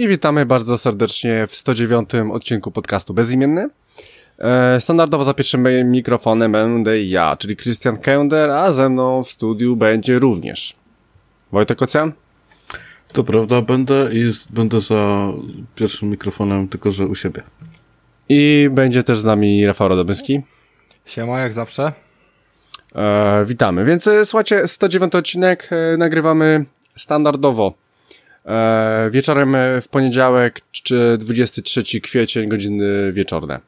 I witamy bardzo serdecznie w 109 odcinku podcastu Bezimienny. E, standardowo za pierwszym mikrofonem będę ja, czyli Christian Kender, a ze mną w studiu będzie również Wojtek Ocean. To prawda, będę i będę za pierwszym mikrofonem, tylko że u siebie. I będzie też z nami Rafał Radomyski. Siema, jak zawsze. E, witamy. Więc e, słuchajcie, 109 odcinek e, nagrywamy standardowo E, wieczorem w poniedziałek, 23 kwiecień, godziny wieczorne.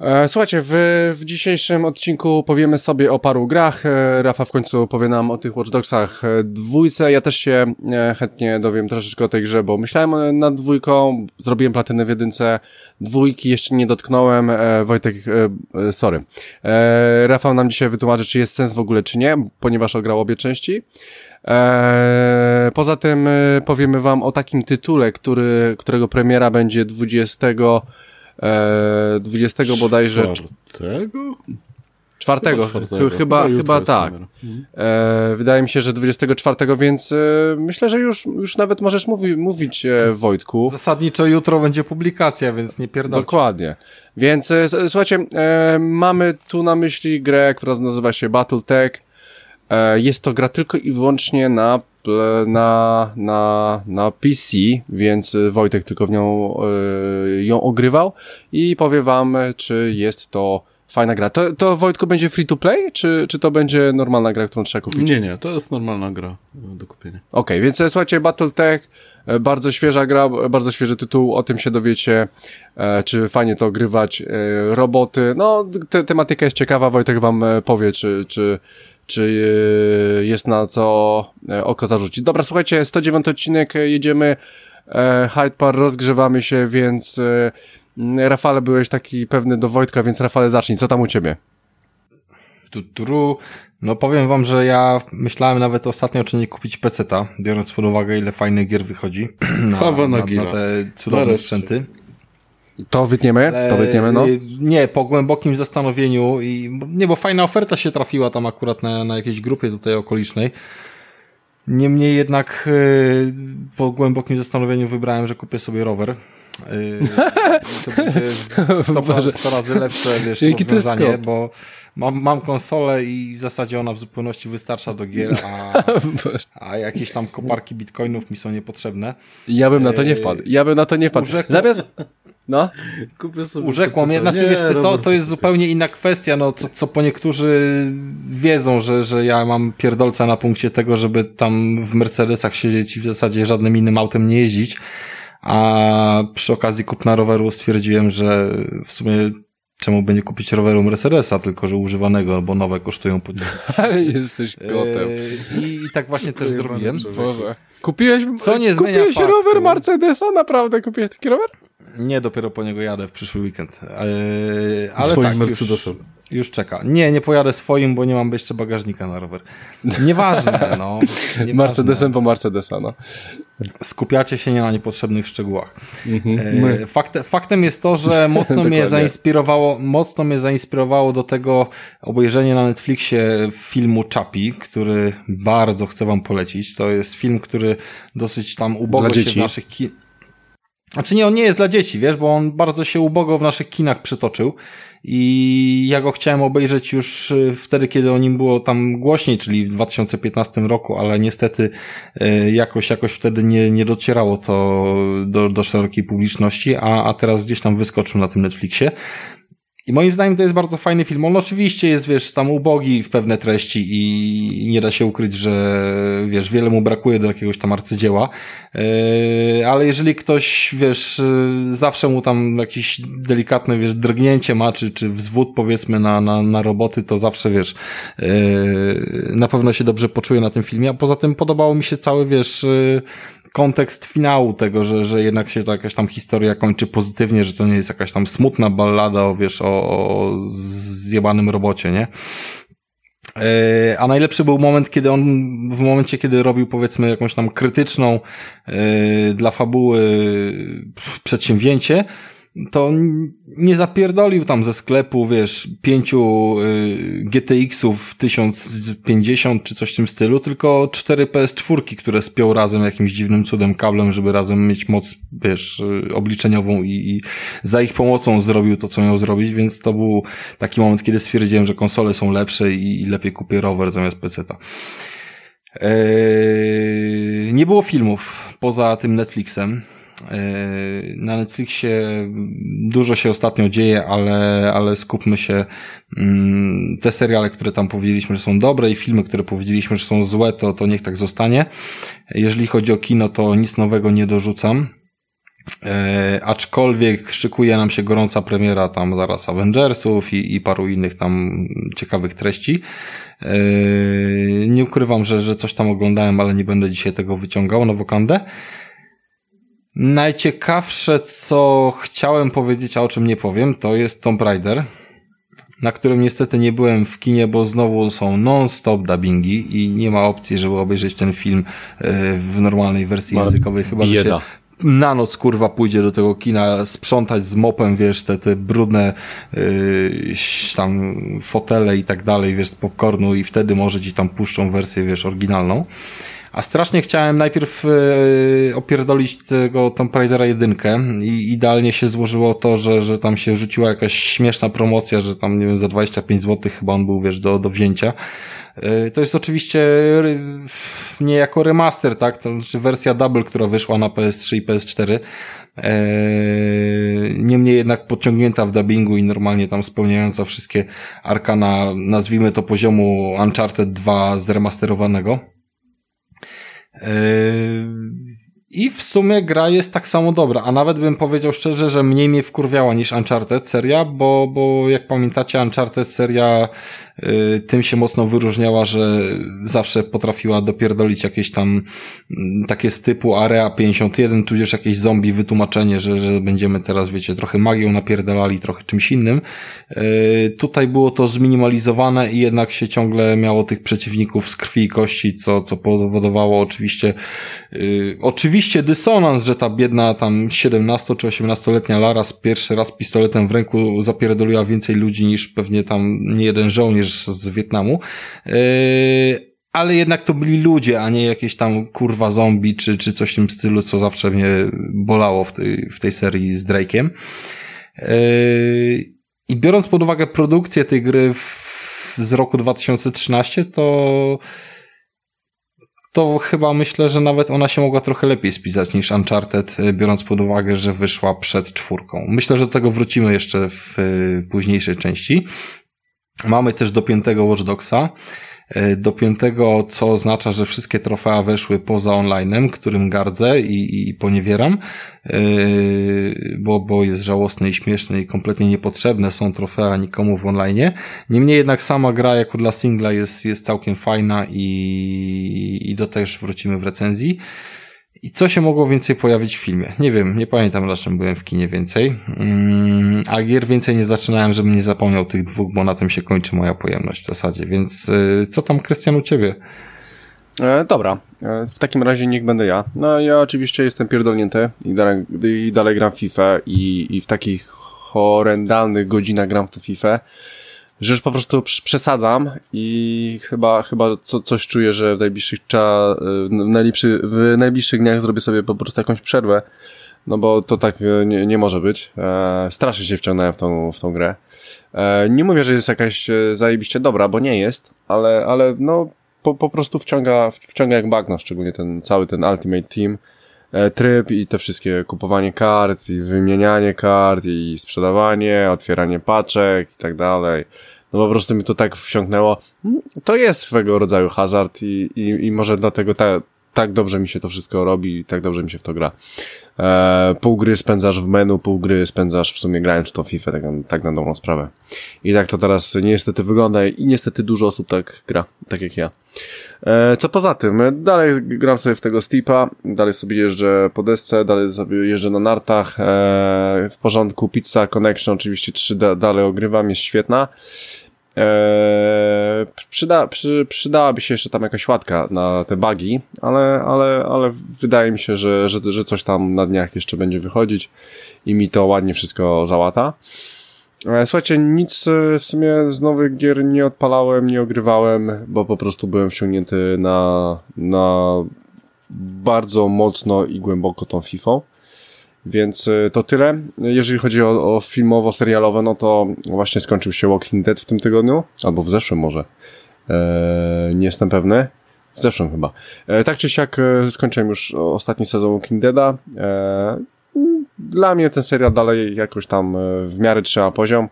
E, słuchajcie, w, w dzisiejszym odcinku powiemy sobie o paru grach. E, Rafa w końcu powie nam o tych Watch Dogsach dwójce. Ja też się chętnie dowiem troszeczkę o tej grze, bo myślałem nad dwójką, zrobiłem platynę w jedynce, dwójki jeszcze nie dotknąłem. Wojtek, sorry. Rafał nam dzisiaj wytłumaczy, czy jest sens w ogóle, czy nie, ponieważ ograł obie części. Poza tym e, powiemy wam o takim tytule, który, którego premiera będzie 20, e, 20 bodajże... Czwartego? Czwartego, czwartego. chyba, no, chyba tak. E, wydaje mi się, że 24, więc e, myślę, że już, już nawet możesz mówi, mówić e, Wojtku. Zasadniczo jutro będzie publikacja, więc nie pierdolcie. Dokładnie. Więc e, słuchajcie, e, mamy tu na myśli grę, która nazywa się Battletech. E, jest to gra tylko i wyłącznie na, na, na, na PC, więc Wojtek tylko w nią e, ją ogrywał i powie wam, czy jest to fajna gra. To, to Wojtku będzie free to play, czy, czy to będzie normalna gra, którą trzeba kupić? Nie, nie, to jest normalna gra do kupienia. Okej, okay, więc słuchajcie, Battletech, bardzo świeża gra, bardzo świeży tytuł, o tym się dowiecie, czy fajnie to grywać, roboty, no te, tematyka jest ciekawa, Wojtek wam powie, czy, czy, czy e, jest na co e, oko zarzucić. Dobra, słuchajcie, 109 odcinek, e, jedziemy Hyde Park, rozgrzewamy się, więc Rafale, byłeś taki pewny do Wojtka, więc Rafale zacznij, co tam u ciebie? Tuturu. No powiem wam, że ja myślałem nawet ostatnio, czy nie kupić peceta, biorąc pod uwagę, ile fajnych gier wychodzi na, na, na, na te cudowne sprzęty. To wytniemy, to wytniemy, no. Nie, po głębokim zastanowieniu i, nie, bo fajna oferta się trafiła tam akurat na, na jakiejś grupie tutaj okolicznej. Niemniej jednak y, po głębokim zastanowieniu wybrałem, że kupię sobie rower. Y, to będzie 100, 100 razy lepsze, wiesz, Jaki rozwiązanie, bo mam, mam konsolę i w zasadzie ona w zupełności wystarcza do gier, a, a jakieś tam koparki bitcoinów mi są niepotrzebne. Ja bym na to nie y, wpadł. Ja bym na to nie wpadł. Zamiast, no. Urzekło mnie, znaczy wiesz, to, to jest zupełnie inna kwestia, no co, co po niektórzy wiedzą, że, że ja mam pierdolca na punkcie tego, żeby tam w Mercedesach siedzieć i w zasadzie żadnym innym autem nie jeździć, a przy okazji kupna roweru stwierdziłem, że w sumie czemu by nie kupić roweru Mercedesa, tylko że używanego, bo nowe kosztują po Ale jesteś kotem. Eee, I, I, tak właśnie też zrobiłem. Boże. Kupiłeś, Co nie kupiłeś faktu. rower Mercedesa? Naprawdę kupiłeś taki rower? Nie, dopiero po niego jadę w przyszły weekend. Eee, ale swoim tak, Mercedesem. Już, już czeka. Nie, nie pojadę swoim, bo nie mam jeszcze bagażnika na rower. Nieważne, no. Nieważne. Mercedesem po Mercedesa, no. Skupiacie się nie na niepotrzebnych szczegółach. Mhm. Eee, faktem, faktem jest to, że mocno mnie zainspirowało, mocno mnie zainspirowało do tego obejrzenie na Netflixie filmu Chapi, który bardzo chcę wam polecić. To jest film, który dosyć tam ubogo się w naszych kinach znaczy nie, on nie jest dla dzieci, wiesz, bo on bardzo się ubogo w naszych kinach przytoczył i ja go chciałem obejrzeć już y, wtedy, kiedy o nim było tam głośniej, czyli w 2015 roku, ale niestety y, jakoś, jakoś wtedy nie, nie docierało to do, do szerokiej publiczności, a, a teraz gdzieś tam wyskoczył na tym Netflixie. I moim zdaniem to jest bardzo fajny film. On oczywiście jest, wiesz, tam ubogi w pewne treści i nie da się ukryć, że, wiesz, wiele mu brakuje do jakiegoś tam arcydzieła. Yy, ale jeżeli ktoś, wiesz, yy, zawsze mu tam jakieś delikatne, wiesz, drgnięcie ma, czy, czy wzwód, powiedzmy, na, na, na roboty, to zawsze, wiesz, yy, na pewno się dobrze poczuje na tym filmie. A poza tym podobało mi się cały, wiesz, kontekst finału tego, że, że jednak się to jakaś tam historia kończy pozytywnie, że to nie jest jakaś tam smutna ballada o, wiesz, o, o zjebanym robocie, nie? E, a najlepszy był moment, kiedy on, w momencie, kiedy robił powiedzmy jakąś tam krytyczną e, dla fabuły przedsięwzięcie, to nie zapierdolił tam ze sklepu, wiesz, pięciu y, GTX-ów 1050 czy coś w tym stylu, tylko cztery PS4, które spiął razem jakimś dziwnym cudem kablem, żeby razem mieć moc, wiesz, y, obliczeniową i, i za ich pomocą zrobił to, co miał zrobić, więc to był taki moment, kiedy stwierdziłem, że konsole są lepsze i, i lepiej kupię rower zamiast PC-ta. Eee, nie było filmów poza tym Netflixem. E, na Netflixie dużo się ostatnio dzieje, ale, ale skupmy się. Mm, te seriale, które tam powiedzieliśmy, że są dobre i filmy, które powiedzieliśmy, że są złe, to, to niech tak zostanie. Jeżeli chodzi o kino, to nic nowego nie dorzucam. E, aczkolwiek szykuje nam się gorąca premiera tam zaraz Avengersów i, i paru innych tam ciekawych treści. E, nie ukrywam, że, że coś tam oglądałem, ale nie będę dzisiaj tego wyciągał na wokandę. Najciekawsze, co chciałem powiedzieć, a o czym nie powiem, to jest Tomb Raider, na którym niestety nie byłem w kinie, bo znowu są non-stop dubbingi i nie ma opcji, żeby obejrzeć ten film e, w normalnej wersji językowej, chyba że się na noc kurwa pójdzie do tego kina sprzątać z mopem, wiesz, te, te brudne yy, tam fotele i tak dalej, wiesz, z popcornu i wtedy może ci tam puszczą wersję, wiesz, oryginalną. A strasznie chciałem najpierw yy, opierdolić tego Tomb Raidera jedynkę i idealnie się złożyło to, że, że tam się rzuciła jakaś śmieszna promocja, że tam, nie wiem, za 25 zł chyba on był, wiesz, do, do wzięcia. Yy, to jest oczywiście nie jako remaster, tak? To znaczy wersja double, która wyszła na PS3 i PS4. Yy, niemniej jednak podciągnięta w dubbingu i normalnie tam spełniająca wszystkie arkana, nazwijmy to poziomu Uncharted 2 zremasterowanego. Yy, I w sumie gra jest tak samo dobra, a nawet bym powiedział szczerze, że mniej mnie wkurwiała niż Uncharted seria, bo, bo jak pamiętacie, Uncharted seria tym się mocno wyróżniała, że zawsze potrafiła dopierdolić jakieś tam mm, takie z typu Area 51, tudzież jakieś zombie wytłumaczenie, że, że będziemy teraz, wiecie, trochę magią napierdalali, trochę czymś innym. Y, tutaj było to zminimalizowane i jednak się ciągle miało tych przeciwników z krwi i kości, co, co powodowało oczywiście, yy, oczywiście dysonans, że ta biedna tam 17 czy 18-letnia Lara z pierwszy raz pistoletem w ręku zapierdoliła więcej ludzi niż pewnie tam nie jeden żołnierz z Wietnamu. Yy, ale jednak to byli ludzie, a nie jakieś tam kurwa zombie, czy, czy coś w tym stylu, co zawsze mnie bolało w tej, w tej serii z Drake'iem. Yy, I biorąc pod uwagę produkcję tej gry w, z roku 2013, to to chyba myślę, że nawet ona się mogła trochę lepiej spisać niż Uncharted, biorąc pod uwagę, że wyszła przed czwórką. Myślę, że do tego wrócimy jeszcze w późniejszej części. Mamy też dopiętego Watch Dogsa, e, dopiętego, co oznacza, że wszystkie trofea weszły poza onlinem, którym gardzę i, i poniewieram, yy, bo, bo jest żałosny i śmieszny i kompletnie niepotrzebne są trofea nikomu w online. Niemniej jednak sama gra jako dla singla jest, jest całkiem fajna i, i do też wrócimy w recenzji. I co się mogło więcej pojawić w filmie? Nie wiem, nie pamiętam dlaczego byłem w kinie więcej. Mm, a gier więcej nie zaczynałem, żebym nie zapomniał tych dwóch, bo na tym się kończy moja pojemność w zasadzie. Więc y, co tam, Krystian, u ciebie? E, dobra, e, w takim razie niech będę ja. No ja oczywiście jestem pierdolnięty i dalej, i dalej gram FIFA i, i w takich horrendalnych godzinach gram w FIFA że już po prostu przesadzam i chyba, chyba co, coś czuję, że w najbliższych cza, w, w najbliższych dniach zrobię sobie po prostu jakąś przerwę, no bo to tak e, nie, nie może być. E, strasznie się wciągnąłem w tą, w tą grę. E, nie mówię, że jest jakaś e, zajebiście dobra, bo nie jest, ale, ale no po, po prostu wciąga, wciąga jak bagno, szczególnie ten cały ten Ultimate Team tryb i te wszystkie kupowanie kart i wymienianie kart i sprzedawanie, otwieranie paczek i tak dalej. No po prostu mi to tak wsiąknęło. To jest swego rodzaju hazard i, i, i może dlatego ta, tak dobrze mi się to wszystko robi tak dobrze mi się w to gra. E, pół gry spędzasz w menu, pół gry spędzasz w sumie grając w to FIFA, tak, tak na dobrą sprawę. I tak to teraz niestety wygląda i niestety dużo osób tak gra, tak jak ja. E, co poza tym, dalej gram sobie w tego Steepa, dalej sobie jeżdżę po desce, dalej sobie jeżdżę na nartach, e, w porządku, Pizza Connection oczywiście 3 dalej ogrywam, jest świetna. E, przyda, przy, przydałaby się jeszcze tam jakaś łatka na te bugi, ale, ale, ale wydaje mi się, że, że, że coś tam na dniach jeszcze będzie wychodzić i mi to ładnie wszystko załata. E, słuchajcie, nic e, w sumie z nowych gier nie odpalałem, nie ogrywałem, bo po prostu byłem wciągnięty na, na bardzo mocno i głęboko tą FIFA. Więc e, to tyle. Jeżeli chodzi o, o filmowo-serialowe, no to właśnie skończył się Walking Dead w tym tygodniu, albo w zeszłym może. Eee, nie jestem pewny. W zeszłym chyba. Eee, tak czy siak skończyłem już ostatni sezon Walking Deada. Eee, dla mnie ten serial dalej jakoś tam e, w miarę trzyma poziom.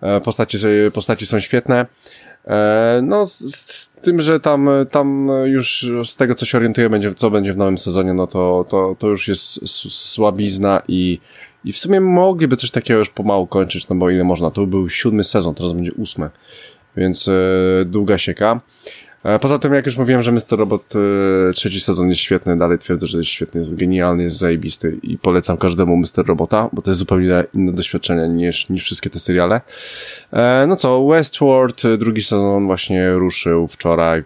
E, postaci, postaci są świetne. E, no, z, z, tym, że tam, tam już z tego, co się orientuję, będzie, co będzie w nowym sezonie, no to, to, to już jest słabizna i, i w sumie mogliby coś takiego już pomału kończyć, no bo ile można. To był siódmy sezon, teraz będzie ósmy, więc e, długa sieka. Poza tym, jak już mówiłem, że Mr. Robot e, trzeci sezon jest świetny, dalej twierdzę, że jest świetny, jest genialny, jest zajebisty i polecam każdemu Mr. Robota, bo to jest zupełnie inne doświadczenie niż, niż wszystkie te seriale. E, no co, Westworld, drugi sezon właśnie ruszył wczoraj,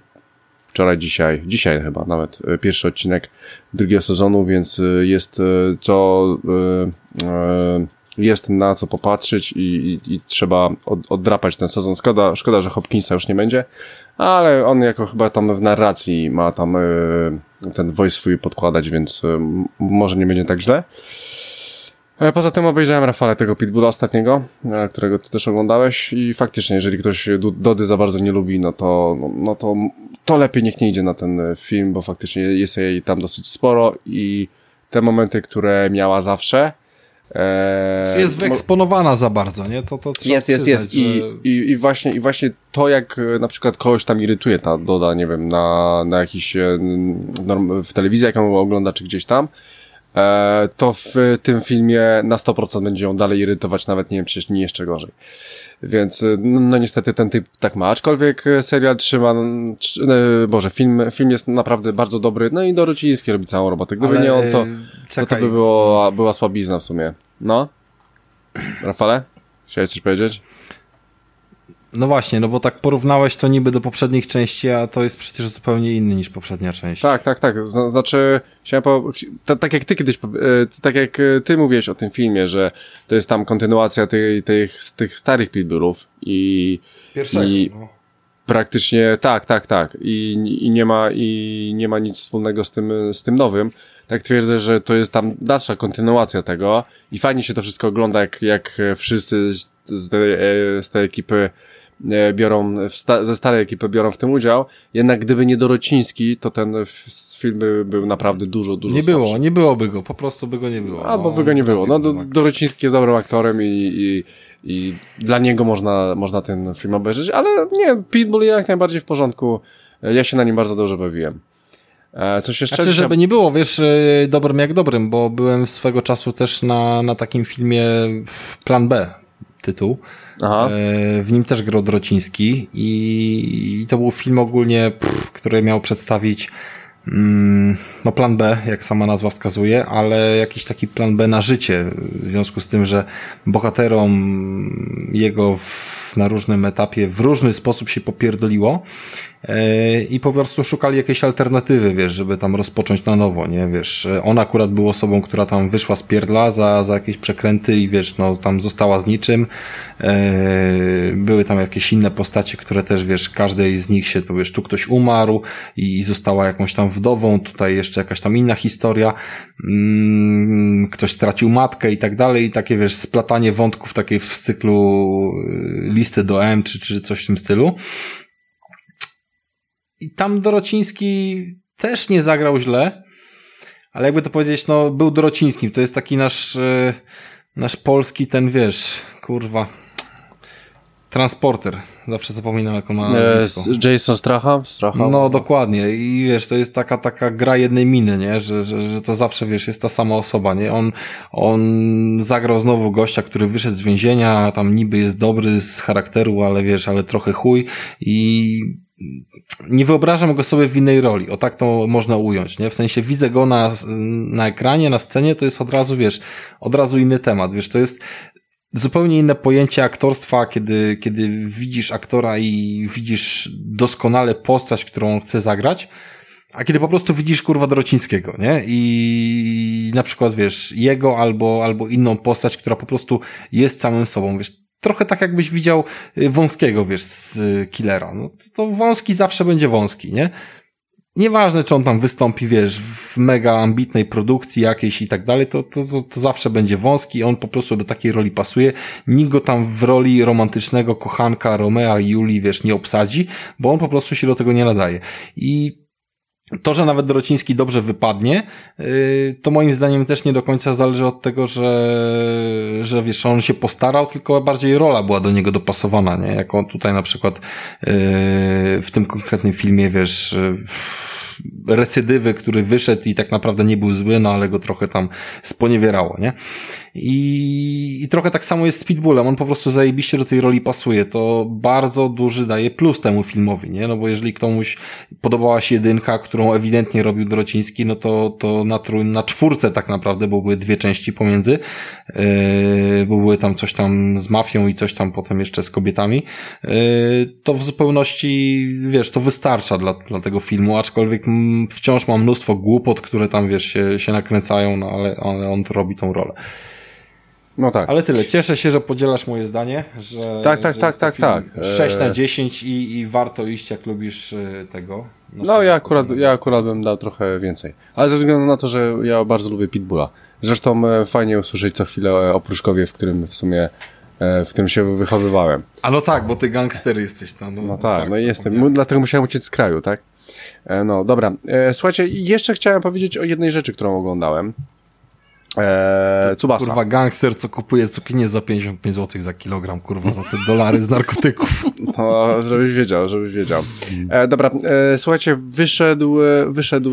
wczoraj, dzisiaj, dzisiaj chyba nawet, pierwszy odcinek drugiego sezonu, więc jest co jest na co popatrzeć i, i, i trzeba od, oddrapać ten sezon. Szkoda, szkoda, że Hopkinsa już nie będzie, ale on jako chyba tam w narracji ma tam y, ten voice swój podkładać, więc y, może nie będzie tak źle. E, poza tym obejrzałem Rafale tego Pitbulla ostatniego, e, którego ty też oglądałeś i faktycznie, jeżeli ktoś Dody za bardzo nie lubi, no to, no, no to, to lepiej niech nie idzie na ten film, bo faktycznie jest jej tam dosyć sporo i te momenty, które miała zawsze, Eee, jest wyeksponowana za bardzo, nie? To, to trzeba jest, jest, jest. Że... I, i, I, właśnie, I właśnie to, jak e, na przykład kogoś tam irytuje ta Doda, nie wiem, na, na jakiś e, w telewizji, jaką ogląda, czy gdzieś tam, to w tym filmie na 100% będzie ją dalej irytować, nawet nie wiem, czy nie jeszcze gorzej. Więc no, no, niestety ten typ tak ma, aczkolwiek serial trzyma, boże, film, film jest naprawdę bardzo dobry, no i Dorociński robi całą robotę. Gdyby Ale, nie on, to, to, to by było, była słabizna w sumie. No? Rafale? Chciałeś coś powiedzieć? No właśnie, no bo tak porównałeś to niby do poprzednich części, a to jest przecież zupełnie inny niż poprzednia część. Tak, tak, tak. Znaczy, chciałem po, tak jak ty kiedyś, e, tak jak e, ty mówiłeś o tym filmie, że to jest tam kontynuacja tych, tych, tych starych Pitbullów i... Pierwszego, i no. Praktycznie, tak, tak, tak. I, I nie ma, i nie ma nic wspólnego z tym, z tym nowym. Tak twierdzę, że to jest tam dalsza kontynuacja tego i fajnie się to wszystko ogląda, jak, jak wszyscy z, z, tej, e, z tej ekipy biorą, sta ze starej ekipy biorą w tym udział, jednak gdyby nie Dorociński, to ten film by był naprawdę dużo, dużo Nie słabszy. było, nie byłoby go, po prostu by go nie było. Albo no, by go nie było. No, do, Dorociński jest dobrym aktorem i, i, i dla niego można, można ten film obejrzeć, ale nie, Pitbull jak najbardziej w porządku. Ja się na nim bardzo dobrze bawiłem. E, coś jeszcze? Znaczy, żeby nie było, wiesz, e, dobrym jak dobrym, bo byłem swego czasu też na, na takim filmie Plan B tytuł. Aha. E, w nim też grał Drociński i, to był film ogólnie, który miał przedstawić mm, no plan B, jak sama nazwa wskazuje, ale jakiś taki plan B na życie, w związku z tym, że bohaterom jego w, na różnym etapie w różny sposób się popierdoliło, i po prostu szukali jakiejś alternatywy, wiesz, żeby tam rozpocząć na nowo, nie, wiesz, on akurat był osobą, która tam wyszła z pierdla za, za jakieś przekręty i wiesz, no tam została z niczym, e, były tam jakieś inne postacie, które też, wiesz, każdej z nich się, to wiesz, tu ktoś umarł i została jakąś tam wdową, tutaj jeszcze jakaś tam inna historia, mm, ktoś stracił matkę i tak dalej. I takie, wiesz, splatanie wątków takiej w cyklu y, listy do M, czy, czy coś w tym stylu. I tam Dorociński też nie zagrał źle, ale jakby to powiedzieć, no, był Dorocińskim. To jest taki nasz, yy, nasz polski ten, wiesz, kurwa, transporter. Zawsze zapominam, jaką ma nazwisko. Jason Stracha? Stracha? No, dokładnie. I wiesz, to jest taka, taka gra jednej miny, nie? Że, że, że to zawsze, wiesz, jest ta sama osoba, nie? On, on zagrał znowu gościa, który wyszedł z więzienia, tam niby jest dobry z charakteru, ale wiesz, ale trochę chuj i nie wyobrażam go sobie w innej roli. O tak to można ująć, nie? W sensie widzę go na, na ekranie, na scenie, to jest od razu, wiesz, od razu inny temat, wiesz, to jest zupełnie inne pojęcie aktorstwa, kiedy, kiedy widzisz aktora i widzisz doskonale postać, którą on chce zagrać, a kiedy po prostu widzisz kurwa Dorocińskiego, nie? I na przykład wiesz, jego albo, albo inną postać, która po prostu jest samym sobą, wiesz, trochę tak jakbyś widział y, wąskiego, wiesz, z y, Killera. No to wąski zawsze będzie wąski, nie? Nieważne, czy on tam wystąpi, wiesz, w mega ambitnej produkcji jakiejś i tak dalej, to, to, to, zawsze będzie wąski, on po prostu do takiej roli pasuje. Nikt go tam w roli romantycznego kochanka Romea i Julii, wiesz, nie obsadzi, bo on po prostu się do tego nie nadaje. I to, że nawet Dorociński dobrze wypadnie, yy, to moim zdaniem też nie do końca zależy od tego, że, że wiesz, on się postarał, tylko bardziej rola była do niego dopasowana, nie? Jak on tutaj na przykład yy, w tym konkretnym filmie, wiesz, yy, recydywy, który wyszedł i tak naprawdę nie był zły, no ale go trochę tam sponiewierało, nie? I, I trochę tak samo jest z Pitbullem, on po prostu zajebiście do tej roli pasuje, to bardzo duży daje plus temu filmowi, nie? No bo jeżeli komuś podobała się jedynka, którą ewidentnie robił Dorociński, no to, to na, trój, na czwórce tak naprawdę, bo były dwie części pomiędzy, yy, bo były tam coś tam z mafią i coś tam potem jeszcze z kobietami, yy, to w zupełności, wiesz, to wystarcza dla, dla tego filmu, aczkolwiek wciąż ma mnóstwo głupot, które tam, wiesz, się, się nakręcają, no ale, ale on to robi tą rolę. No tak. Ale tyle. Cieszę się, że podzielasz moje zdanie, że. Tak, tak, że tak, tak, tak. 6 na 10 i, i warto iść, jak lubisz y, tego. No, ja akurat, ja akurat bym dał trochę więcej. Ale ze względu na to, że ja bardzo lubię Pitbulla. Zresztą e, fajnie usłyszeć co chwilę o Pruszkowie, w którym w sumie e, w którym się wychowywałem. A no tak, bo ty gangster jesteś tam. No, no tak, fakt, no jestem. Dlatego musiałem uciec z kraju, tak? E, no, dobra. Słuchajcie, jeszcze chciałem powiedzieć o jednej rzeczy, którą oglądałem. Eee. Kurwa, gangster, co kupuje cukinię za 55 zł za kilogram, kurwa, za te dolary z narkotyków. No, żebyś wiedział, żebyś wiedział. E, dobra, e, słuchajcie, wyszedł, wyszedł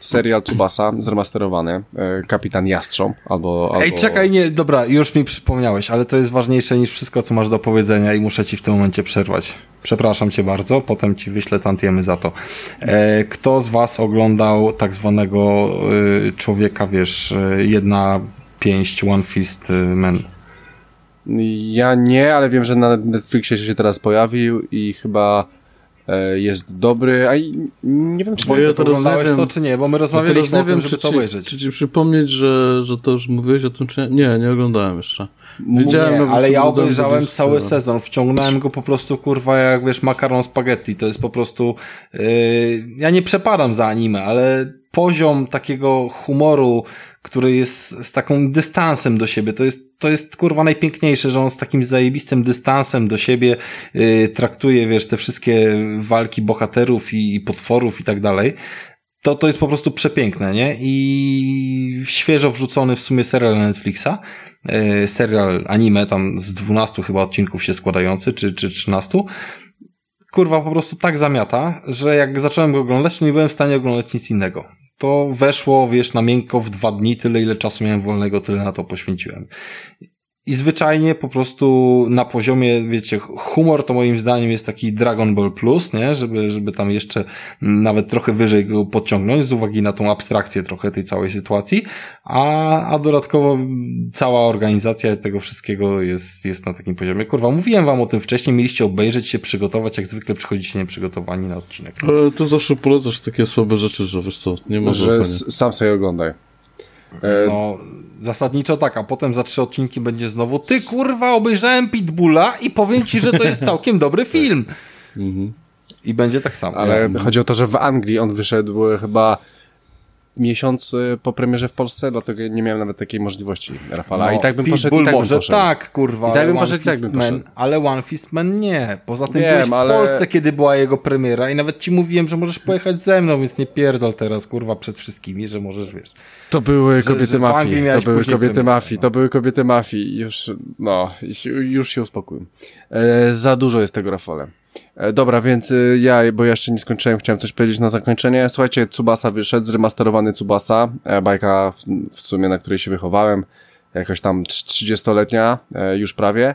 serial Tsubasa, zremasterowany, e, Kapitan Jastrząb, albo, albo... Ej, czekaj, nie, dobra, już mi przypomniałeś, ale to jest ważniejsze niż wszystko, co masz do powiedzenia i muszę ci w tym momencie przerwać. Przepraszam cię bardzo, potem ci wyślę tantiemy za to. E, kto z was oglądał tak zwanego człowieka, wiesz, y, jedna pięść One Fist Man? Ja nie, ale wiem, że na Netflixie się teraz pojawił i chyba E, jest dobry, a nie wiem, czy bo ja to oglądałeś wiem, to, czy nie, bo my rozmawialiśmy ja o tym, żeby to obejrzeć. Czy ci przypomnieć, że, że to już mówiłeś o tym, czy nie? Nie, nie oglądałem jeszcze. Widziałem nie, ale ja obejrzałem cały sezon, wciągnąłem go po prostu, kurwa, jak wiesz, makaron spaghetti, to jest po prostu, yy, ja nie przepadam za anime, ale poziom takiego humoru, który jest z taką dystansem do siebie. To jest, to jest kurwa najpiękniejsze, że on z takim zajebistym dystansem do siebie y, traktuje, wiesz, te wszystkie walki bohaterów i, i potworów i tak dalej. To, to jest po prostu przepiękne, nie? I świeżo wrzucony w sumie serial Netflixa. Y, serial anime, tam z 12 chyba odcinków się składający, czy, czy 13 kurwa po prostu tak zamiata, że jak zacząłem go oglądać, to nie byłem w stanie oglądać nic innego to weszło, wiesz, na miękko w dwa dni, tyle ile czasu miałem wolnego, tyle na to poświęciłem. I zwyczajnie po prostu na poziomie, wiecie, humor to moim zdaniem jest taki Dragon Ball Plus, nie? Żeby, żeby tam jeszcze nawet trochę wyżej go podciągnąć z uwagi na tą abstrakcję trochę tej całej sytuacji, a, a dodatkowo cała organizacja tego wszystkiego jest, jest na takim poziomie. Kurwa, mówiłem wam o tym wcześniej, mieliście obejrzeć się, przygotować, jak zwykle przychodzicie nieprzygotowani na odcinek. Ale ty zawsze polecasz takie słabe rzeczy, że wiesz co, nie może. Że sam sobie oglądaj. E, no, zasadniczo tak, a potem za trzy odcinki będzie znowu ty kurwa, obejrzałem Pitbulla i powiem ci, że to jest całkiem dobry film. Mhm. I będzie tak samo. Ale chodzi o to, że w Anglii on wyszedł chyba miesiąc po premierze w Polsce, dlatego nie miałem nawet takiej możliwości, Rafala. No, I tak bym poszedł, i tak może poszedł. tak, kurwa, I tak bym poszedł, tak bym poszedł. Man, ale One Fist Man nie. Poza tym Wiem, byłeś w ale... Polsce, kiedy była jego premiera i nawet ci mówiłem, że możesz pojechać ze mną, więc nie pierdol teraz, kurwa, przed wszystkimi, że możesz, wiesz. To były kobiety że, mafii, to były kobiety mafii, no. to były kobiety mafii. Już, no, już się uspokój. E, za dużo jest tego, Rafale. E, dobra, więc y, ja, bo jeszcze nie skończyłem, chciałem coś powiedzieć na zakończenie. Słuchajcie, Tsubasa wyszedł, zremasterowany Tsubasa, e, bajka w, w sumie, na której się wychowałem, jakoś tam 30-letnia, e, już prawie.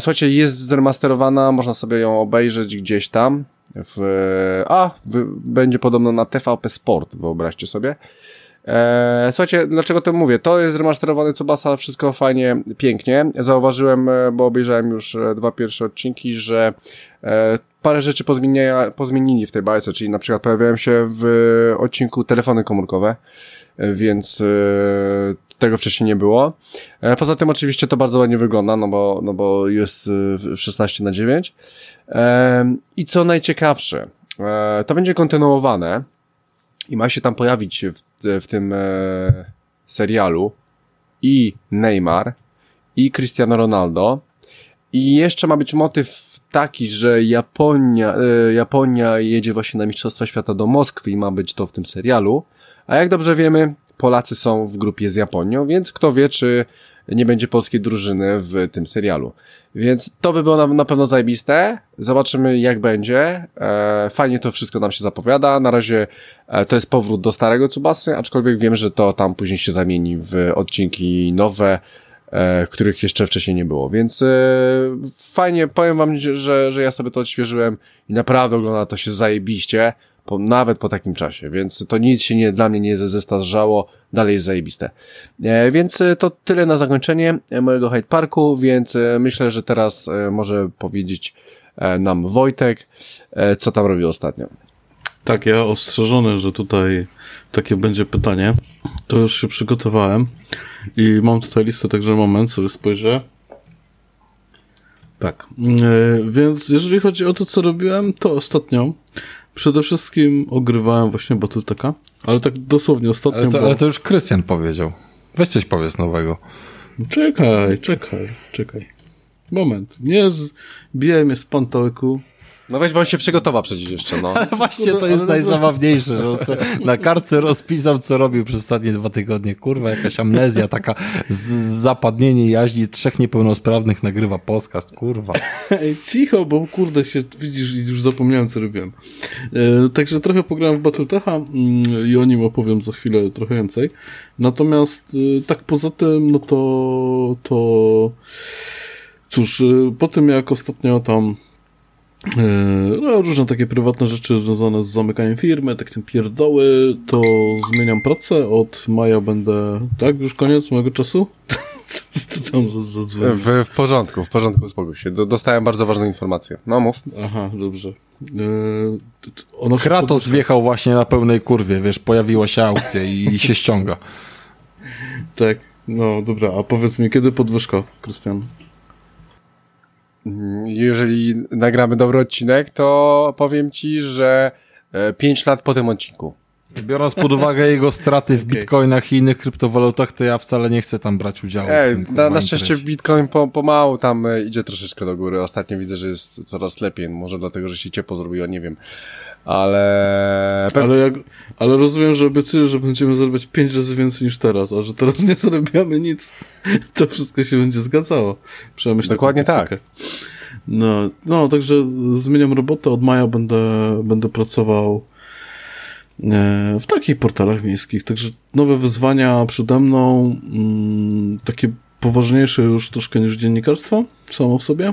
Słuchajcie, jest zremasterowana, można sobie ją obejrzeć gdzieś tam. W, a, w, będzie podobno na TVP Sport, wyobraźcie sobie. E, słuchajcie, dlaczego to mówię? To jest remasterowany Tsubasa, wszystko fajnie, pięknie. Zauważyłem, e, bo obejrzałem już e, dwa pierwsze odcinki, że e, parę rzeczy pozmienili w tej bajce, czyli na przykład pojawiają się w odcinku telefony komórkowe, więc tego wcześniej nie było. Poza tym oczywiście to bardzo ładnie wygląda, no bo, no bo jest 16 na 9. I co najciekawsze, to będzie kontynuowane, i ma się tam pojawić w, w tym e, serialu i Neymar, i Cristiano Ronaldo, i jeszcze ma być motyw taki, że Japonia, e, Japonia jedzie właśnie na Mistrzostwa Świata do Moskwy i ma być to w tym serialu, a jak dobrze wiemy, Polacy są w grupie z Japonią, więc kto wie, czy nie będzie polskiej drużyny w tym serialu. Więc to by było na, na pewno zajebiste. Zobaczymy jak będzie. E, fajnie to wszystko nam się zapowiada. Na razie e, to jest powrót do starego Tsubasy, aczkolwiek wiem, że to tam później się zamieni w odcinki nowe, e, których jeszcze wcześniej nie było. Więc e, fajnie, powiem wam, że, że ja sobie to odświeżyłem i naprawdę ogląda to się zajebiście po, nawet po takim czasie, więc to nic się nie, dla mnie nie zestarzało, dalej jest zajebiste. E, więc e, to tyle na zakończenie e, mojego Hyde Parku, więc e, myślę, że teraz może powiedzieć nam Wojtek, co tam robi ostatnio. Tak, ja ostrzeżony, że tutaj takie będzie pytanie, to już się przygotowałem i mam tutaj listę, także moment, sobie spojrzę. Tak, więc jeżeli chodzi o to, co robiłem, to ostatnio Przede wszystkim ogrywałem właśnie Battleteka, ale tak dosłownie ostatnio. Ale to, bo... ale to już Krystian powiedział. Weź coś powiedz nowego. Czekaj, czekaj, czekaj. Moment. Nie zbijaj mnie z pantołyku. No weź, bo on się przygotował przecież jeszcze, no. Ale właśnie to jest najzabawniejsze, że on na kartce rozpisał, co robił przez ostatnie dwa tygodnie. Kurwa, jakaś amnezja, taka zapadnienie jaźni, trzech niepełnosprawnych nagrywa podcast, kurwa. Ej, cicho, bo kurde się, widzisz, już zapomniałem, co robiłem. E, także trochę pograłem w Battletecha mm, i o nim opowiem za chwilę trochę więcej. Natomiast e, tak poza tym, no to, to cóż, e, po tym jak ostatnio tam no, różne takie prywatne rzeczy związane z zamykaniem firmy, takie pierdoły, to zmieniam pracę. Od maja będę, tak, już koniec mojego czasu? Co tam za, w, w porządku, w porządku, uspokój się. Dostałem bardzo ważną informację. No mów. Aha, dobrze. Yy, Kratos pod... wjechał właśnie na pełnej kurwie, wiesz, pojawiła się aukcja i, i się ściąga. Tak, no dobra, a powiedz mi, kiedy podwyżka, Krystian? Jeżeli nagramy dobry odcinek, to powiem ci, że 5 e, lat po tym odcinku. Biorąc pod uwagę jego straty w okay. bitcoinach i innych kryptowalutach, to ja wcale nie chcę tam brać udziału Ej, w tym. Na, na szczęście bitcoin po, pomału tam e, idzie troszeczkę do góry. Ostatnio widzę, że jest coraz lepiej. Może dlatego, że się ciepło zrobiło, nie wiem ale... Ale, jak, ale rozumiem, że obiecujesz, że będziemy zarabiać pięć razy więcej niż teraz, a że teraz nie zarabiamy nic, to wszystko się będzie zgadzało. Przemyśl Dokładnie tak. No, no, także zmieniam robotę, od maja będę, będę pracował w takich portalach miejskich, także nowe wyzwania przede mną, mm, takie poważniejsze już troszkę niż dziennikarstwo samo w sobie.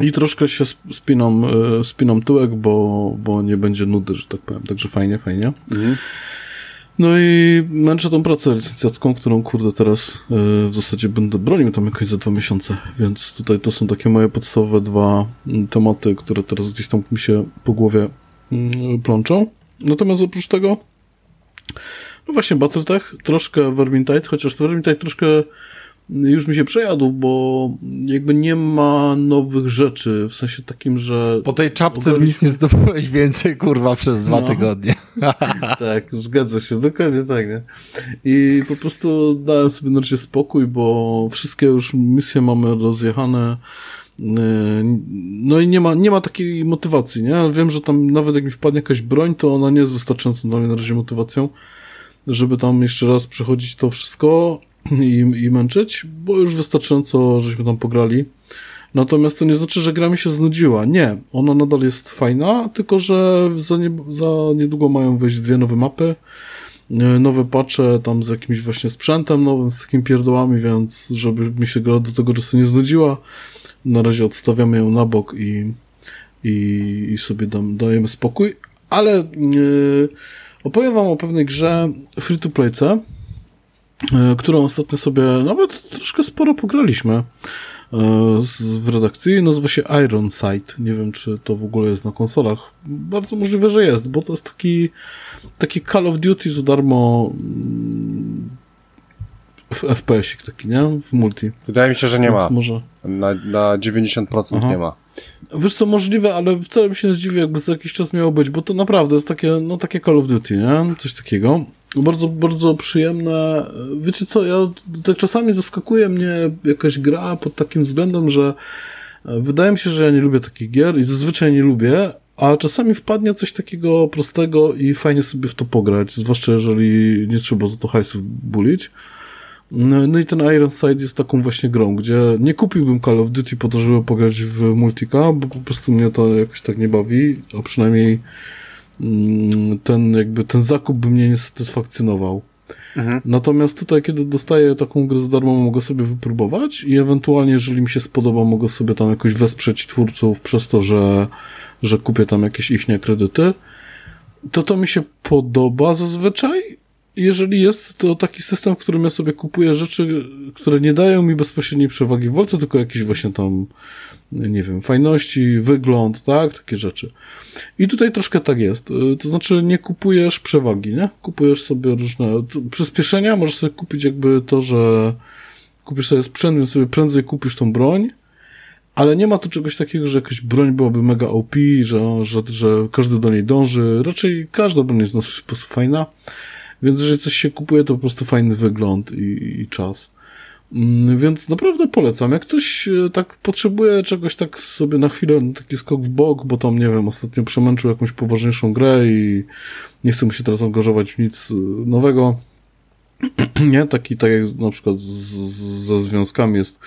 I troszkę się spinam, e, spinam tyłek, bo, bo nie będzie nudy, że tak powiem. Także fajnie, fajnie. Mhm. No i męczę tą pracę licencjacką, którą kurde teraz y, w zasadzie będę bronił tam jakoś za dwa miesiące, więc tutaj to są takie moje podstawowe dwa y, tematy, które teraz gdzieś tam mi się po głowie y, plączą. Natomiast oprócz tego no właśnie Battletech, troszkę Vermintide, chociaż Vermintide troszkę już mi się przejadł, bo jakby nie ma nowych rzeczy, w sensie takim, że... Po tej czapce ogóle... nic nie zdobyłeś więcej, kurwa, przez dwa no. tygodnie. tak, zgadza się, dokładnie tak, nie? I po prostu dałem sobie na razie spokój, bo wszystkie już misje mamy rozjechane, no i nie ma, nie ma takiej motywacji, nie? Wiem, że tam nawet jak mi wpadnie jakaś broń, to ona nie jest wystarczającą dla mnie na razie motywacją, żeby tam jeszcze raz przechodzić to wszystko, i, i męczyć, bo już wystarczająco żeśmy tam pograli. Natomiast to nie znaczy, że gra mi się znudziła. Nie, ona nadal jest fajna, tylko że za, nie, za niedługo mają wyjść dwie nowe mapy, e, nowe patche tam z jakimś właśnie sprzętem nowym, z takimi pierdołami, więc żeby mi się gra do tego czasu nie znudziła, na razie odstawiamy ją na bok i, i, i sobie dam, dajemy spokój, ale yy, Opowiem wam o pewnej grze free-to-playce, e, którą ostatnio sobie nawet troszkę sporo pograliśmy e, w redakcji. Nazywa się Iron Sight. Nie wiem, czy to w ogóle jest na konsolach. Bardzo możliwe, że jest, bo to jest taki, taki Call of Duty za darmo mm, FPS-ik taki, nie? W multi. Wydaje mi się, że nie Więc ma. Może... Na, na 90% Aha. nie ma. Wiesz co, możliwe, ale wcale mi się nie zdziwię, jakby za jakiś czas miało być, bo to naprawdę jest takie, no takie Call of Duty, nie? Coś takiego. Bardzo, bardzo przyjemne. Wiecie co, ja tak czasami zaskakuje mnie jakaś gra pod takim względem, że e, wydaje mi się, że ja nie lubię takich gier i zazwyczaj nie lubię, a czasami wpadnie coś takiego prostego i fajnie sobie w to pograć, zwłaszcza jeżeli nie trzeba za to hajsów bulić. No, no i ten Iron Side jest taką właśnie grą, gdzie nie kupiłbym Call of Duty po to, żeby pograć w multika, bo po prostu mnie to jakoś tak nie bawi, a przynajmniej mm, ten jakby ten zakup by mnie nie satysfakcjonował. Mhm. Natomiast tutaj, kiedy dostaję taką grę za darmo, mogę sobie wypróbować i ewentualnie, jeżeli mi się spodoba, mogę sobie tam jakoś wesprzeć twórców przez to, że, że kupię tam jakieś ich kredyty. To to mi się podoba zazwyczaj, jeżeli jest to taki system, w którym ja sobie kupuję rzeczy, które nie dają mi bezpośredniej przewagi w walce, tylko jakieś właśnie tam, nie wiem, fajności, wygląd, tak, takie rzeczy. I tutaj troszkę tak jest. To znaczy nie kupujesz przewagi, nie? Kupujesz sobie różne przyspieszenia, możesz sobie kupić jakby to, że kupisz sobie sprzęt, więc sobie prędzej kupisz tą broń, ale nie ma tu czegoś takiego, że jakaś broń byłaby mega OP, że, że, że każdy do niej dąży. Raczej każda broń jest swój sposób fajna. Więc jeżeli coś się kupuje, to po prostu fajny wygląd i, i czas. Mm, więc naprawdę polecam. Jak ktoś e, tak potrzebuje czegoś tak sobie na chwilę, taki skok w bok, bo tam, nie wiem, ostatnio przemęczył jakąś poważniejszą grę i nie chce mu się teraz angażować w nic e, nowego. nie? Taki, tak jak na przykład z, z, ze związkami jest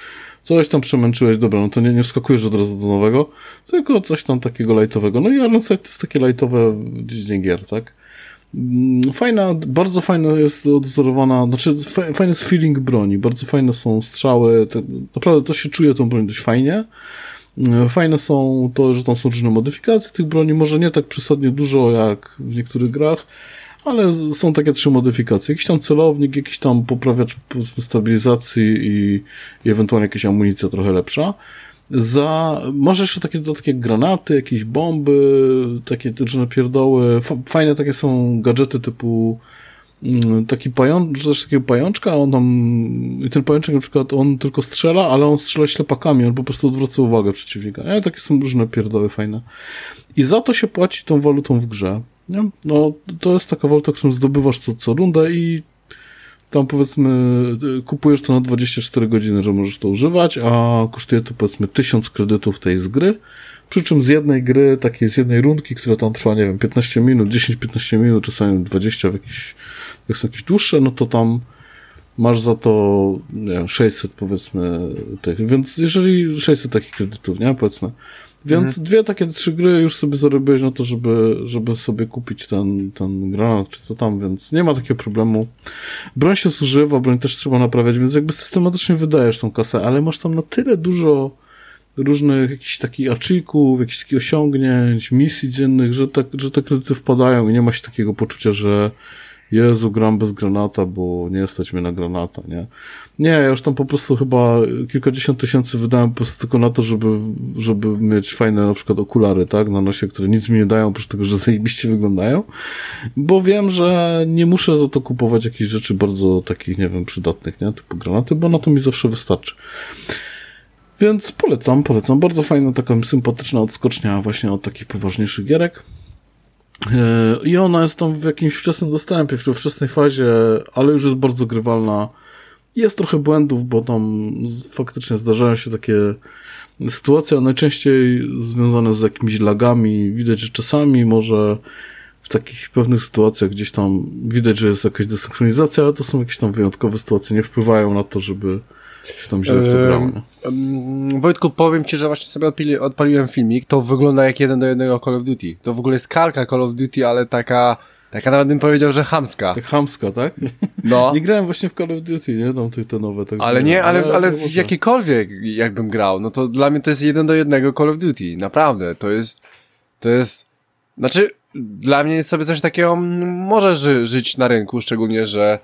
coś tam przemęczyłeś, dobra, no to nie, nie wskakujesz od razu do nowego, tylko coś tam takiego lightowego. No i Ironside to jest takie lightowe w dziedzinie gier, tak? Mm, fajna, bardzo fajna jest odzorowana, znaczy fajny jest feeling broni, bardzo fajne są strzały, te, naprawdę to się czuje tą broń dość fajnie. Mm, fajne są to, że tam są różne modyfikacje tych broni, może nie tak przesadnie dużo jak w niektórych grach, ale są takie trzy modyfikacje. Jakiś tam celownik, jakiś tam poprawiacz stabilizacji i, i ewentualnie jakaś amunicja trochę lepsza za, może jeszcze takie dodatki jak granaty, jakieś bomby, takie różne pierdoły, fajne takie są gadżety typu mm, taki pajączek, też takiego pajączka, on tam, i ten pajączek na przykład, on tylko strzela, ale on strzela ślepakami, on po prostu odwraca uwagę przeciwnika. Nie? Takie są różne pierdoły fajne. I za to się płaci tą walutą w grze. Nie? No, to jest taka waluta, którą zdobywasz co, co rundę i tam powiedzmy kupujesz to na 24 godziny, że możesz to używać, a kosztuje to powiedzmy 1000 kredytów tej z gry. Przy czym z jednej gry, takiej z jednej rundki, która tam trwa, nie wiem, 15 minut, 10-15 minut, czasami 20 w jakiś, jak są jakieś dłuższe, no to tam masz za to, nie wiem, 600 powiedzmy tych, więc jeżeli 600 takich kredytów, nie, powiedzmy, więc mhm. dwie takie trzy gry już sobie zarobiłeś na to, żeby, żeby sobie kupić ten, ten granat, czy co tam, więc nie ma takiego problemu. Broń się zużywa, broń też trzeba naprawiać, więc jakby systematycznie wydajesz tą kasę, ale masz tam na tyle dużo różnych jakichś takich achików, jakichś takich osiągnięć, misji dziennych, że, tak, że te kredyty wpadają i nie ma się takiego poczucia, że Jezu, gram bez granata, bo nie stać mnie na granata, nie? Nie, ja już tam po prostu chyba kilkadziesiąt tysięcy wydałem po prostu tylko na to, żeby, żeby mieć fajne na przykład okulary, tak, na nosie, które nic mi nie dają, oprócz tego, że zajebiście wyglądają, bo wiem, że nie muszę za to kupować jakichś rzeczy bardzo takich, nie wiem, przydatnych, nie, typu granaty, bo na to mi zawsze wystarczy. Więc polecam, polecam. Bardzo fajna, taka sympatyczna odskocznia właśnie od takich poważniejszych gierek. E, I ona jest tam w jakimś wczesnym dostępie, w wczesnej fazie, ale już jest bardzo grywalna. Jest trochę błędów, bo tam faktycznie zdarzają się takie sytuacje, a najczęściej związane z jakimiś lagami. Widać, że czasami może w takich pewnych sytuacjach gdzieś tam widać, że jest jakaś desynchronizacja, ale to są jakieś tam wyjątkowe sytuacje, nie wpływają na to, żeby się tam źle w to grało. Wojtku, powiem ci, że właśnie sobie odpali, odpaliłem filmik, to wygląda jak jeden do jednego Call of Duty. To w ogóle jest kalka Call of Duty, ale taka, taka nawet bym powiedział, że hamska. Tak hamska, tak? No. nie grałem właśnie w Call of Duty, nie? Tam te, te nowe. Tak ale nie, ale, ale, ale w jakikolwiek jakbym grał, no to dla mnie to jest jeden do jednego Call of Duty. Naprawdę, to jest, to jest, znaczy, dla mnie sobie coś takiego może ży żyć na rynku, szczególnie, że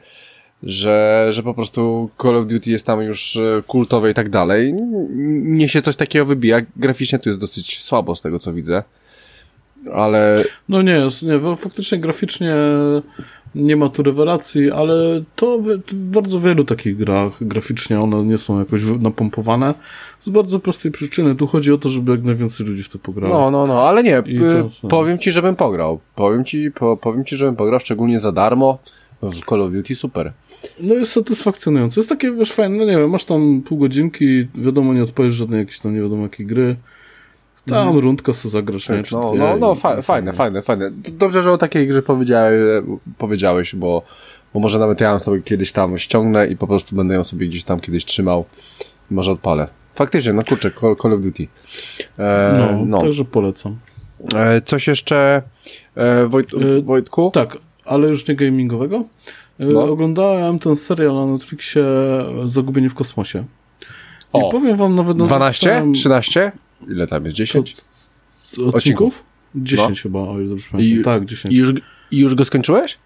że, że po prostu Call of Duty jest tam już e, kultowe i tak dalej. Nie się coś takiego wybija. Graficznie tu jest dosyć słabo z tego, co widzę. Ale... No nie, nie faktycznie graficznie nie ma tu rewelacji, ale to w, bardzo wielu takich grach graficznie one nie są jakoś napompowane z bardzo prostej przyczyny. Tu chodzi o to, żeby jak najwięcej ludzi w to pograło. No, no, no, ale nie, to, powiem ci, żebym pograł. Powiem ci, po, powiem ci, żebym pograł, szczególnie za darmo w Call of Duty, super. No jest satysfakcjonujące. Jest takie, wiesz, fajne, no nie wiem, masz tam pół godzinki, wiadomo, nie odpalisz żadnej jakiejś tam nie wiadomo jakiej gry. Tam mm. rundka sobie zagrasz, tak, nie? No, no, no, fa fajne, fajne, fajne. Dobrze, że o takiej grze powiedziałeś, powiedziałeś bo, bo może nawet ja ją sobie kiedyś tam ściągnę i po prostu będę ją sobie gdzieś tam kiedyś trzymał może odpalę. Faktycznie, no kurczę, Call, of Duty. E, no, no, także polecam. E, coś jeszcze, e, Wojt e, Wojtku? Tak, ale już nie gamingowego. E, no. Oglądałem ten serial na Netflixie Zagubienie w kosmosie. I o, powiem wam nawet... 12? 13? Ile tam jest? 10? Co, odcinków? 10 no. chyba, o ile dobrze pamiętam. Tak, 10. I już, I już go skończyłeś?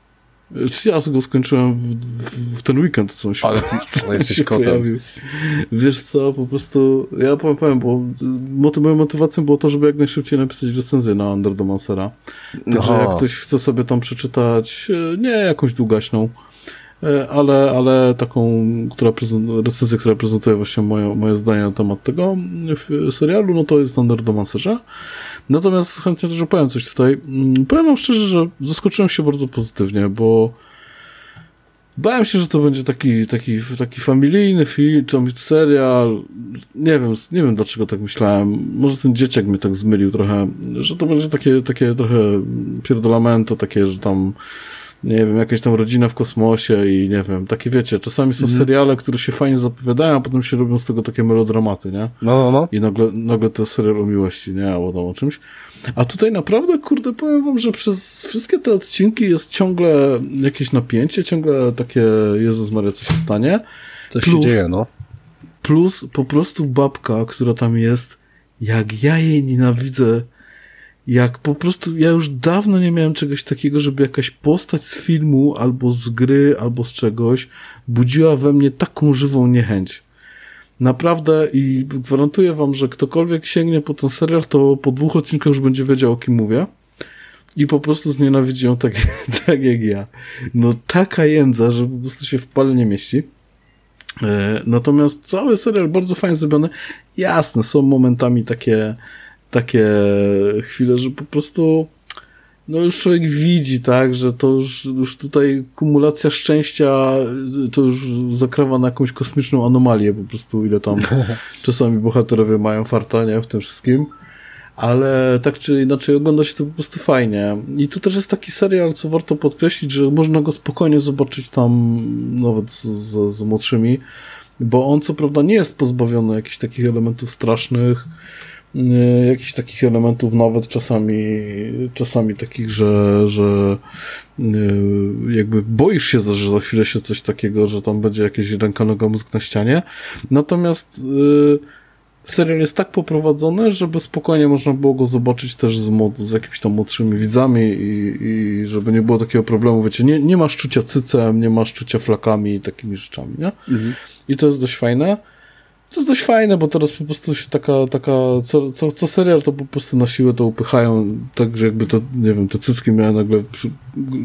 Ja go skończyłem w, w, w ten weekend, co się, Ale ty, co jesteś kotem. Pojawił. Wiesz co, po prostu, ja powiem, powiem bo moty, moją motywacją było to, żeby jak najszybciej napisać recenzję na Underdomancera. Także no. jak ktoś chce sobie tam przeczytać, e, nie jakąś długaśną, ale, ale taką, która recenzję, która prezentuje właśnie moje, moje zdanie na temat tego serialu, no to jest Underdomancerze. Natomiast chętnie też opowiem coś tutaj. Mm, powiem wam szczerze, że zaskoczyłem się bardzo pozytywnie, bo Bałem się, że to będzie taki, taki, taki familijny film, czy serial. Nie wiem, nie wiem dlaczego tak myślałem. Może ten dzieciak mnie tak zmylił trochę, że to będzie takie, takie trochę pierdolamento, takie, że tam nie wiem, jakaś tam rodzina w kosmosie i nie wiem, takie wiecie, czasami są mhm. seriale, które się fajnie zapowiadają, a potem się robią z tego takie melodramaty, nie? No, no, no. I nagle, nagle to serial o miłości, nie? Albo tam o czymś. A tutaj naprawdę, kurde, powiem wam, że przez wszystkie te odcinki jest ciągle jakieś napięcie, ciągle takie, Jezus Maria, co się stanie. Coś plus, się dzieje, no. Plus po prostu babka, która tam jest, jak ja jej nienawidzę jak po prostu ja już dawno nie miałem czegoś takiego, żeby jakaś postać z filmu albo z gry, albo z czegoś budziła we mnie taką żywą niechęć. Naprawdę i gwarantuję wam, że ktokolwiek sięgnie po ten serial, to po dwóch odcinkach już będzie wiedział, o kim mówię. I po prostu znienawidzi ją tak, tak jak ja. No taka jędza, że po prostu się w pale nie mieści. E, natomiast cały serial bardzo fajnie zrobiony. Jasne, są momentami takie takie chwile, że po prostu no już człowiek widzi, tak, że to już, już tutaj kumulacja szczęścia to już zakrawa na jakąś kosmiczną anomalię po prostu, ile tam czasami bohaterowie mają farta, nie, w tym wszystkim. Ale tak czy inaczej ogląda się to po prostu fajnie. I tu też jest taki serial, co warto podkreślić, że można go spokojnie zobaczyć tam nawet z, z, z młodszymi, bo on co prawda nie jest pozbawiony jakichś takich elementów strasznych, jakichś takich elementów nawet czasami, czasami takich, że, że y, jakby boisz się, że za chwilę się coś takiego, że tam będzie jakieś ręka, noga, mózg na ścianie. Natomiast y, serial jest tak poprowadzony, żeby spokojnie można było go zobaczyć też z, mod, z jakimiś tam młodszymi widzami i, i żeby nie było takiego problemu, wiecie, nie, nie masz czucia cycem, nie masz czucia flakami i takimi rzeczami, nie? Mhm. I to jest dość fajne. To jest dość fajne, bo teraz po prostu się taka, taka, co, co, co serial to po prostu na siłę to upychają, tak, że jakby to, nie wiem, te cycki miały nagle przy,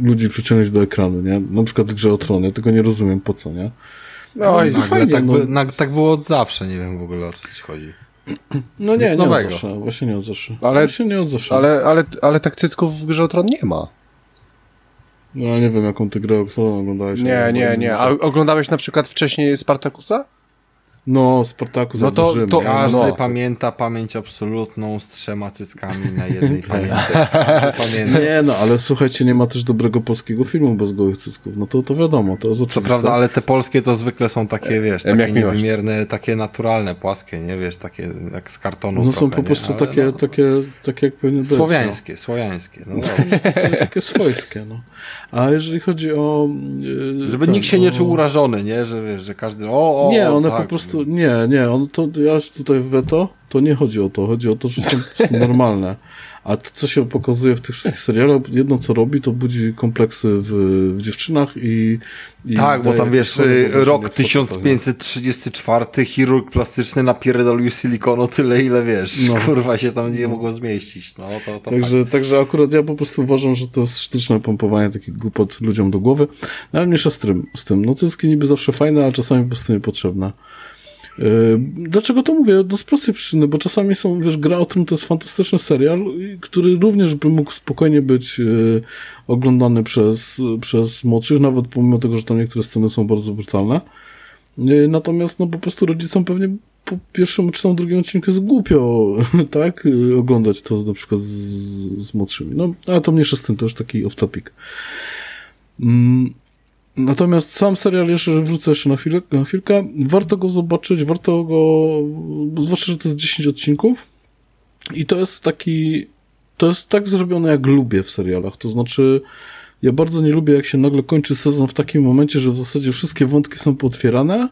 ludzi przyciągnąć do ekranu, nie? Na przykład w grze o tron, ja tego nie rozumiem, po co, nie? No, no i fajnie, tak, no. by, tak było od zawsze, nie wiem w ogóle o co ci chodzi. No nie, nie od zawsze, właśnie nie od zawsze. Ale, właśnie nie od zawsze. Ale, ale, ale tak cycków w grze o tron nie ma. No nie wiem, jaką ty grę o tron oglądałeś. Nie, nie, nie. A oglądałeś na przykład wcześniej Spartakusa? No, Spartaku no to, to Każdy no. pamięta pamięć absolutną z trzema cyckami na jednej pamięci. Nie, no, ale słuchajcie, nie ma też dobrego polskiego filmu bez gołych cycków. No to, to wiadomo, to jest oczywiste. Co prawda, ale te polskie to zwykle są takie, wiesz, takie jak niewymierne, takie naturalne, płaskie, nie wiesz, takie jak z kartonu. No trochę, są po prostu takie, no, takie, takie jak powinny być. Słowiańskie, no. słowiańskie. No, takie, takie swojskie, no. A jeżeli chodzi o... Żeby ten, nikt się nie czuł urażony, nie? Że wiesz, że każdy, o, o, Nie, one tak, po prostu prostu, nie, nie, on to, ja tutaj weto, to nie chodzi o to, chodzi o to, że są normalne. A to, co się pokazuje w tych wszystkich serialach, jedno co robi, to budzi kompleksy w, w dziewczynach i, i Tak, bo tam wiesz, rok 1534, chirurg plastyczny napierdolił silikonu tyle, ile wiesz, no. kurwa się tam nie mogło zmieścić. No, to, to także, także akurat ja po prostu uważam, że to jest sztuczne pompowanie takich głupot ludziom do głowy, no, ale mniejsza z tym, z tym. No cycki niby zawsze fajne, ale czasami po prostu niepotrzebne. Yy, dlaczego to mówię? No z prostej przyczyny, bo czasami są, wiesz, Gra o tym to jest fantastyczny serial, który również by mógł spokojnie być yy, oglądany przez, przez młodszych, nawet pomimo tego, że tam niektóre sceny są bardzo brutalne. Yy, natomiast, no po prostu rodzicom pewnie po pierwszym czy tam drugim odcinku jest głupio, tak, oglądać to na przykład z, z młodszymi. No, ale to mniejsze z tym, to już taki off-topic. Mm. Natomiast sam serial jeszcze wrzucę jeszcze na, chwilę, na chwilkę. Warto go zobaczyć, warto go, zwłaszcza, że to jest 10 odcinków. I to jest taki, to jest tak zrobione, jak lubię w serialach. To znaczy, ja bardzo nie lubię, jak się nagle kończy sezon w takim momencie, że w zasadzie wszystkie wątki są potwierane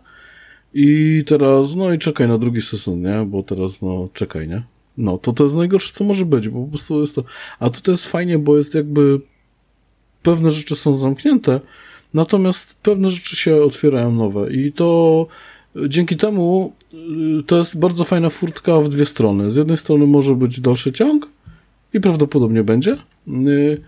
i teraz, no i czekaj na drugi sezon, nie? Bo teraz, no, czekaj, nie? No, to to jest najgorsze, co może być, bo po prostu jest to... A tutaj jest fajnie, bo jest jakby... Pewne rzeczy są zamknięte, Natomiast pewne rzeczy się otwierają nowe i to dzięki temu y, to jest bardzo fajna furtka w dwie strony. Z jednej strony może być dalszy ciąg i prawdopodobnie będzie, y,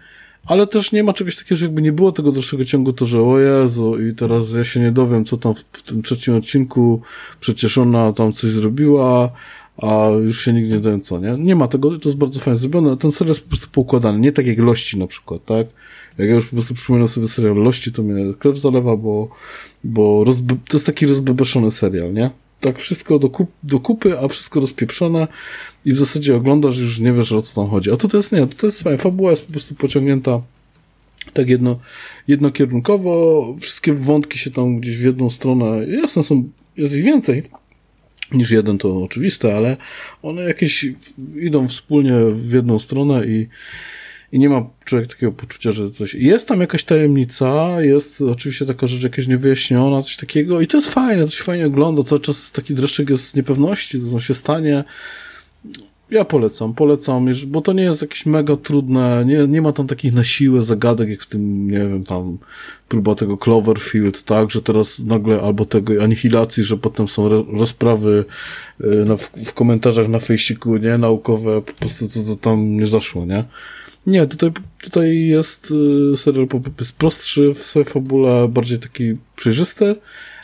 ale też nie ma czegoś takiego, że jakby nie było tego dalszego ciągu, to że o Jezu i teraz ja się nie dowiem, co tam w tym trzecim odcinku, przecież ona tam coś zrobiła, a już się nigdy nie dowiem co, nie? Nie ma tego, to jest bardzo fajnie zrobione, ten serial jest po prostu poukładany, nie tak jak Lości na przykład, tak? Jak ja już po prostu przypominam sobie serial Lości, to mnie krew zalewa, bo, bo rozbe- to jest taki rozbebeszony serial, nie? Tak wszystko do, kup- do kupy, a wszystko rozpieprzone i w zasadzie oglądasz już nie wiesz o co tam chodzi. A to, to jest nie, to jest fajne. Fabuła jest po prostu pociągnięta tak jedno, jednokierunkowo, wszystkie wątki się tam gdzieś w jedną stronę, jasne są, jest ich więcej niż jeden, to oczywiste, ale one jakieś idą wspólnie w jedną stronę i, i nie ma człowiek takiego poczucia, że coś. Jest tam jakaś tajemnica, jest oczywiście taka rzecz jakaś niewyjaśniona, coś takiego, i to jest fajne, to się fajnie ogląda. Cały czas taki dreszczyk jest z niepewności, co się stanie. Ja polecam, polecam, bo to nie jest jakieś mega trudne, nie, nie ma tam takich na siłę zagadek, jak w tym, nie wiem, tam próba tego Cloverfield, tak, że teraz nagle, albo tego anihilacji, że potem są rozprawy y, na, w, w komentarzach na fejsiku, nie, naukowe, po prostu co, co tam nie zaszło, nie. Nie, tutaj, tutaj jest y, serial jest prostszy w swojej fabule, bardziej taki przejrzysty,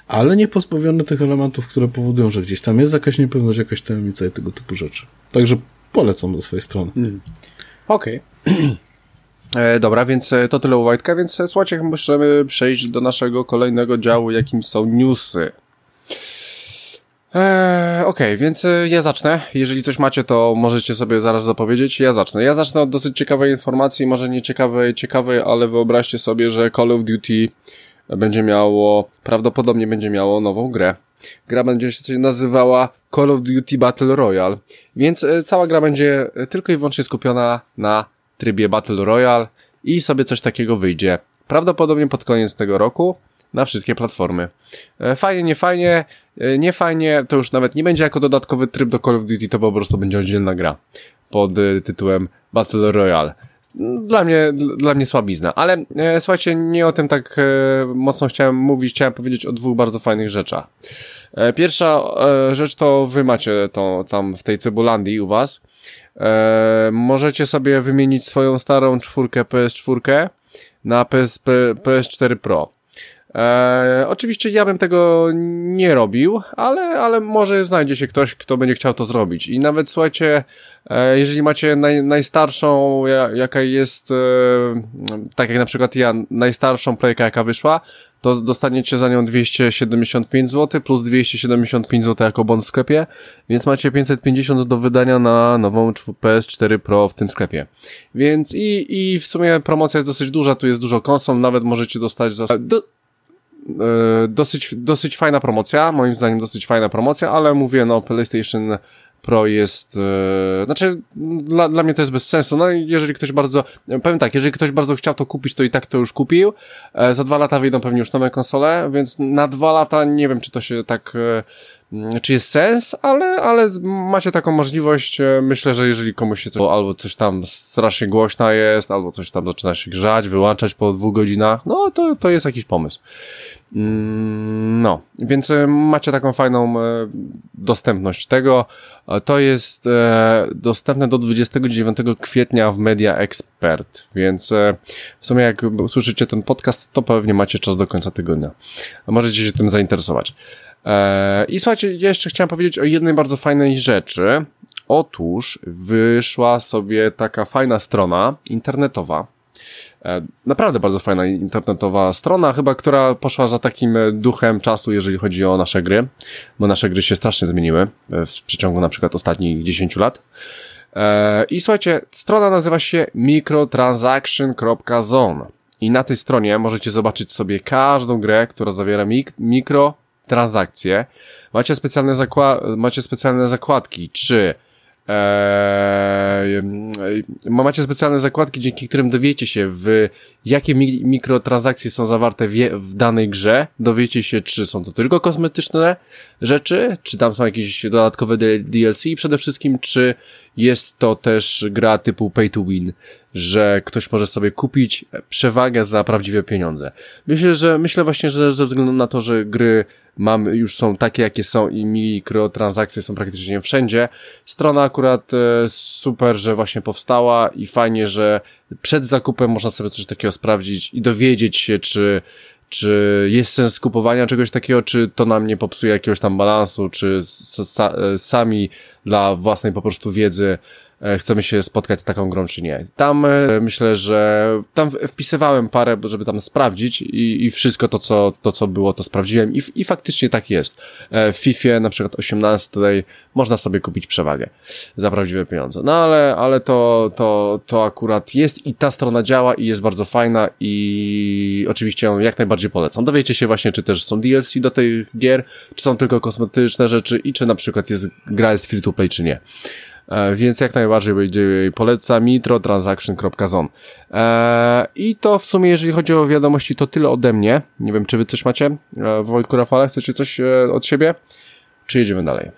ale nie pozbawiony tych elementów, które powodują, że gdzieś tam jest jakaś niepewność, jakaś tajemnica i tego typu rzeczy. Także polecam ze swojej strony. Mm. Okej. Okay. E, dobra, więc e, to tyle u Wojtka, więc e, słuchajcie, możemy przejść do naszego kolejnego działu, jakim są newsy. Eee, Okej, okay, więc ja zacznę. Jeżeli coś macie, to możecie sobie zaraz zapowiedzieć. Ja zacznę. Ja zacznę od dosyć ciekawej informacji, może nie ciekawej, ciekawej, ale wyobraźcie sobie, że Call of Duty będzie miało, prawdopodobnie będzie miało nową grę. Gra będzie się nazywała Call of Duty Battle Royale, więc e, cała gra będzie e, tylko i wyłącznie skupiona na trybie Battle Royale i sobie coś takiego wyjdzie. Prawdopodobnie pod koniec tego roku na wszystkie platformy. E, fajnie, nie fajnie, nie fajnie, to już nawet nie będzie jako dodatkowy tryb do Call of Duty, to po prostu będzie oddzielna gra pod tytułem Battle Royale dla mnie, dla mnie słabizna. Ale e, słuchajcie, nie o tym tak e, mocno chciałem mówić, chciałem powiedzieć o dwóch bardzo fajnych rzeczach. E, pierwsza e, rzecz to wy macie to tam w tej Cebulandii u was. E, możecie sobie wymienić swoją starą czwórkę PS4 na PS, PS4 Pro. E, oczywiście ja bym tego nie robił, ale, ale może znajdzie się ktoś, kto będzie chciał to zrobić. I nawet słuchajcie, e, jeżeli macie naj, najstarszą, jaka jest, e, tak jak na przykład ja, najstarszą playkę jaka wyszła, to dostaniecie za nią 275 zł plus 275 zł jako bon w sklepie, więc macie 550 do wydania na nową PS4 Pro w tym sklepie. Więc i, i w sumie promocja jest dosyć duża, tu jest dużo konsol, nawet możecie dostać za... Do, dosyć, dosyć fajna promocja, moim zdaniem dosyć fajna promocja, ale mówię, no PlayStation Pro jest, e, znaczy dla, dla mnie to jest bez sensu, no jeżeli ktoś bardzo, powiem tak, jeżeli ktoś bardzo chciał to kupić, to i tak to już kupił, e, za dwa lata wyjdą pewnie już nowe konsole, więc na dwa lata nie wiem, czy to się tak mm, czy jest sens, ale, ale macie taką możliwość. E, myślę, że jeżeli komuś się coś, albo coś tam strasznie głośna jest, albo coś tam zaczyna się grzać, wyłączać po dwóch godzinach, no to, to jest jakiś pomysł. Mm, no, więc e, macie taką fajną e, dostępność tego. To jest dostępne do 29 kwietnia w Media Expert, więc w sumie jak słyszycie ten podcast, to pewnie macie czas do końca tygodnia. Możecie się tym zainteresować. I słuchajcie, jeszcze chciałem powiedzieć o jednej bardzo fajnej rzeczy. Otóż wyszła sobie taka fajna strona internetowa. Eee, naprawdę bardzo fajna internetowa strona, chyba która poszła za takim duchem czasu, jeżeli chodzi o nasze gry, bo nasze gry się strasznie zmieniły e, w przeciągu na przykład ostatnich 10 lat. I słuchajcie, strona nazywa się microtransaction.zone. I na tej stronie możecie zobaczyć sobie każdą grę, która zawiera mik mikro transakcje, macie specjalne, zakła- macie specjalne zakładki, czy macie specjalne zakładki, dzięki którym dowiecie się, w jakie mi mikrotransakcje są zawarte w, danej grze. Dowiecie się, czy są to tylko kosmetyczne rzeczy, czy tam są jakieś dodatkowe DLC i przede wszystkim, czy jest to też gra typu pay to win, że ktoś może sobie kupić przewagę za prawdziwe pieniądze. Myślę, że myślę właśnie, że ze względu na to, że gry mam, już są takie, jakie są i mikrotransakcje są praktycznie wszędzie. Strona akurat e, super, że właśnie powstała i fajnie, że przed zakupem można sobie coś takiego sprawdzić i dowiedzieć się, czy czy jest sens kupowania czegoś takiego, czy to nam nie popsuje jakiegoś tam balansu, czy e, sami dla własnej po prostu wiedzy chcemy się spotkać z taką grą, czy nie. Tam e, myślę, że tam wpisywałem parę, żeby tam sprawdzić i, i wszystko to co, to, co było, to sprawdziłem i, i faktycznie tak jest. E, w FIFA na przykład 18 można sobie kupić przewagę za prawdziwe pieniądze. No ale, ale to, to, to akurat jest i ta strona działa i jest bardzo fajna i oczywiście ją jak najbardziej polecam. Dowiecie się właśnie, czy też są DLC do tych gier, czy są tylko kosmetyczne rzeczy i czy na przykład jest, gra jest free to play, czy nie. E, więc jak najbardziej będzie poleca mitrotransaction.zone. E, I to w sumie, jeżeli chodzi o wiadomości, to tyle ode mnie. Nie wiem, czy wy coś macie? E, Wojtku, Rafale, chcecie coś od siebie? Czy jedziemy dalej?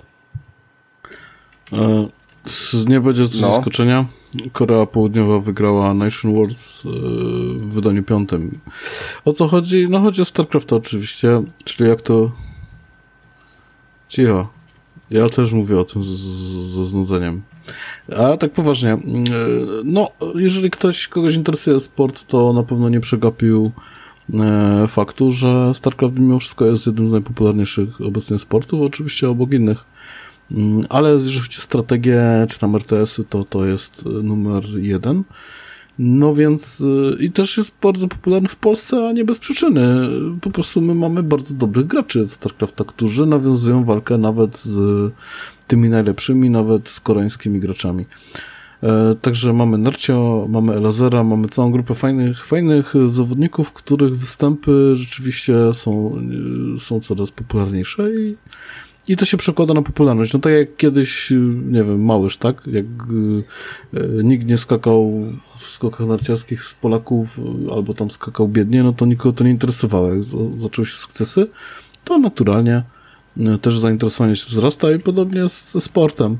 Nie będzie to no. zaskoczenia. Korea Południowa wygrała Nation Wars w wydaniu piątym. O co chodzi? No chodzi o StarCraft oczywiście, czyli jak to... Cicho. Ja też mówię o tym ze znudzeniem. A tak poważnie, e, no, jeżeli ktoś, kogoś interesuje sport, to na pewno nie przegapił e, faktu, że StarCraft mimo wszystko jest jednym z najpopularniejszych obecnie sportów, oczywiście obok innych. Mm, ale jeżeli chodzi o strategię, czy tam RTS-y, to to jest numer jeden. No więc y, i też jest bardzo popularny w Polsce, a nie bez przyczyny. Po prostu my mamy bardzo dobrych graczy w StarCrafta, którzy nawiązują walkę nawet z tymi najlepszymi, nawet z koreańskimi graczami. E, także mamy Nercio, mamy Elazera, mamy całą grupę fajnych, fajnych zawodników, których występy rzeczywiście są, y, są coraz popularniejsze i i to się przekłada na popularność. No tak jak kiedyś, nie wiem, Małysz, tak? Jak y, nikt nie skakał w skokach narciarskich z Polaków albo tam skakał biednie, no to nikogo to nie interesowało. Jak zaczęły się sukcesy, to naturalnie też zainteresowanie się wzrasta i podobnie z, ze sportem.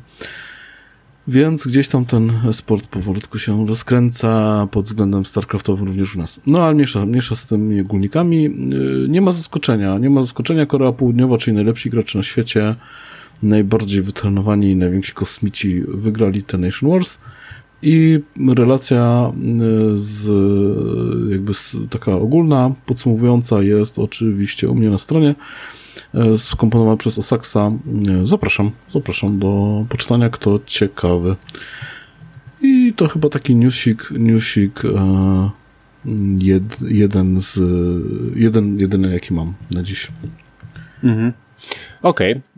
Więc gdzieś tam ten sport powolutku się rozkręca pod względem StarCraftowym również u nas. No ale mniejsza, mniejsza z tymi ogólnikami. Yy, nie ma zaskoczenia. Nie ma zaskoczenia. Korea Południowa, czyli najlepsi gracze na świecie, najbardziej wytrenowani i najwięksi kosmici wygrali te Nation Wars. I relacja yy, z, jakby taka ogólna, podsumowująca jest oczywiście u mnie na stronie. E, skomponowana przez Osaksa. E, zapraszam, zapraszam do poczytania, kto ciekawy. I to chyba taki newsik, newsik e, jed, jeden z, jeden, jedyny jaki mam na dziś. Mhm. Okej. Okay.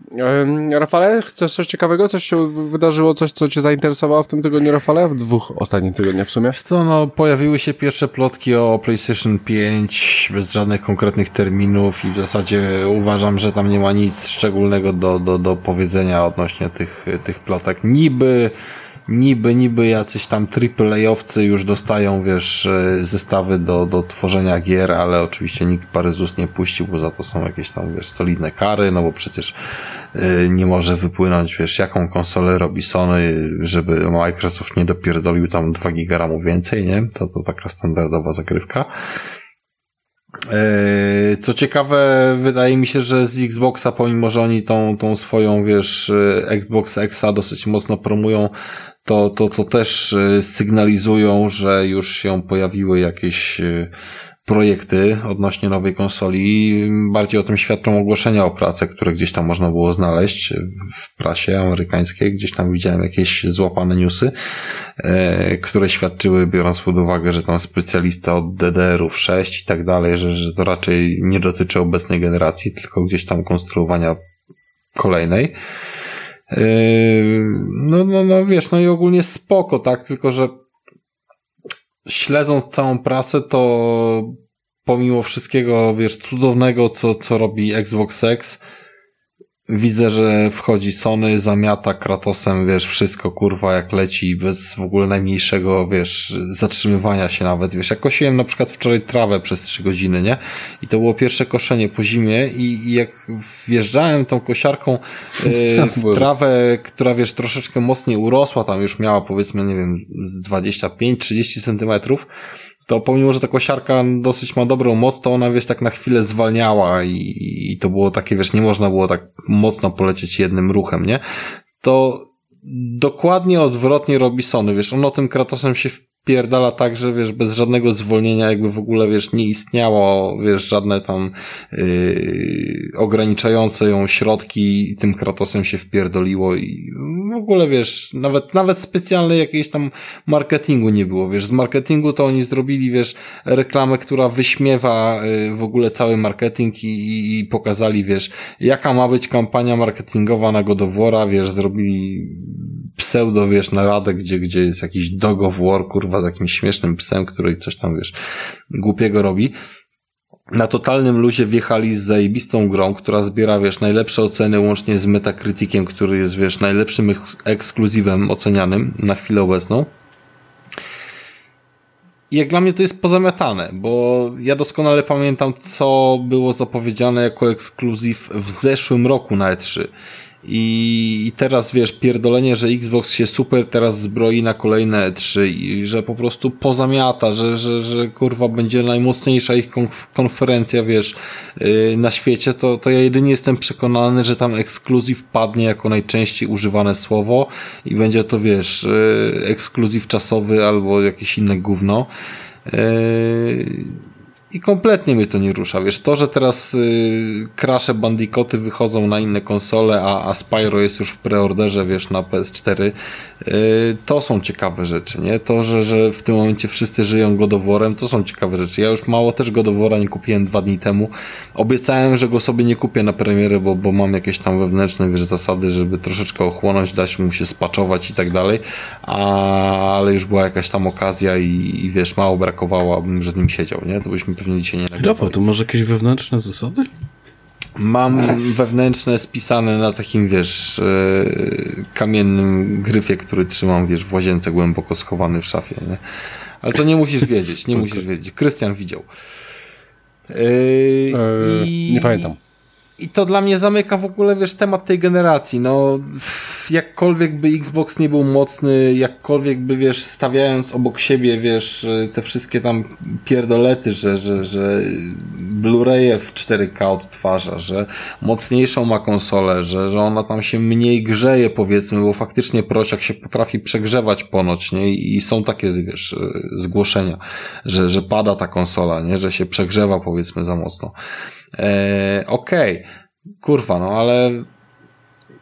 Rafale, chcesz coś ciekawego? Coś się wydarzyło, coś, co cię zainteresowało w tym tygodniu, Rafale? W dwóch ostatnich tygodniach w sumie? Co, no, pojawiły się pierwsze plotki o PlayStation 5 bez żadnych konkretnych terminów i w zasadzie uważam, że tam nie ma nic szczególnego do, do, do powiedzenia odnośnie tych, tych plotek. Niby niby, niby jacyś tam AAA-owcy już dostają, wiesz, e, zestawy do, do tworzenia gier, ale oczywiście nikt ust nie puścił, bo za to są jakieś tam, wiesz, solidne kary, no bo przecież e, nie może wypłynąć, wiesz, jaką konsolę robi Sony, żeby Microsoft nie dopierdolił tam 2 gigaramu więcej, nie? To, to taka standardowa zagrywka. E, co ciekawe, wydaje mi się, że z Xboxa, pomimo że oni tą, tą swoją, wiesz, Xbox Xa dosyć mocno promują, to, to, to też e, sygnalizują, że już się pojawiły jakieś e, projekty odnośnie nowej konsoli. Bardziej o tym świadczą ogłoszenia o pracę, które gdzieś tam można było znaleźć w prasie amerykańskiej. Gdzieś tam widziałem jakieś złapane newsy, e, które świadczyły, biorąc pod uwagę, że tam specjalista od DDR-ów 6 i tak dalej, że, że to raczej nie dotyczy obecnej generacji, tylko gdzieś tam konstruowania kolejnej. Yy, no, no, no wiesz, no i ogólnie spoko, tak, tylko że śledząc całą prasę, to pomimo wszystkiego, wiesz, cudownego, co, co robi Xbox X, widzę, że wchodzi Sony, zamiata Kratosem, wiesz, wszystko kurwa jak leci, bez w ogóle najmniejszego, wiesz, zatrzymywania się nawet, wiesz, jak kosiłem na przykład wczoraj trawę przez trzy godziny, nie? I to było pierwsze koszenie po zimie i, i jak wjeżdżałem tą kosiarką yy, w trawę, która, wiesz, troszeczkę mocniej urosła, tam już miała powiedzmy, nie wiem, z 25-30 centymetrów, to pomimo, że ta kosiarka dosyć ma dobrą moc, to ona, wiesz, tak na chwilę zwalniała i, i to było takie, wiesz, nie można było tak mocno polecieć jednym ruchem, nie? To dokładnie odwrotnie robi Sony, wiesz, on o tym Kratosem się pierdala tak, że wiesz, bez żadnego zwolnienia jakby w ogóle, wiesz, nie istniało, wiesz, żadne tam yy, ograniczające ją środki i tym Kratosem się wpierdoliło i w ogóle, wiesz, nawet, nawet specjalnej jakiejś tam marketingu nie było, wiesz, z marketingu to oni zrobili, wiesz, reklamę, która wyśmiewa yy, w ogóle cały marketing i, i pokazali, wiesz, jaka ma być kampania marketingowa na Godowora, wiesz, zrobili pseudo, wiesz, naradę, gdzie, gdzie jest jakiś dog of war, kurwa, z jakimś śmiesznym psem, który coś tam, wiesz, głupiego robi. Na totalnym luzie wjechali z zajebistą grą, która zbiera, wiesz, najlepsze oceny łącznie z Metacriticiem, który jest, wiesz, najlepszym ekskluzywem ocenianym na chwilę obecną. I jak dla mnie to jest pozamiatane, bo ja doskonale pamiętam, co było zapowiedziane jako ekskluzyw w zeszłym roku na E3. I, I teraz wiesz, pierdolenie, że Xbox się super teraz zbroi na kolejne E3 i że po prostu pozamiata, że, że, że kurwa będzie najmocniejsza ich konferencja, wiesz, yy, na świecie, to, to ja jedynie jestem przekonany, że tam ekskluzyw padnie jako najczęściej używane słowo i będzie to, wiesz, yy, ekskluzyw czasowy albo jakieś inne gówno. Yy, i kompletnie mnie to nie rusza. Wiesz, to, że teraz y, Crash Bandicoty wychodzą na inne konsole, a, a Spyro jest już w preorderze, wiesz, na PS4, y, to są ciekawe rzeczy, nie? To, że, że w tym momencie wszyscy żyją godoworem, to są ciekawe rzeczy. Ja już mało też godowora nie kupiłem dwa dni temu. Obiecałem, że go sobie nie kupię na premierę, bo, bo mam jakieś tam wewnętrzne, wiesz, zasady, żeby troszeczkę ochłonąć, dać mu się spaczować i tak dalej, a, ale już była jakaś tam okazja i, i wiesz, mało brakowało, abym z nim siedział, nie? To byśmy pewnie dzisiaj nie nagrywali. Rafał, to masz jakieś wewnętrzne zasady? Mam wewnętrzne spisane na takim, wiesz, yy, kamiennym gryfie, który trzymam, wiesz, w łazience głęboko schowany w szafie, nie? Ale to nie musisz wiedzieć, nie musisz wiedzieć. Krystian widział. Yy, eee, nie pamiętam. I to dla mnie zamyka w ogóle, wiesz, temat tej generacji. No, jakkolwiek by Xbox nie był mocny, jakkolwiek by, wiesz, stawiając obok siebie, wiesz, te wszystkie tam pierdolety, że, że, że Blu-raye w 4K odtwarza, że mocniejszą ma konsolę, że, że ona tam się mniej grzeje, powiedzmy, bo faktycznie prosiak się potrafi przegrzewać ponoć, nie? I są takie, wiesz, zgłoszenia, że, że pada ta konsola, nie? Że się przegrzewa, powiedzmy, za mocno. Eee, Okej, okay. kurwa, no ale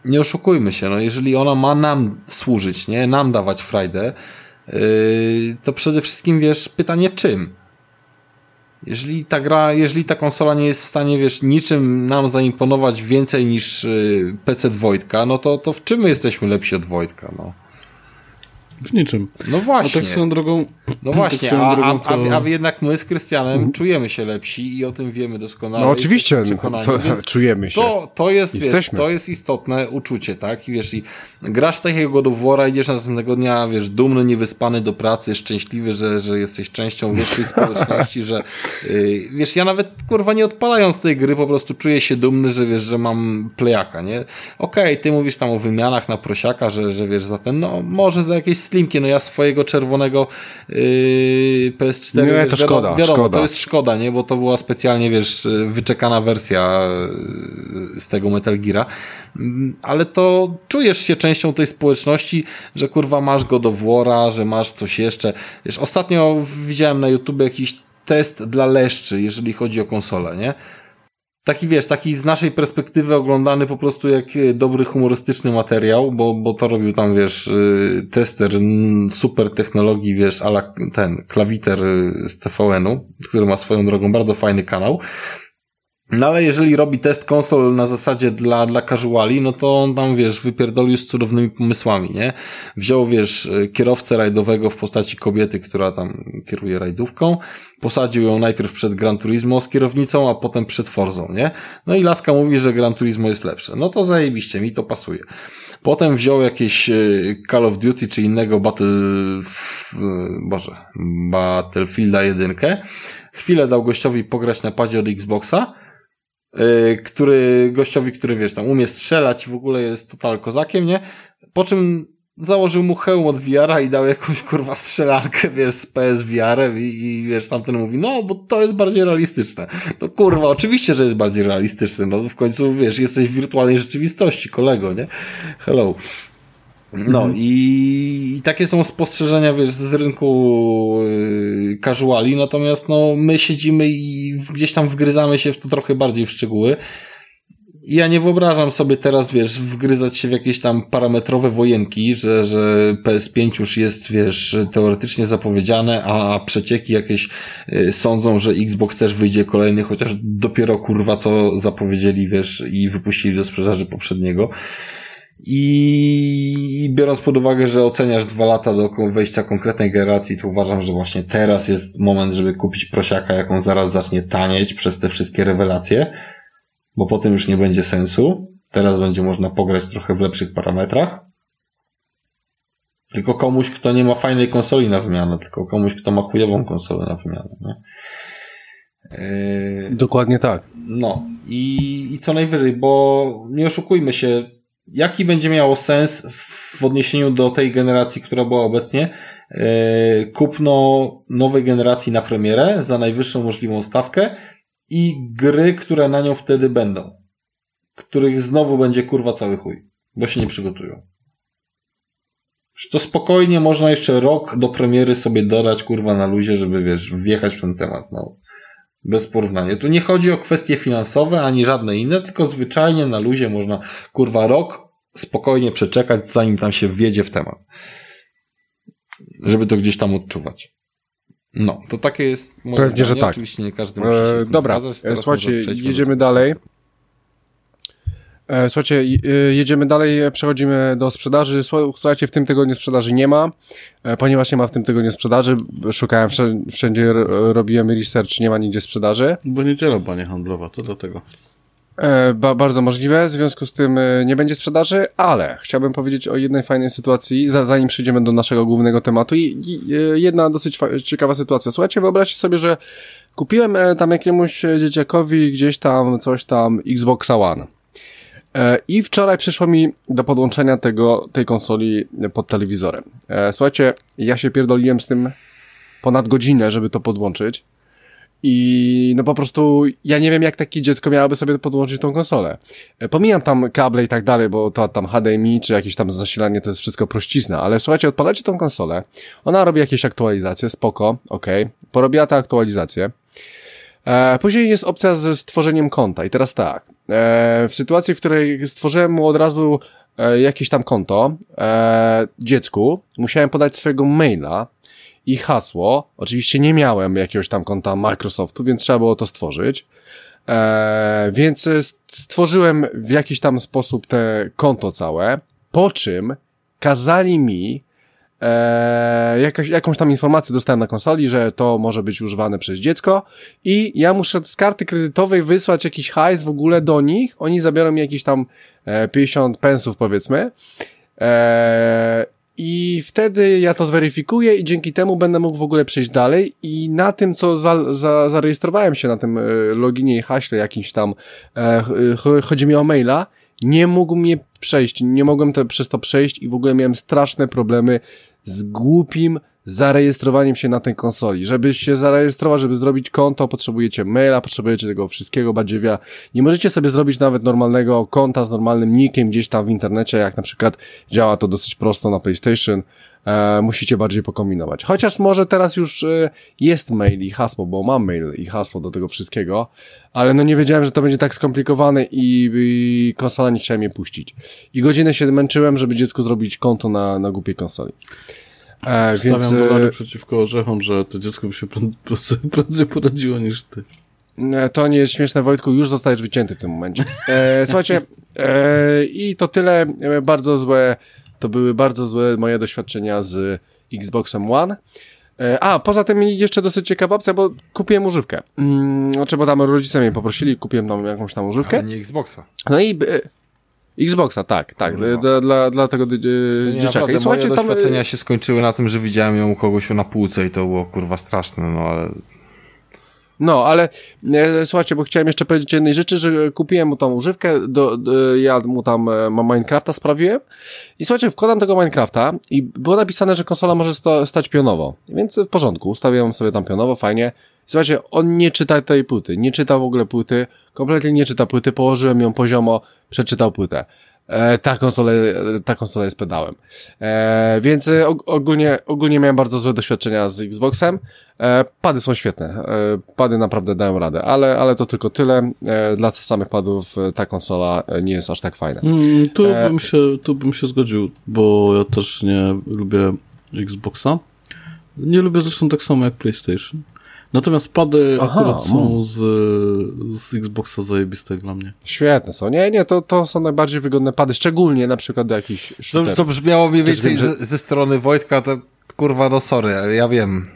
nie oszukujmy się, no jeżeli ona ma nam służyć, nie, nam dawać frajdę, yy, to przede wszystkim, wiesz, pytanie czym? Jeżeli ta gra, jeżeli ta konsola nie jest w stanie, wiesz, niczym nam zaimponować więcej niż yy, PC Wojtka, no to, to w czym my jesteśmy lepsi od Wojtka, no? W niczym. No właśnie. A tak swoją drogą, No właśnie, a, a, a, a jednak my z Krystianem mhm. czujemy się lepsi i o tym wiemy doskonale. No oczywiście, to, czujemy się. To, to jest, wiesz, to jest istotne uczucie, tak? I wiesz, i grasz w takiego God of War'a, idziesz następnego dnia, wiesz, dumny, niewyspany do pracy, szczęśliwy, że, że jesteś częścią, wiesz, tej społeczności, że, yy, wiesz, ja nawet, kurwa, nie odpalając tej gry, po prostu czuję się dumny, że wiesz, że mam plejaka, nie? Okej, okay, ty mówisz tam o wymianach na prosiaka, że, że wiesz, za ten, no, może za jakieś slimki, no ja swojego czerwonego, yy, PS4, nie, wiesz, to szkoda, wiadomo, szkoda. to jest szkoda, nie? Bo to była specjalnie, wiesz, wyczekana wersja y, z tego Metal Geara. Mm, ale to czujesz się częścią tej społeczności, że kurwa masz go do wora, że masz coś jeszcze. Wiesz, ostatnio widziałem na YouTube jakiś test dla leszczy, jeżeli chodzi o konsolę, nie? Taki wiesz, taki z naszej perspektywy oglądany po prostu jak e, dobry humorystyczny materiał, bo, bo to robił tam, wiesz, e, tester super technologii, wiesz, ala ten, klawiter e, z TVN-u, który ma swoją drogą bardzo fajny kanał. No ale jeżeli robi test konsol na zasadzie dla, dla casuali, no to on tam, wiesz, wypierdolił z cudownymi pomysłami, nie? Wziął, wiesz, kierowcę rajdowego w postaci kobiety, która tam kieruje rajdówką, posadził ją najpierw przed Gran Turismo z kierownicą, a potem przed Forzą, nie? No i Laska mówi, że Gran Turismo jest lepsze. No to zajebiście, mi to pasuje. Potem wziął jakieś e, Call of Duty czy innego Battle, Boże, Battlefielda jedynkę. Chwilę dał gościowi pograć na padzie od Xboxa, który gościowi, który wiesz, tam umie strzelać, w ogóle jest total kozakiem, nie? Po czym założył mu hełm od VR-a i dał jakąś kurwa strzelankę, wiesz, z PSVR-em i, i wiesz, tamten mówi, no, bo to jest bardziej realistyczne. No kurwa, oczywiście, że jest bardziej realistyczne, no w końcu, wiesz, jesteś w wirtualnej rzeczywistości, kolego, nie? Hello. No mhm. i, i, takie są spostrzeżenia, wiesz, z rynku yy, casuali, natomiast no my siedzimy i gdzieś tam wgryzamy się w to trochę bardziej w szczegóły. Ja nie wyobrażam sobie teraz, wiesz, wgryzać się w jakieś tam parametrowe wojenki, że, że PS5 już jest, wiesz, teoretycznie zapowiedziane, a przecieki jakieś yy, sądzą, że Xbox też wyjdzie kolejny, chociaż dopiero kurwa co zapowiedzieli, wiesz, i wypuścili do sprzedaży poprzedniego. I biorąc pod uwagę, że oceniasz dwa lata do wejścia konkretnej generacji, to uważam, że właśnie teraz jest moment, żeby kupić prosiaka, jak on zaraz zacznie tanieć przez te wszystkie rewelacje, bo potem już nie będzie sensu. Teraz będzie można pograć trochę w lepszych parametrach. Tylko komuś, kto nie ma fajnej konsoli na wymianę, tylko komuś, kto ma chujową konsolę na wymianę. Nie? Yy... Dokładnie tak. No i, i co najwyżej, bo nie oszukujmy się, jaki będzie miało sens w odniesieniu do tej generacji, która była obecnie, e, kupno nowej generacji na premierę za najwyższą możliwą stawkę i gry, które na nią wtedy będą. Których znowu będzie kurwa cały chuj, bo się nie przygotują. To spokojnie można jeszcze rok do premiery sobie dodać kurwa na luzie, żeby wiesz, wjechać w ten temat. No. Bez porównania. Tu nie chodzi o kwestie finansowe, ani żadne inne, tylko zwyczajnie na luzie można, kurwa, rok spokojnie przeczekać, zanim tam się wwiedzie w temat. Żeby to gdzieś tam odczuwać. No, to takie jest moje Pewnie, zdanie. że tak. Oczywiście nie każdy musi się z Dobra, słuchajcie, jedziemy dalej. E, słuchajcie, e, jedziemy dalej, przechodzimy do sprzedaży. Słuchajcie, w tym tygodniu sprzedaży nie ma, e, ponieważ nie ma w tym tygodniu sprzedaży. Szukałem wszędzie, robiłem research, nie ma nigdzie sprzedaży. Bo niedziela była handlowa, to dlatego. Ba bardzo możliwe, w związku z tym nie będzie sprzedaży, ale chciałbym powiedzieć o jednej fajnej sytuacji, zanim przejdziemy do naszego głównego tematu. I jedna dosyć ciekawa sytuacja. Słuchajcie, wyobraźcie sobie, że kupiłem tam jakiemuś dzieciakowi gdzieś tam coś tam Xboxa One E, I wczoraj przyszło mi do podłączenia tego, tej konsoli pod telewizorem. E, słuchajcie, ja się pierdoliłem z tym ponad godzinę, żeby to podłączyć. I no po prostu ja nie wiem, jak takie dziecko miałoby sobie podłączyć tą konsolę. E, pomijam tam kable i tak dalej, bo to tam HDMI czy jakieś tam zasilanie to jest wszystko prościzna, ale słuchajcie, odpalacie tą konsolę, ona robi jakieś aktualizacje, spoko, okay. porobiła te aktualizacje. E, później jest opcja ze stworzeniem konta i teraz tak, e, w sytuacji, w której stworzyłem mu od razu e, jakieś tam konto dziecku, musiałem podać swojego maila i hasło. Oczywiście nie miałem jakiegoś tam konta Microsoftu, więc trzeba było to stworzyć. więc stworzyłem w jakiś tam sposób te konto całe, po czym kazali mi e, jakaś, jakąś tam informację dostałem na konsoli, że to może być używane przez dziecko i ja muszę z karty kredytowej wysłać jakiś hajs w ogóle do nich, oni zabiorą mi jakieś tam e, 50 pensów powiedzmy. E, i wtedy ja to zweryfikuję i dzięki temu będę mógł w ogóle przejść dalej. I na tym, co za, za, zarejestrowałem się na tym e, loginie i haśle jakimś tam, e, chodzi mi o maila, nie mógł mnie przejść, nie mogłem te, przez to przejść i w ogóle miałem straszne problemy z głupim zarejestrowaniem się na tej konsoli. Żeby się zarejestrować, żeby zrobić konto, potrzebujecie maila, potrzebujecie tego wszystkiego badziewia. Nie możecie sobie zrobić nawet normalnego konta z normalnym nickiem gdzieś tam w internecie, jak na przykład działa to dosyć prosto na PlayStation. E, musicie bardziej pokombinować. Chociaż może teraz już e, jest mail i hasło, bo mam mail i hasło do tego wszystkiego, ale no nie wiedziałem, że to będzie tak skomplikowane i, i konsola nie chciała mnie puścić. I godzinę się męczyłem, żeby dziecku zrobić konto na, na głupiej konsoli. E, Stawiam więc, dolary e, przeciwko orzechom, że to dziecko by się prędzej poradziło niż ty. E, to nie jest śmieszne, Wojtku, już zostajesz wycięty w tym momencie. E, słuchajcie, e, i to tyle. E, bardzo złe, to były bardzo złe moje doświadczenia z Xboxem One. A, poza tym jeszcze dosyć ciekawa opcja, bo kupiłem używkę. Mm, znaczy, bo tam rodzice mnie poprosili, kupiłem tam jakąś tam używkę. Ale nie Xboxa. No i Xboxa, tak, tak, dla, dla, dla tego yy, dzieciaka. I słuchajcie, moje tam... doświadczenia się skończyły na tym, że widziałem ją u kogoś na półce i to było kurwa straszne, no ale... No, ale e, słuchajcie, bo chciałem jeszcze powiedzieć jednej rzeczy, że kupiłem mu tą używkę, do, do, ja mu tam e, Minecrafta sprawiłem i słuchajcie, wkładam tego Minecrafta i było napisane, że konsola może sta, stać pionowo, więc w porządku, ustawiłem sobie tam pionowo, fajnie. Słuchajcie, on nie czyta tej płyty, nie czyta w ogóle płyty, kompletnie nie czyta płyty, położyłem ją poziomo, przeczytał płytę. E, ta, konsola, ta konsola jest pedałem. E, więc e, ogólnie, ogólnie miałem bardzo złe doświadczenia z Xboxem. E, pady są świetne. E, pady naprawdę dają radę, ale, ale to tylko tyle. E, dla samych padów ta konsola nie jest aż tak fajna. Mm, tu, bym się, tu bym się zgodził, bo ja też nie lubię Xboxa. Nie lubię zresztą tak samo jak PlayStation. Natomiast pady Aha, akurat są z, z Xboxa zajebiste dla mnie. Świetne są. Nie, nie, to, to są najbardziej wygodne pady, szczególnie na przykład do jakichś To, to brzmiało mniej więcej wiem, że... ze, ze strony Wojtka, to kurwa, no sorry, ja wiem,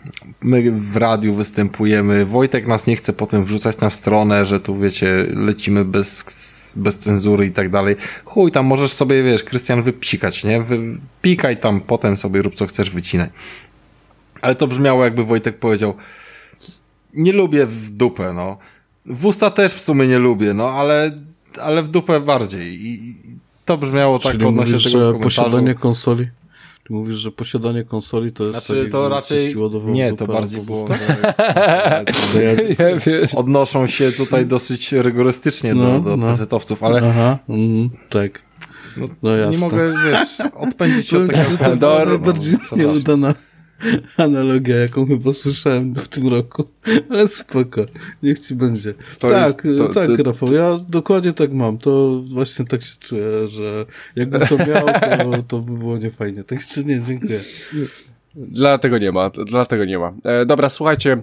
my w radiu występujemy, Wojtek nas nie chce potem wrzucać na stronę, że tu wiecie, lecimy bez, bez cenzury i tak dalej. Chuj, tam możesz sobie, wiesz, Krystian wypsikać, nie? Wypikaj tam, potem sobie rób co chcesz, wycinaj. Ale to brzmiało jakby Wojtek powiedział, nie lubię w dupę, no. W usta też w sumie nie lubię, no, ale, ale w dupę bardziej. I, to brzmiało tak Czyli odnośnie mówisz, tego że komentarzu. posiadanie konsoli? Ty mówisz, że posiadanie konsoli to jest... Znaczy, to raczej... Nie, to bardziej było... ja, odnoszą się tutaj dosyć rygorystycznie no, do, do no. ale... Aha, mm, tak. No, no nie mogę, wiesz, odpędzić się od takiego... To jest najbardziej no, nieudana analogia, jaką chyba słyszałem w tym roku. Ale spoko, niech ci będzie. To tak, jest, to, tak. Rafał, ja dokładnie tak mam. To właśnie tak się czuję, że jakbym to miał, to, to by było niefajnie. Także nie, dziękuję. Dlatego nie ma, dlatego nie ma. E, dobra, słuchajcie,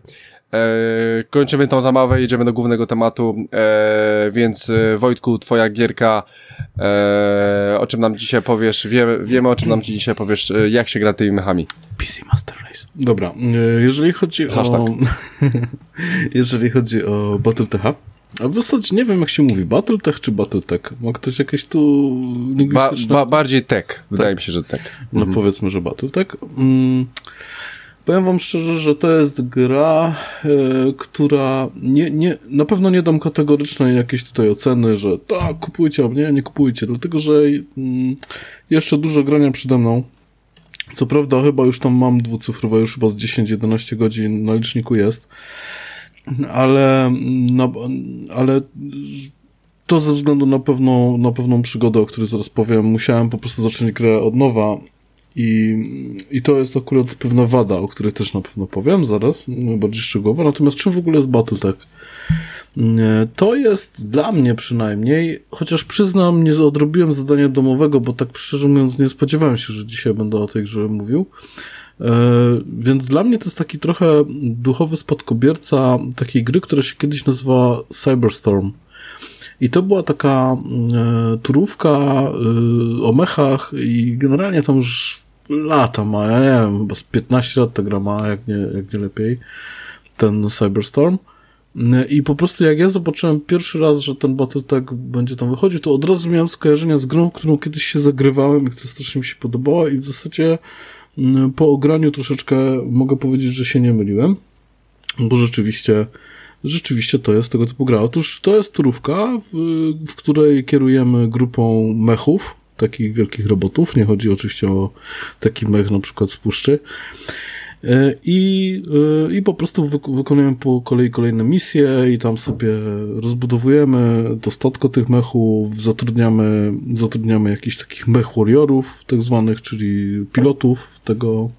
E, kończymy tą zamawę, jedziemy do głównego tematu, e, więc e, Wojtku, twoja gierka, e, o czym nam dzisiaj powiesz, wie, wiemy o czym nam dzisiaj powiesz, e, jak się gra tymi mechami. PC Master Race. Dobra, e, jeżeli chodzi Hashtag. o... jeżeli chodzi o Battletech, a w zasadzie nie wiem jak się mówi, Battletech czy Battletech? Ma ktoś jakieś tu ba, ba, Bardziej tech, wydaje tak. mi się, że tech. No mhm. powiedzmy, że Battletech. Mm. Powiem wam szczerze, że to jest gra, e, która nie, nie, na pewno nie dam kategorycznej jakiejś tutaj oceny, że tak, kupujcie, a nie, nie kupujcie, dlatego że mm, jeszcze dużo grania przede mną. Co prawda chyba już tam mam dwucyfrowe, już chyba z 10-11 godzin na liczniku jest, ale, no, ale to ze względu na pewną, na pewną przygodę, o której zaraz powiem, musiałem po prostu zacząć grę od nowa i, I to jest akurat pewna wada, o której też na pewno powiem zaraz, bardziej szczegółowo. Natomiast czym w ogóle jest Battletech? To jest dla mnie przynajmniej, chociaż przyznam, nie odrobiłem zadania domowego, bo tak szczerze mówiąc nie spodziewałem się, że dzisiaj będę o tej grze mówił. E, więc dla mnie to jest taki trochę duchowy spadkobierca takiej gry, która się kiedyś nazywała Cyberstorm. I to była taka e, turówka e, o mechach i generalnie tam już lata ma, ja nie wiem, chyba z 15 lat ta gra ma, jak nie, jak nie lepiej, ten Cyberstorm. I po prostu jak ja zobaczyłem pierwszy raz, że ten Battletech będzie tam wychodził, to od razu miałem skojarzenia z grą, którą kiedyś się zagrywałem i która strasznie mi się podobała i w zasadzie mm, po ograniu troszeczkę mogę powiedzieć, że się nie myliłem, bo rzeczywiście rzeczywiście to jest tego typu gra. Otóż to jest turówka, w, w której kierujemy grupą mechów, takich wielkich robotów. Nie chodzi oczywiście o taki mech na przykład z puszczy. E, I, e, I po prostu wykonujemy po kolei kolejne misje i tam sobie rozbudowujemy to statko tych mechów, zatrudniamy, zatrudniamy jakichś takich mech warriorów tak zwanych, czyli pilotów tego,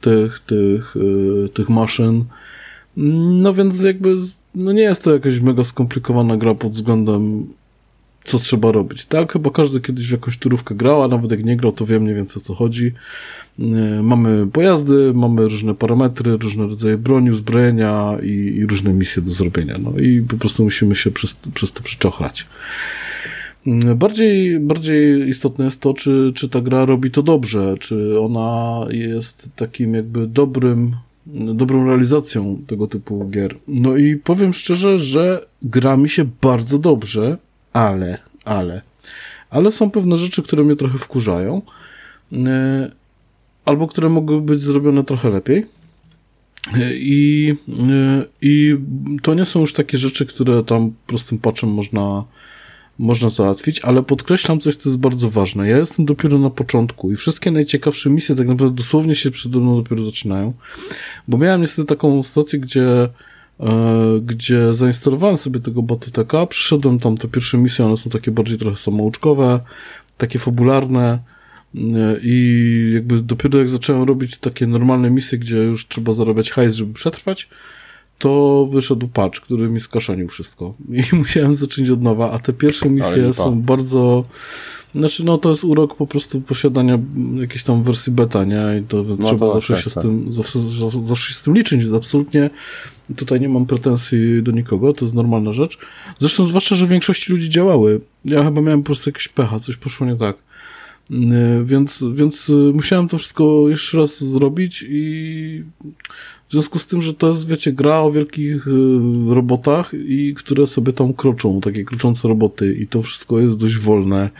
tych, tych, e, tych maszyn. No więc jakby, no nie jest to jakaś mega skomplikowana gra pod względem co trzeba robić, tak? Chyba każdy kiedyś w jakąś turówkę grał, a nawet jak nie grał, to wiem mniej więcej o co chodzi. E, mamy pojazdy, mamy różne parametry, różne rodzaje broni, uzbrojenia i, i różne misje do zrobienia. No i po prostu musimy się przez, przez to przyczochrać. E, bardziej, bardziej istotne jest to, czy, czy ta gra robi to dobrze, czy ona jest takim jakby dobrym, dobrą realizacją tego typu gier. No i powiem szczerze, że gra mi się bardzo dobrze, ale, ale, ale są pewne rzeczy, które mnie trochę wkurzają, e, albo które mogły być zrobione trochę lepiej. E, I, e, I to nie są już takie rzeczy, które tam prostym patchem można, można załatwić, ale podkreślam coś, co jest bardzo ważne. Ja jestem dopiero na początku i wszystkie najciekawsze misje tak naprawdę dosłownie się przede mną dopiero zaczynają, bo miałem niestety taką sytuację, gdzie E, gdzie zainstalowałem sobie tego Batyteka, przyszedłem tam te pierwsze misje, one są takie bardziej trochę samouczkowe, takie fabularne e, i jakby dopiero jak zacząłem robić takie normalne misje, gdzie już trzeba zarabiać hajs, żeby przetrwać, to wyszedł patch, który mi skaszanił wszystko i musiałem zacząć od nowa, a te pierwsze misje są bardzo znaczy, no to jest urok po prostu posiadania jakiejś tam wersji beta, nie? I to no trzeba to zawsze tak, się tak. z tym, zawsze, zawsze się z tym liczyć, absolutnie tutaj nie mam pretensji do nikogo, to jest normalna rzecz. Zresztą zwłaszcza, że większości ludzi działały. Ja chyba miałem po prostu jakieś pecha, coś poszło nie tak. Y, więc, więc y, musiałem to wszystko jeszcze raz zrobić i w związku z tym, że to jest, wiecie, gra o wielkich y, robotach i które sobie tam kroczą, takie kroczące roboty i to wszystko jest dość wolne.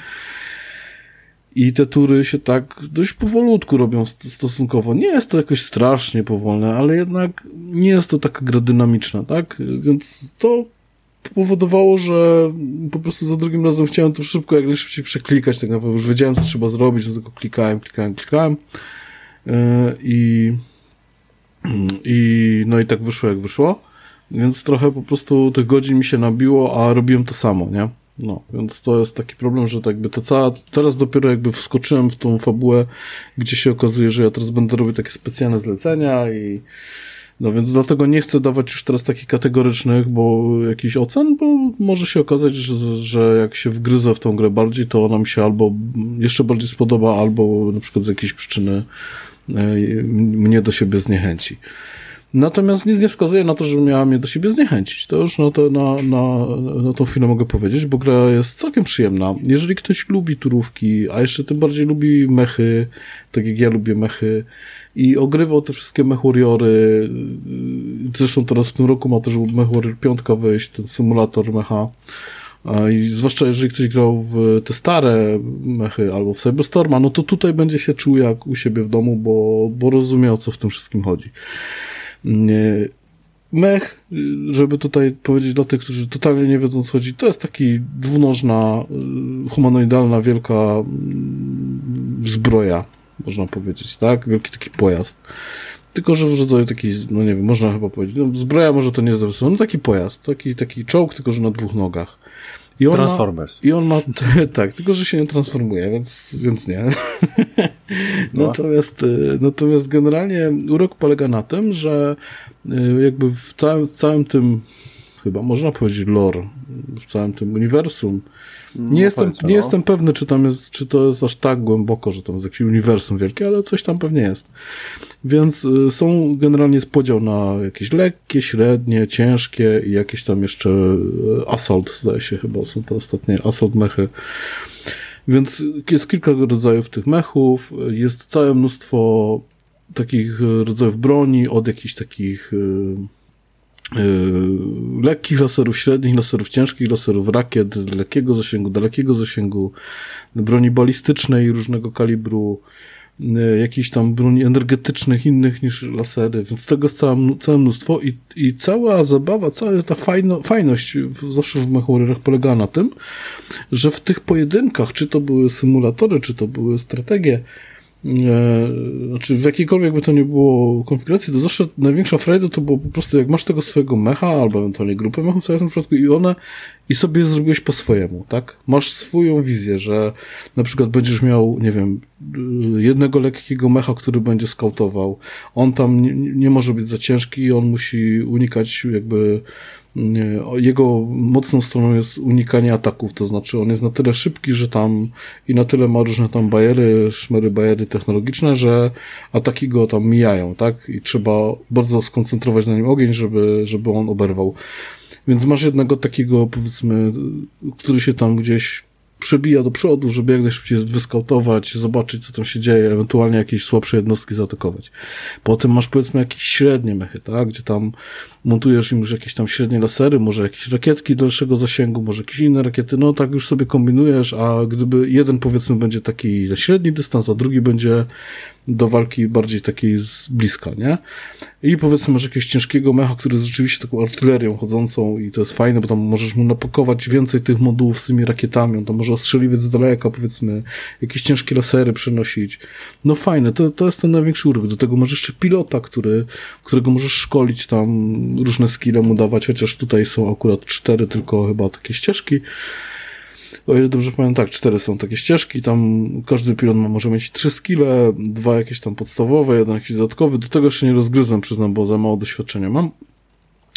I te tury się tak dość powolutku robią stosunkowo. Nie jest to jakoś strasznie powolne, ale jednak nie jest to taka gra dynamiczna, tak? Więc to powodowało, że po prostu za drugim razem chciałem to szybko, jak najszybciej przeklikać, tak naprawdę już wiedziałem, co trzeba zrobić, tylko klikałem, klikałem, klikałem. Yy, I, i no i tak wyszło, jak wyszło. Więc trochę po prostu tych godzin mi się nabiło, a robiłem to samo, nie? No, więc to jest taki problem, że tak jakby to cała, teraz dopiero jakby wskoczyłem w tą fabułę, gdzie się okazuje, że ja teraz będę robił takie specjalne zlecenia i no więc dlatego nie chcę dawać już teraz takich kategorycznych, bo jakiś ocen, bo może się okazać, że, że jak się wgryzę w tą grę bardziej, to ona mi się albo jeszcze bardziej spodoba, albo na przykład z jakiejś przyczyny mnie do siebie zniechęci. Natomiast nic nie wskazuje na to, że miała mnie do siebie zniechęcić. To już na, to, na, na, na tą chwilę mogę powiedzieć, bo gra jest całkiem przyjemna. Jeżeli ktoś lubi turówki, a jeszcze tym bardziej lubi mechy, tak jak ja lubię mechy, i ogrywał te wszystkie mechwarriory, zresztą teraz w tym roku ma też mechwarrior piątka wyjść, ten symulator mecha, i zwłaszcza jeżeli ktoś grał w te stare mechy albo w Cyberstorma, no to tutaj będzie się czuł jak u siebie w domu, bo, bo rozumie o co w tym wszystkim chodzi. Mech, żeby tutaj powiedzieć dla tych, którzy totalnie nie wiedzą co chodzi, to jest taki dwunożna, y, humanoidalna, wielka mm, zbroja, można powiedzieć, tak? Wielki taki pojazd. Tylko, że w rodzaju taki, no nie wiem, można chyba powiedzieć, no zbroja może to nie jest dobre no taki pojazd, taki, taki czołg, tylko że na dwóch nogach. I on Transformers. Ma, I on ma, tak, tylko że się nie transformuje, więc, więc nie. No. natomiast, y, natomiast generalnie urok polega na tym, że y, jakby w całym, w całym tym, chyba można powiedzieć lore, w całym tym uniwersum, nie, no jestem, nie no. jestem pewny, czy tam jest, czy to jest aż tak głęboko, że tam jest jakieś uniwersum wielkie, ale coś tam pewnie jest. Więc y, są generalnie jest podział na jakieś lekkie, średnie, ciężkie i jakieś tam jeszcze y, assault, zdaje się chyba, są te ostatnie assault mechy. Więc jest kilka rodzajów tych mechów, jest całe mnóstwo takich rodzajów broni, od jakichś takich lekkich laserów, średnich laserów, ciężkich laserów, rakiet, lekkiego zasięgu, dalekiego zasięgu, broni balistycznej różnego kalibru, yy, jakichś tam broni energetycznych innych niż lasery, więc tego jest całe, całe mnóstwo i, i cała zabawa, cała ta fajno, fajność zawsze w MechWarriorach polega na tym, że w tych pojedynkach, czy to były symulatory, czy to były strategie, e, znaczy w jakiejkolwiek by to nie było konfiguracji, to zawsze największa frajda to było po prostu jak masz tego swojego mecha, albo ewentualnie grupę mechów w tym przypadku i one i sobie zrobiłeś po swojemu, tak? Masz swoją wizję, że na przykład będziesz miał, nie wiem, jednego lekkiego mecha, który będzie skautował. On tam nie, nie może być za ciężki i on musi unikać jakby jego mocną stroną jest unikanie ataków, to znaczy on jest na tyle szybki, że tam i na tyle ma różne tam bariery, szmery bariery technologiczne, że ataki go tam mijają, tak? I trzeba bardzo skoncentrować na nim ogień, żeby, żeby on oberwał. Więc masz jednego takiego, powiedzmy, który się tam gdzieś przebija do przodu, żeby jak najszybciej wyskautować, zobaczyć, co tam się dzieje, ewentualnie jakieś słabsze jednostki zaatakować. Potem masz, powiedzmy, jakieś średnie mechy, tak? Gdzie tam montujesz im już jakieś tam średnie lasery, może jakieś rakietki dalszego zasięgu, może jakieś inne rakiety, no tak już sobie kombinujesz, a gdyby jeden, powiedzmy, będzie taki średni dystans, a drugi będzie do walki bardziej takiej z bliska, nie? I powiedzmy masz jakiegoś ciężkiego mecha, który jest rzeczywiście taką artylerią chodzącą i to jest fajne, bo tam możesz mu napakować więcej tych modułów z tymi rakietami, on tam może ostrzeliwać z daleka, powiedzmy, jakieś ciężkie lasery przenosić. No fajne, to, to jest ten największy urywek. Do tego masz jeszcze pilota, który, którego możesz szkolić tam, różne skille mu dawać, chociaż tutaj są akurat cztery tylko chyba takie ścieżki o ile dobrze pamiętam, tak, cztery są takie ścieżki, tam każdy pilot ma, może mieć trzy skille, dwa jakieś tam podstawowe, jeden jakiś dodatkowy, do tego jeszcze nie rozgryzłem, przyznam, bo za mało doświadczenia mam,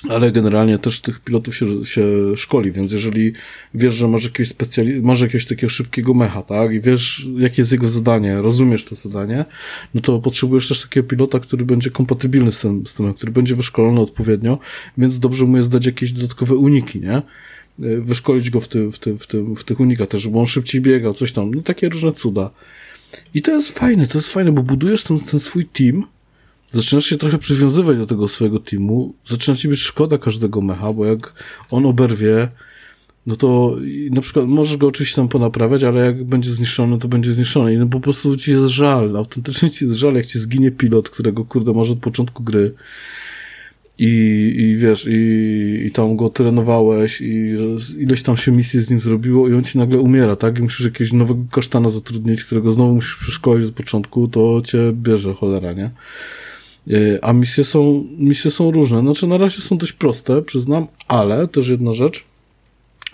ale generalnie też tych pilotów się, się szkoli, więc jeżeli wiesz, że masz jakiegoś specjali- masz jakiegoś takiego szybkiego mecha, tak, i wiesz, jakie jest jego zadanie, rozumiesz to zadanie, no to potrzebujesz też takiego pilota, który będzie kompatybilny z tym, z tym który będzie wyszkolony odpowiednio, więc dobrze mu jest dać jakieś dodatkowe uniki, nie? Y, wyszkolić go w, ty, w, ty, w, ty, w tych unikach. Też, żeby on szybciej biegał, coś tam, no takie różne cuda. I to jest fajne, to jest fajne, bo budujesz ten, ten swój team, zaczynasz się trochę przywiązywać do tego swojego teamu, zaczyna ci być szkoda każdego mecha, bo jak on oberwie, no to na przykład możesz go oczywiście tam ponaprawiać, ale jak będzie zniszczony, to będzie zniszczony. I no po prostu ci jest żal, autentycznie ci jest żal, jak ci zginie pilot, którego kurde masz od początku gry i, i wiesz, i, i tam go trenowałeś i ileś tam się misji z nim zrobiło i on ci nagle umiera, tak? I musisz jakiegoś nowego kasztana zatrudnić, którego znowu musisz przeszkolić z początku, to cię bierze cholera, nie? E, a misje są, misje są różne. Znaczy, na razie są dość proste, przyznam, ale też jedna rzecz.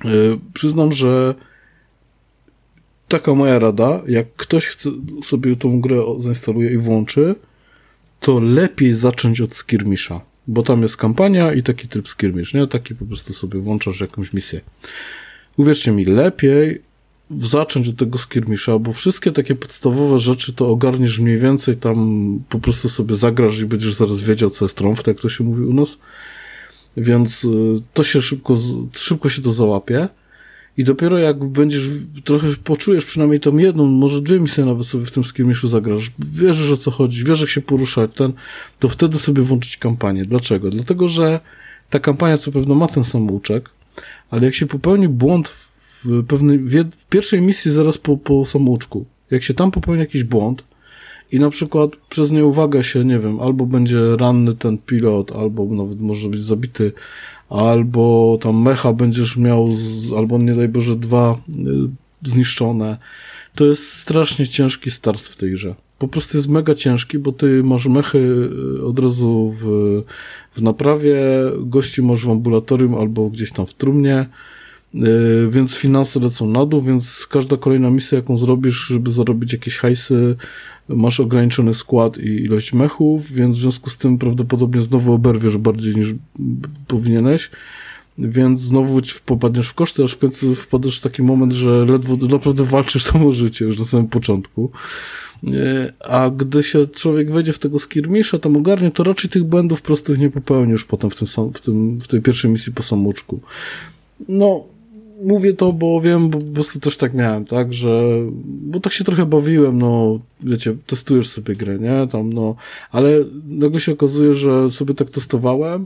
E, przyznam, że taka moja rada, jak ktoś chce sobie tą grę zainstaluje i włączy, to lepiej zacząć od skirmisza bo tam jest kampania i taki tryb skirmish, nie? Taki po prostu sobie włączasz jakąś misję. Uwierzcie mi, lepiej zacząć od tego skirmisha, bo wszystkie takie podstawowe rzeczy to ogarniesz mniej więcej, tam po prostu sobie zagrasz i będziesz zaraz wiedział, co jest trąb, tak to się mówi u nas. Więc y, to się szybko, szybko się to załapie. I dopiero jak będziesz trochę poczujesz przynajmniej tą jedną, może dwie misje nawet sobie w tym skirmiszu zagrasz, wierzysz o co chodzi, wiesz jak się poruszać, ten, to wtedy sobie włączyć kampanię. Dlaczego? Dlatego, że ta kampania co pewno ma ten samouczek, ale jak się popełni błąd w pewnej, w pierwszej misji zaraz po, po samouczku, jak się tam popełni jakiś błąd i na przykład przez nieuwagę się, nie wiem, albo będzie ranny ten pilot, albo nawet może być zabity, albo tam mecha będziesz miał, z, albo nie daj Boże dwa y, zniszczone. To jest strasznie ciężki start w tej grze. Po prostu jest mega ciężki, bo ty masz mechy y, od razu w, w naprawie, gości masz w ambulatorium albo gdzieś tam w trumnie, więc finanse lecą na dół, więc każda kolejna misja, jaką zrobisz, żeby zarobić jakieś hajsy, masz ograniczony skład i ilość mechów, więc w związku z tym prawdopodobnie znowu oberwiesz bardziej niż powinieneś, więc znowu popadniesz w koszty, aż w końcu wpadasz w taki moment, że ledwo naprawdę walczysz tam o życie już na samym początku. A gdy się człowiek wejdzie w tego skirmisza, tam ogarnie, to raczej tych błędów prostych nie popełni już potem w, tym, w, tym, w tej pierwszej misji po samouczku. No, mówię to, bo wiem, bo po prostu też tak miałem, tak, że, bo tak się trochę bawiłem, no, wiecie, testujesz sobie grę, nie, tam, no, ale nagle się okazuje, że sobie tak testowałem,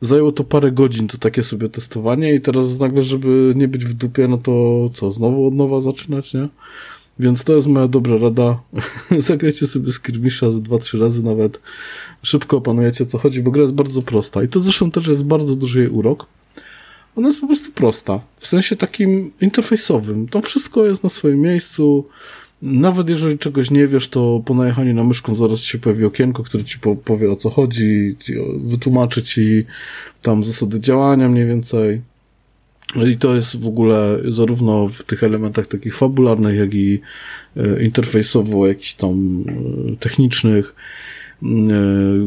zajęło to parę godzin, to takie sobie testowanie i teraz nagle, żeby nie być w dupie, no to co, znowu od nowa zaczynać, nie? Więc to jest moja dobra rada. Zagrajcie sobie skirmisza z dwa, trzy razy nawet. Szybko opanujecie co chodzi, bo gra jest bardzo prosta. I to zresztą też jest bardzo duży jej urok. Ona jest po prostu prosta. W sensie takim interfejsowym. To wszystko jest na swoim miejscu. Nawet jeżeli czegoś nie wiesz, to po najechaniu na myszką zaraz się pojawi okienko, które ci powie o co chodzi, wytłumaczy ci tam zasady działania mniej więcej. I to jest w ogóle zarówno w tych elementach takich fabularnych, jak i e, interfejsowo, jakichś tam e, technicznych. E,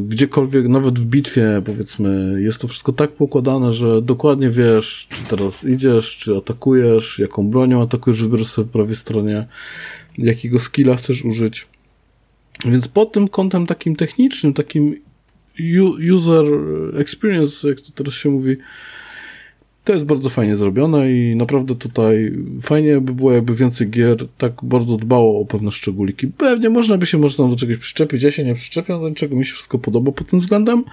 gdziekolwiek, nawet w bitwie, powiedzmy, jest to wszystko tak pokładane, że dokładnie wiesz, czy teraz idziesz, czy atakujesz, jaką bronią atakujesz, wybierasz sobie po prawej stronie, jakiego skilla chcesz użyć. Więc pod tym kątem takim technicznym, takim user experience, jak to teraz się mówi, to jest bardzo fajnie zrobione i naprawdę tutaj fajnie by było, jakby więcej gier tak bardzo dbało o pewne szczególiki. Pewnie można by się można do czegoś przyczepić, ja się nie przyczepiam do niczego, mi się wszystko podoba pod tym względem,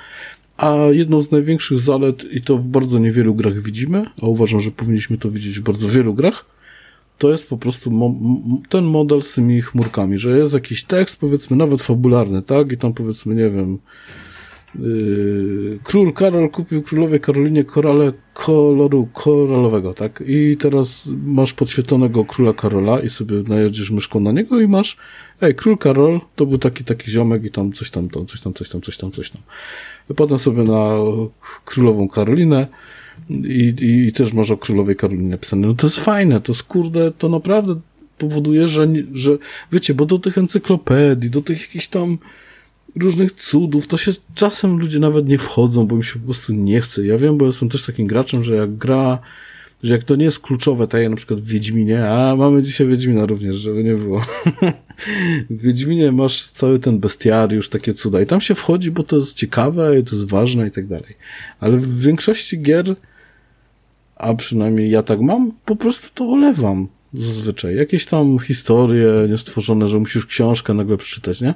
a jedną z największych zalet, i to w bardzo niewielu grach widzimy, a uważam, że powinniśmy to widzieć w bardzo wielu grach, to jest po prostu mo ten model z tymi chmurkami, że jest jakiś tekst, powiedzmy, nawet fabularny, tak? I tam powiedzmy, nie wiem, król Karol kupił królowej Karolinie korale koloru koralowego, tak? I teraz masz podświetlonego króla Karola i sobie najedziesz myszką na niego i masz, ej, król Karol to był taki, taki ziomek i tam coś tam, tam coś tam, coś tam, coś tam, coś tam. Potem sobie na królową Karolinę i, i, i też masz o królowej Karolinie pisane. No to jest fajne, to skurde, to naprawdę powoduje, że, że wiecie, bo do tych encyklopedii, do tych jakichś tam różnych cudów, to się czasem ludzie nawet nie wchodzą, bo mi się po prostu nie chce. Ja wiem, bo jestem też takim graczem, że jak gra, że jak to nie jest kluczowe, tak jak na przykład w Wiedźminie, a mamy dzisiaj Wiedźmina również, żeby nie było. w Wiedźminie masz cały ten bestiariusz, takie cuda i tam się wchodzi, bo to jest ciekawe i to jest ważne i tak dalej. Ale w większości gier, a przynajmniej ja tak mam, po prostu to olewam zazwyczaj. Jakieś tam historie niestworzone, że musisz książkę nagle przeczytać, nie?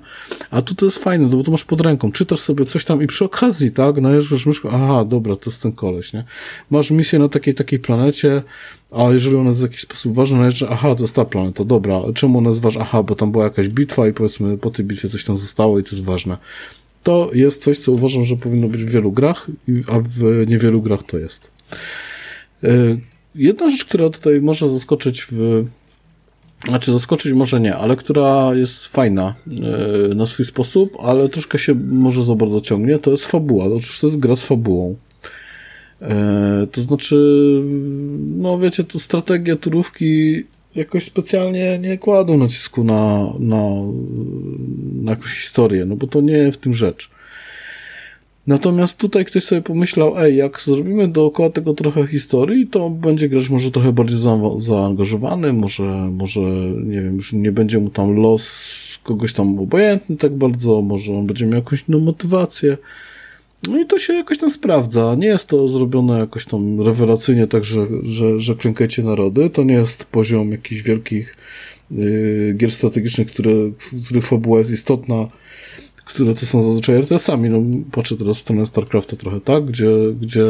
A tu to jest fajne, no bo to masz pod ręką. Czytasz sobie coś tam i przy okazji, tak, najeżdżasz myszką, aha, dobra, to jest ten koleś, nie? Masz misję na takiej, takiej planecie, a jeżeli ona jest w jakiś sposób ważna, najeżdżasz, aha, to jest ta planeta, dobra, czemu ona jest ważna? Aha, bo tam była jakaś bitwa i powiedzmy po tej bitwie coś tam zostało i to jest ważne. To jest coś, co uważam, że powinno być w wielu grach, a w niewielu grach to jest. Jedna rzecz, która tutaj może zaskoczyć w znaczy zaskoczyć może nie, ale która jest fajna yy, na swój sposób, ale troszkę się może za bardzo ciągnie, to jest fabuła. Otóż to jest gra z fabułą. Yy, to znaczy, no wiecie, to strategia turówki jakoś specjalnie nie kładą nacisku na, na, na jakąś historię, no bo to nie w tym rzecz. Natomiast tutaj ktoś sobie pomyślał, ej, jak zrobimy dookoła tego trochę historii, to będzie grać może trochę bardziej za, zaangażowany, może, może, nie wiem, już nie będzie mu tam los kogoś tam obojętny tak bardzo, może on będzie miał jakąś inną motywację. No i to się jakoś tam sprawdza. Nie jest to zrobione jakoś tam rewelacyjnie, tak, że, że, że klękajcie narody. To nie jest poziom jakichś wielkich yy, gier strategicznych, które, w których fabuła jest istotna, które to są zazwyczaj RTS-ami. No, patrzę teraz w stronę StarCrafta trochę tak, gdzie, gdzie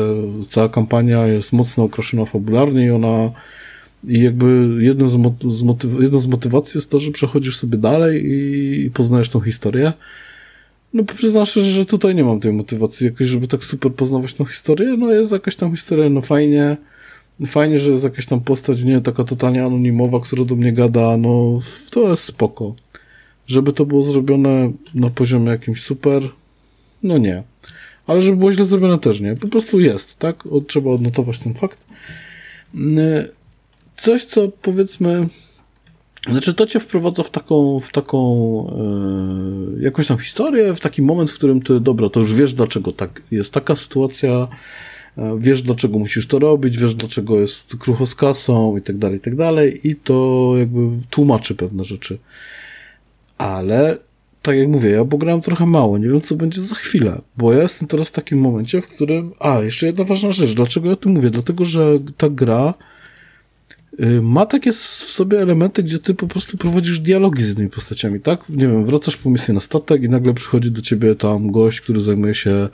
cała kampania jest mocno okraszona fabularnie i ona i jakby jedną z, z, motyw jedną z motywacji jest to, że przechodzisz sobie dalej i, i poznajesz tą historię. No przyznam szczerze, że tutaj nie mam tej motywacji jakoś, żeby tak super poznawać tą historię. No jest jakaś tam historia, no fajnie. Fajnie, że jest jakaś tam postać, nie taka totalnie anonimowa, która do mnie gada, no to jest spoko. Żeby to było zrobione na poziomie jakimś super, no nie. Ale żeby było źle zrobione też nie. Po prostu jest, tak? O, trzeba odnotować ten fakt. Mm, coś, co powiedzmy, znaczy to cię wprowadza w taką, w taką e, jakąś tam historię, w taki moment, w którym ty, dobra, to już wiesz dlaczego tak jest taka sytuacja, e, wiesz dlaczego musisz to robić, wiesz dlaczego jest krucho z kasą i tak dalej, i tak dalej i to jakby tłumaczy pewne rzeczy ale tak jak mówię, ja pograłem trochę mało, nie wiem co będzie za chwilę, bo ja jestem teraz w takim momencie, w którym, a, jeszcze jedna ważna rzecz, dlaczego ja tu mówię, dlatego, że ta gra ma takie w sobie elementy, gdzie ty po prostu prowadzisz dialogi z innymi postaciami, tak? Nie wiem, wracasz po misję na statek i nagle przychodzi do ciebie tam gość, który zajmuje się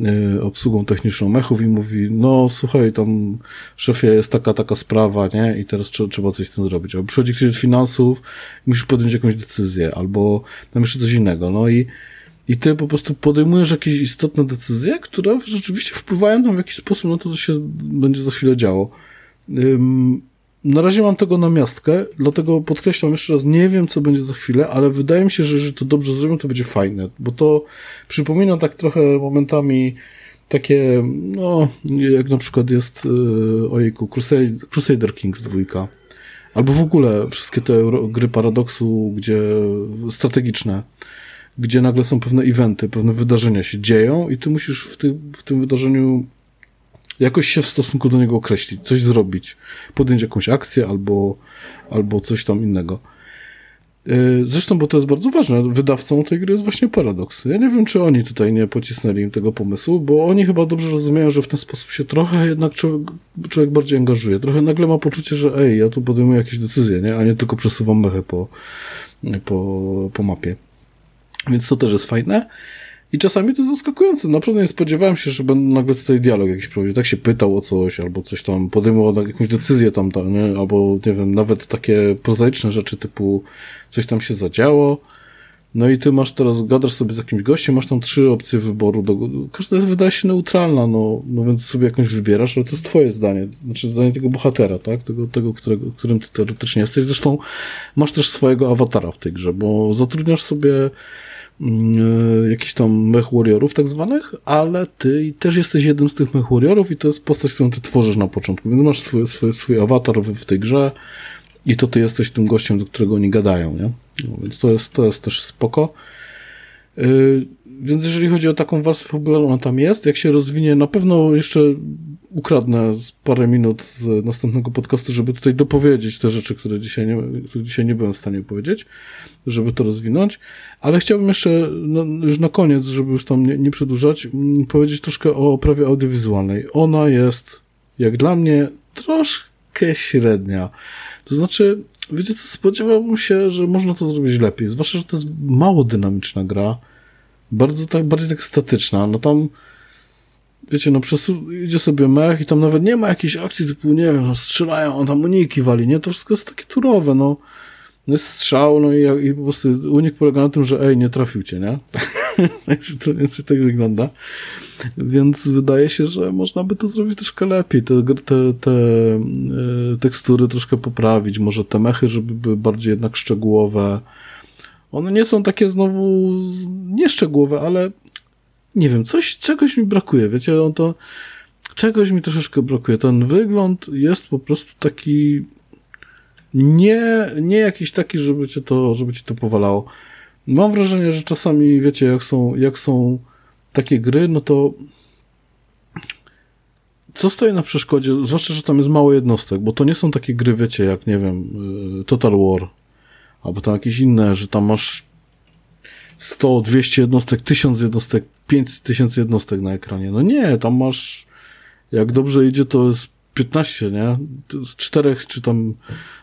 y, obsługą techniczną mechów i mówi, no słuchaj, tam szefie jest taka, taka sprawa, nie? I teraz trzeba, trzeba coś z tym zrobić. Albo przychodzi ktoś od finansów, musisz podjąć jakąś decyzję, albo tam jeszcze coś innego. No i i ty po prostu podejmujesz jakieś istotne decyzje, które rzeczywiście wpływają tam w jakiś sposób na to, co się będzie za chwilę działo. Na razie mam tego na miastkę, dlatego podkreślam jeszcze raz, nie wiem, co będzie za chwilę, ale wydaje mi się, że jeżeli to dobrze zrobią, to będzie fajne, bo to przypomina tak trochę momentami takie, no, jak na przykład jest, yy, ojejku, Crusader, Crusader Kings 2, albo w ogóle wszystkie te gry paradoksu, gdzie strategiczne, gdzie nagle są pewne eventy, pewne wydarzenia się dzieją i ty musisz w, ty, w tym wydarzeniu jakoś się w stosunku do niego określić, coś zrobić, podjąć jakąś akcję albo, albo coś tam innego. E, zresztą, bo to jest bardzo ważne, wydawcą tej gry jest właśnie Paradox. Ja nie wiem, czy oni tutaj nie pocisnęli im tego pomysłu, bo oni chyba dobrze rozumieją, że w ten sposób się trochę jednak człowiek, człowiek bardziej angażuje. Trochę nagle ma poczucie, że ej, ja tu podejmuję jakieś decyzje, nie? a nie tylko przesuwam mechę po, po, po mapie. Więc to też jest fajne. I czasami to jest zaskakujące. Naprawdę nie spodziewałem się, że będę nagle tutaj dialog jakiś prowadził. Tak się pytał o coś, albo coś tam podejmował jakąś decyzję tam, tam nie? albo nie wiem, nawet takie prozaiczne rzeczy typu coś tam się zadziało. No i ty masz teraz, gadasz sobie z jakimś gościem, masz tam trzy opcje wyboru. Do, każda jest, wydaje się neutralna, no, no więc sobie jakąś wybierasz, ale to jest twoje zdanie. Znaczy zdanie tego bohatera, tak? Tego, tego którego, którym ty teoretycznie jesteś. Zresztą masz też swojego awatara w tej grze, bo zatrudniasz sobie jakichś tam mech warriorów tak zwanych, ale ty też jesteś jednym z tych mech warriorów i to jest postać, którą ty tworzysz na początku. Więc masz swój, swój, swój awatar w, w tej grze i to ty jesteś tym gościem, do którego oni gadają, nie? No, więc to jest, to jest też spoko. Yy, więc jeżeli chodzi o taką warstwę fabularną, ona tam jest. Jak się rozwinie, na pewno jeszcze ukradnę parę minut z następnego podcastu, żeby tutaj dopowiedzieć te rzeczy, które dzisiaj nie, które dzisiaj nie byłem w stanie powiedzieć, żeby to rozwinąć. Ale chciałbym jeszcze no, już na koniec, żeby już tam nie, nie przedłużać, mm, powiedzieć troszkę o oprawie audiowizualnej. Ona jest, jak dla mnie, troszkę średnia. To znaczy, wiecie co, spodziewałbym się, że można to zrobić lepiej. Zwłaszcza, że to jest mało dynamiczna gra. Bardzo tak, bardziej tak statyczna. No tam, wiecie, no przesu idzie sobie mech i tam nawet nie ma jakiejś akcji typu, nie wiem, no strzelają, on tam uniki wali, nie? To wszystko jest takie turowe, no. No jest strzał, no i, i po prostu unik polega na tym, że ej, nie trafił cię, nie? Także to więcej tak wygląda. Więc wydaje się, że można by to zrobić troszkę lepiej, te, te, te e, tekstury troszkę poprawić, może te mechy, żeby były bardziej jednak szczegółowe. One nie są takie znowu nieszczegółowe, ale nie wiem, coś, czegoś mi brakuje, wiecie, no to czegoś mi troszeczkę brakuje. Ten wygląd jest po prostu taki nie, nie jakiś taki, żeby cię to, żeby cię to powalało. Mam wrażenie, że czasami, wiecie, jak są, jak są takie gry, no to co stoi na przeszkodzie, zwłaszcza, że tam jest mało jednostek, bo to nie są takie gry, wiecie, jak, nie wiem, y, Total War, albo tam jakieś inne, że tam masz 100, 200 jednostek, 1000 jednostek, 5000 jednostek na ekranie. No nie, tam masz, jak dobrze idzie, to jest 15, nie? Z czterech, czy tam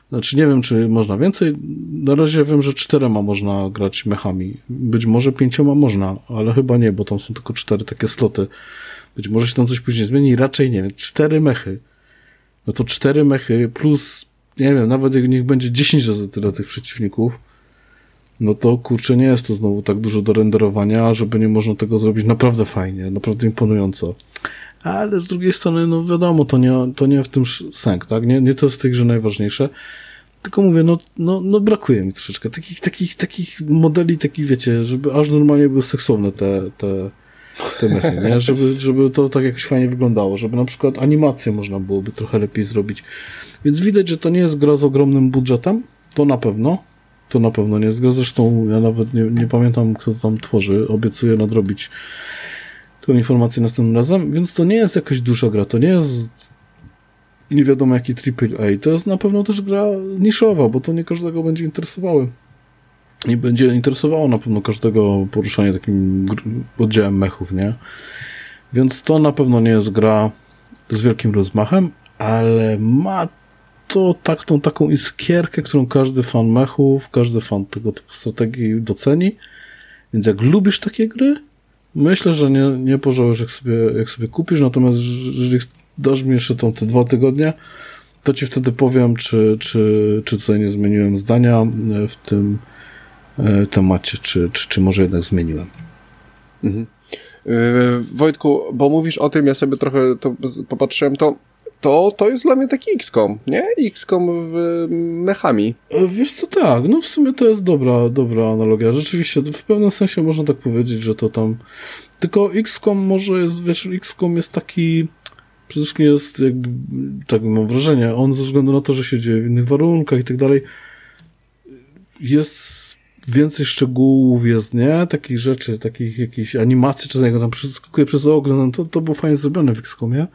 znaczy nie wiem, czy można więcej. Na razie wiem, że czterema można grać mechami. Być może pięcioma można, ale chyba nie, bo tam są tylko cztery takie sloty. Być może się tam coś później zmieni, raczej nie. Cztery mechy. No to cztery mechy plus, nie wiem, nawet jak niech będzie 10 razy tyle tych przeciwników, no to kurczę, nie jest to znowu tak dużo do renderowania, żeby nie można tego zrobić naprawdę fajnie, naprawdę imponująco ale z drugiej strony, no wiadomo, to nie, to nie w tym sęk, tak? Nie, nie to jest tej grze najważniejsze. Tylko mówię, no, no, no brakuje mi troszeczkę takich, takich, takich modeli, takich wiecie, żeby aż normalnie były seksowne te, te, te mechy, nie? Żeby, żeby to tak jakoś fajnie wyglądało, żeby na przykład animację można byłoby trochę lepiej zrobić. Więc widać, że to nie jest gra z ogromnym budżetem, to na pewno. To na pewno nie jest gra. Zresztą ja nawet nie, nie pamiętam, kto to tam tworzy. Obiecuję nadrobić tą informację następnym razem, więc to nie jest jakaś duża gra, to nie jest nie wiadomo jaki AAA, to jest na pewno też gra niszowa, bo to nie każdego będzie interesowały. Nie będzie interesowało na pewno każdego poruszanie takim oddziałem mechów, nie? Więc to na pewno nie jest gra z wielkim rozmachem, ale ma to tak, tą taką iskierkę, którą każdy fan mechów, każdy fan tego typu strategii doceni. Więc jak lubisz takie gry, myślę, że nie, nie pożałujesz, jak sobie, jak sobie kupisz, natomiast jeżeli dasz mi jeszcze tą te dwa tygodnie, to ci wtedy powiem, czy, czy, czy tutaj nie zmieniłem zdania w tym e, temacie, czy, czy, czy może jednak zmieniłem. Mhm. Yy, Wojtku, bo mówisz o tym, ja sobie trochę to popatrzyłem, to to, to jest dla mnie taki XCOM, nie? XCOM w mechami. E, wiesz co, tak, no w sumie to jest dobra, dobra analogia. Rzeczywiście, w pewnym sensie można tak powiedzieć, że to tam... Tylko XCOM może jest, wiesz, XCOM jest taki... Przede wszystkim jest jakby, tak mam wrażenie, on ze względu na to, że się dzieje w innych warunkach i tak dalej, jest więcej szczegółów jest, nie? Takich rzeczy, takich jakichś animacji, czy jak tam przeskakuje przez okno, no to, to było fajnie zrobione w XCOMie.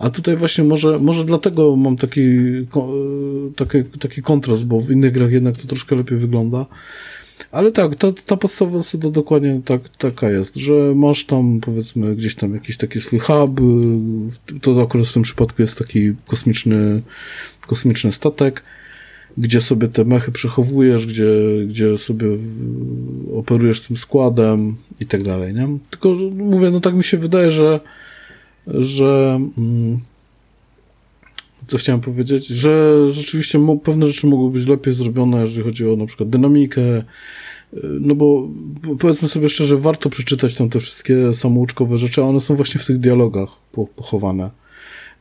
A tutaj właśnie może, może dlatego mam taki, taki, taki kontrast, bo w innych grach jednak to troszkę lepiej wygląda. Ale tak, ta, ta podstawowa zasada dokładnie tak, taka jest, że masz tam powiedzmy gdzieś tam jakiś taki swój hub, to akurat w tym przypadku jest taki kosmiczny, kosmiczny statek, gdzie sobie te mechy przechowujesz, gdzie, gdzie sobie operujesz tym składem i tak dalej, nie? Tylko mówię, no tak mi się wydaje, że że mm, co chciałem powiedzieć, że rzeczywiście pewne rzeczy mogły być lepiej zrobione, jeżeli chodzi o na przykład dynamikę, y, no bo powiedzmy sobie szczerze, warto przeczytać tam te wszystkie samouczkowe rzeczy, a one są właśnie w tych dialogach pochowane.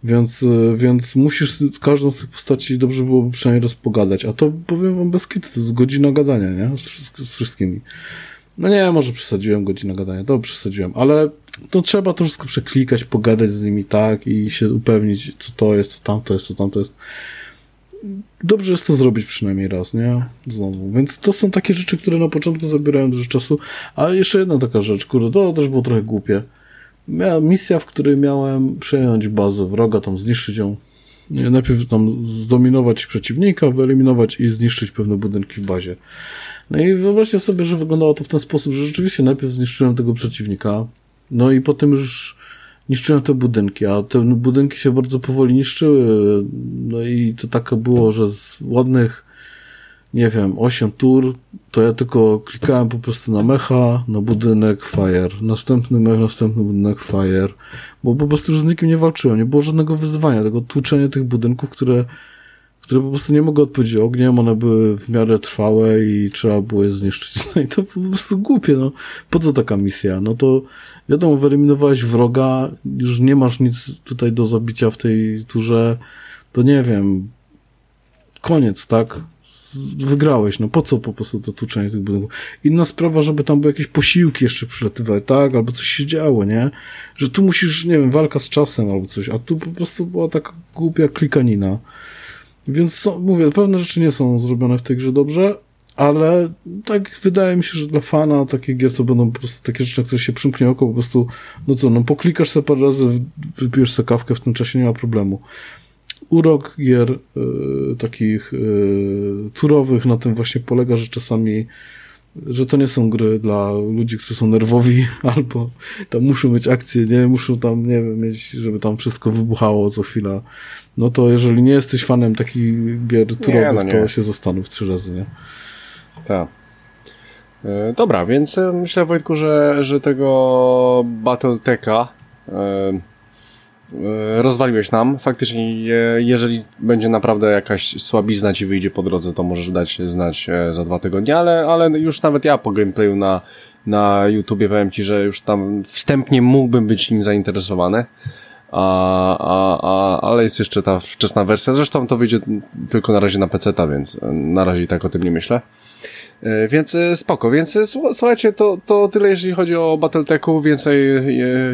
Więc, y, więc musisz każdą z tych postaci dobrze byłoby przynajmniej rozpogadać. A to powiem wam bez kitu, to jest godzina gadania, nie? Z, z wszystkimi. No nie, może przesadziłem godzinę gadania, to przesadziłem, ale to trzeba wszystko przeklikać, pogadać z nimi tak i się upewnić, co to jest, co tamto jest, co tamto jest. Dobrze jest to zrobić przynajmniej raz, nie? Znowu. Więc to są takie rzeczy, które na początku zabierają dużo czasu. A jeszcze jedna taka rzecz, kurde, to też było trochę głupie. Miała misja, w której miałem przejąć bazę wroga, tam zniszczyć ją. Najpierw tam zdominować przeciwnika, wyeliminować i zniszczyć pewne budynki w bazie. No i wyobraźcie sobie, że wyglądało to w ten sposób, że rzeczywiście najpierw zniszczyłem tego przeciwnika, no i potem już niszczyłem te budynki, a te budynki się bardzo powoli niszczyły. No i to tak było, że z ładnych, nie wiem, 8 tur, to ja tylko klikałem po prostu na mecha, na budynek, fire, następny mech, następny budynek, fire, bo po prostu już z nikim nie walczyłem, nie było żadnego wyzwania, tego tłuczenia tych budynków, które które po prostu nie mogły odpowiedzieć ogniem, one były w miarę trwałe i trzeba było je zniszczyć. No i to po prostu głupie, no. Po co taka misja? No to wiadomo, wyeliminowałeś wroga, już nie masz nic tutaj do zabicia w tej turze, to nie wiem, koniec, tak? Wygrałeś, no po co po prostu to tłuczenie tych budynków? Inna sprawa, żeby tam były jakieś posiłki jeszcze przylatywały, tak? Albo coś się działo, nie? Że tu musisz, nie wiem, walka z czasem albo coś, a tu po prostu była taka głupia klikanina. Więc są, mówię, pewne rzeczy nie są zrobione w tej grze dobrze, ale tak wydaje mi się, że dla fana takie gier to będą po prostu takie rzeczy, na które się przymknie oko, po prostu, no co, no poklikasz sobie parę razy, wypijesz sobie kawkę, w tym czasie nie ma problemu. Urok gier y, takich y, turowych na tym właśnie polega, że czasami że to nie są gry dla ludzi, którzy są nerwowi, albo tam muszą mieć akcje, nie, muszą tam, nie wiem, mieć, żeby tam wszystko wybuchało co chwila. No to jeżeli nie jesteś fanem takich gier turowych, no to się zastanów trzy razy, nie? Tak. E, dobra, więc e, myślę Wojtku, że, że tego Battletecha E, rozwaliłeś nam. Faktycznie, jeżeli będzie naprawdę jakaś słabizna ci wyjdzie po drodze, to możesz dać znać e, za dwa tygodnie, ale, ale już nawet ja po gameplayu na, na YouTubie powiem ci, że już tam wstępnie mógłbym być nim zainteresowany. A, a, a, ale jest jeszcze ta wczesna wersja. Zresztą to wyjdzie tylko na razie na PC, więc na razie tak o tym nie myślę. E, więc e, spoko, więc e, słuchajcie, to, to tyle jeżeli chodzi o Battletechu, więcej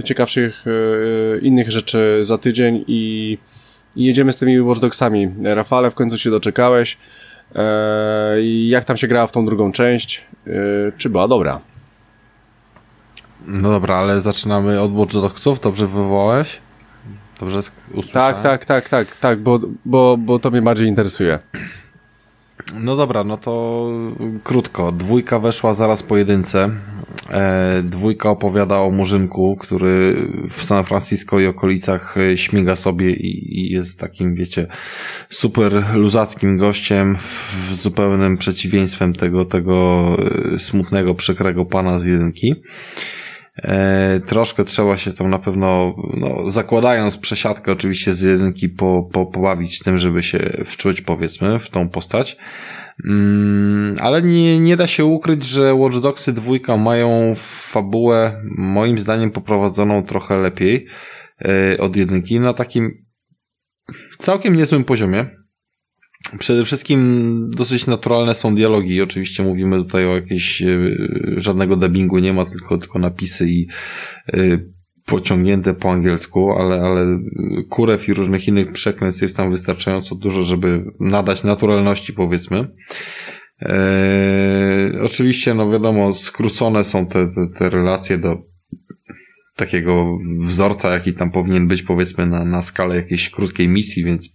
ciekawszych innych rzeczy za tydzień i, jedziemy z tymi Watch Dogsami. Rafale, w końcu się doczekałeś. Jak tam się grała w tą drugą część? Czy była dobra? No dobra, ale zaczynamy od Watch Dogsów, dobrze wywołałeś? Dobrze usłyszałem? Tak, tak, tak, tak, tak, bo, bo, bo to mnie bardziej interesuje. No dobra, no to krótko. Dwójka weszła zaraz po jedynce. E, dwójka opowiada o murzynku, który w San Francisco i okolicach e, śmiga sobie i, i jest takim, wiecie, super luzackim gościem, w zupełnym przeciwieństwem tego, tego e, smutnego, przykrego pana z jedynki. E, troszkę trzeba się tam na pewno, no, zakładając przesiadkę oczywiście z jedynki, po, po, pobawić tym, żeby się wczuć, powiedzmy, w tą postać. Mm, ale nie, nie da się ukryć, że Watch Dogsy dwójka mają fabułę moim zdaniem poprowadzoną trochę lepiej e, od jedynki na takim całkiem niezłym poziomie. Przede wszystkim dosyć naturalne są dialogi. Oczywiście mówimy tutaj o jakiejś, e, żadnego dubbingu nie ma, tylko, tylko napisy i e, pociągnięte po angielsku, ale, ale kurew i różnych innych przekleństw jest tam wystarczająco dużo, żeby nadać naturalności, powiedzmy. Eee, oczywiście, no wiadomo, skrócone są te, te, te relacje do takiego wzorca, jaki tam powinien być, powiedzmy, na, na skalę jakiejś krótkiej misji, więc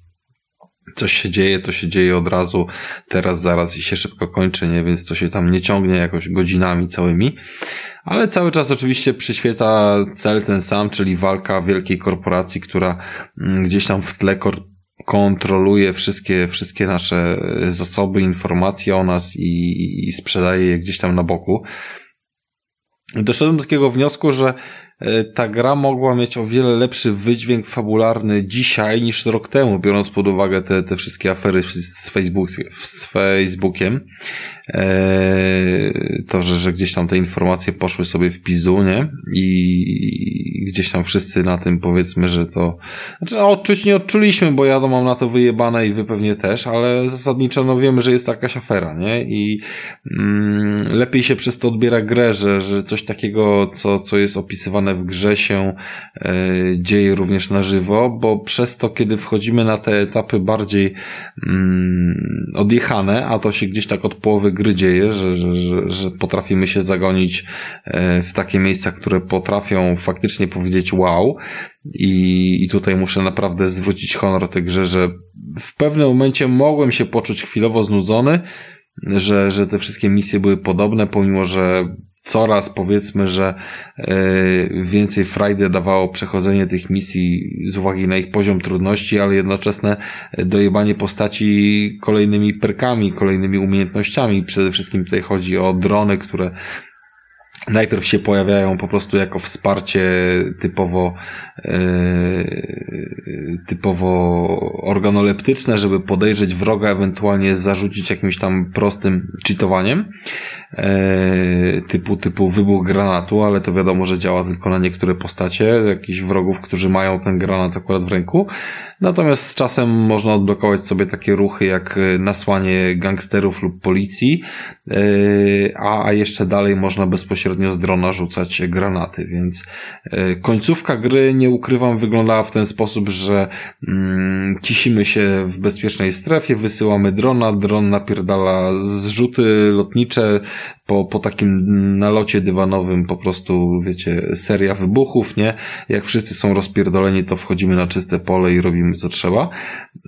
coś się dzieje, to się dzieje od razu, teraz, zaraz i się szybko kończy, nie? Więc to się tam nie ciągnie jakoś godzinami całymi. Ale cały czas oczywiście przyświeca cel ten sam, czyli walka wielkiej korporacji, która mm, gdzieś tam w tle kontroluje wszystkie, wszystkie nasze zasoby, informacje o nas i, i sprzedaje je gdzieś tam na boku. Doszedłem do takiego wniosku, że E, ta gra mogła mieć o wiele lepszy wydźwięk fabularny dzisiaj niż rok temu, biorąc pod uwagę te, te wszystkie afery z, Facebook, z Facebookiem. Eee, to, że, że gdzieś tam te informacje poszły sobie w pizdu, nie? I gdzieś tam wszyscy na tym powiedzmy, że to, znaczy no, odczuć nie odczuliśmy, bo ja to mam na to wyjebane i wy pewnie też, ale zasadniczo no wiemy, że jest jakaś afera, nie? I mm, lepiej się przez to odbiera grę, że, że coś takiego, co, co jest opisywane w grze się e, dzieje również na żywo, bo przez to, kiedy wchodzimy na te etapy bardziej mm, odjechane, a to się gdzieś tak od połowy gry dzieje, że, że, że, potrafimy się zagonić e, w takie miejsca, które potrafią faktycznie powiedzieć wow. I, I tutaj muszę naprawdę zwrócić honor tej grze, że w pewnym momencie mogłem się poczuć chwilowo znudzony, że, że te wszystkie misje były podobne, pomimo że coraz powiedzmy, że e, więcej Friday dawało przechodzenie tych misji z uwagi na ich poziom trudności, ale jednoczesne dojebanie postaci kolejnymi perkami, kolejnymi umiejętnościami. Przede wszystkim tutaj chodzi o drony, które najpierw się pojawiają po prostu jako wsparcie typowo yy, typowo organoleptyczne, żeby podejrzeć wroga, ewentualnie zarzucić jakimś tam prostym cheatowaniem yy, typu, typu wybuch granatu, ale to wiadomo, że działa tylko na niektóre postacie, jakichś wrogów, którzy mają ten granat akurat w ręku. Natomiast z czasem można odblokować sobie takie ruchy jak nasłanie gangsterów lub policji, yy, a, a jeszcze dalej można bezpośrednio z drona rzucać granaty, więc yy, końcówka gry, nie ukrywam, wyglądała w ten sposób, że mm, cisimy się w bezpiecznej strefie, wysyłamy drona, dron napierdala zrzuty lotnicze, po, po takim nalocie dywanowym po prostu, wiecie, seria wybuchów, nie? Jak wszyscy są rozpierdoleni, to wchodzimy na czyste pole i robimy co trzeba.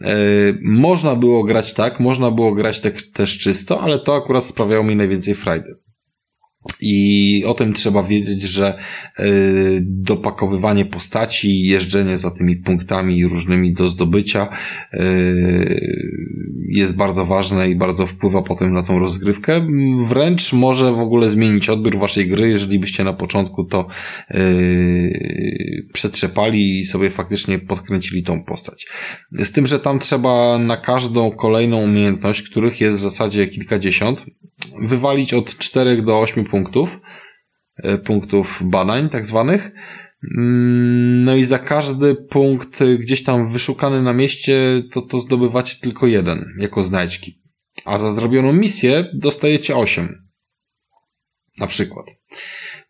E, można było grać tak, można było grać te, też czysto, ale to akurat sprawiało mi najwięcej frajdy. I o tym trzeba wiedzieć, że y, dopakowywanie postaci, jeżdżenie za tymi punktami różnymi do zdobycia y, jest bardzo ważne i bardzo wpływa potem na tą rozgrywkę. Wręcz może w ogóle zmienić odbiór waszej gry, jeżeli byście na początku to y, przetrzepali i sobie faktycznie podkręcili tą postać. Z tym, że tam trzeba na każdą kolejną umiejętność, których jest w zasadzie kilkadziesiąt, wywalić od 4 do 8 punktów, e, punktów badań tak zwanych. Mm, no i za każdy punkt gdzieś tam wyszukany na mieście, to, to zdobywacie tylko jeden jako znajdźki. A za zrobioną misję dostajecie 8. Na przykład.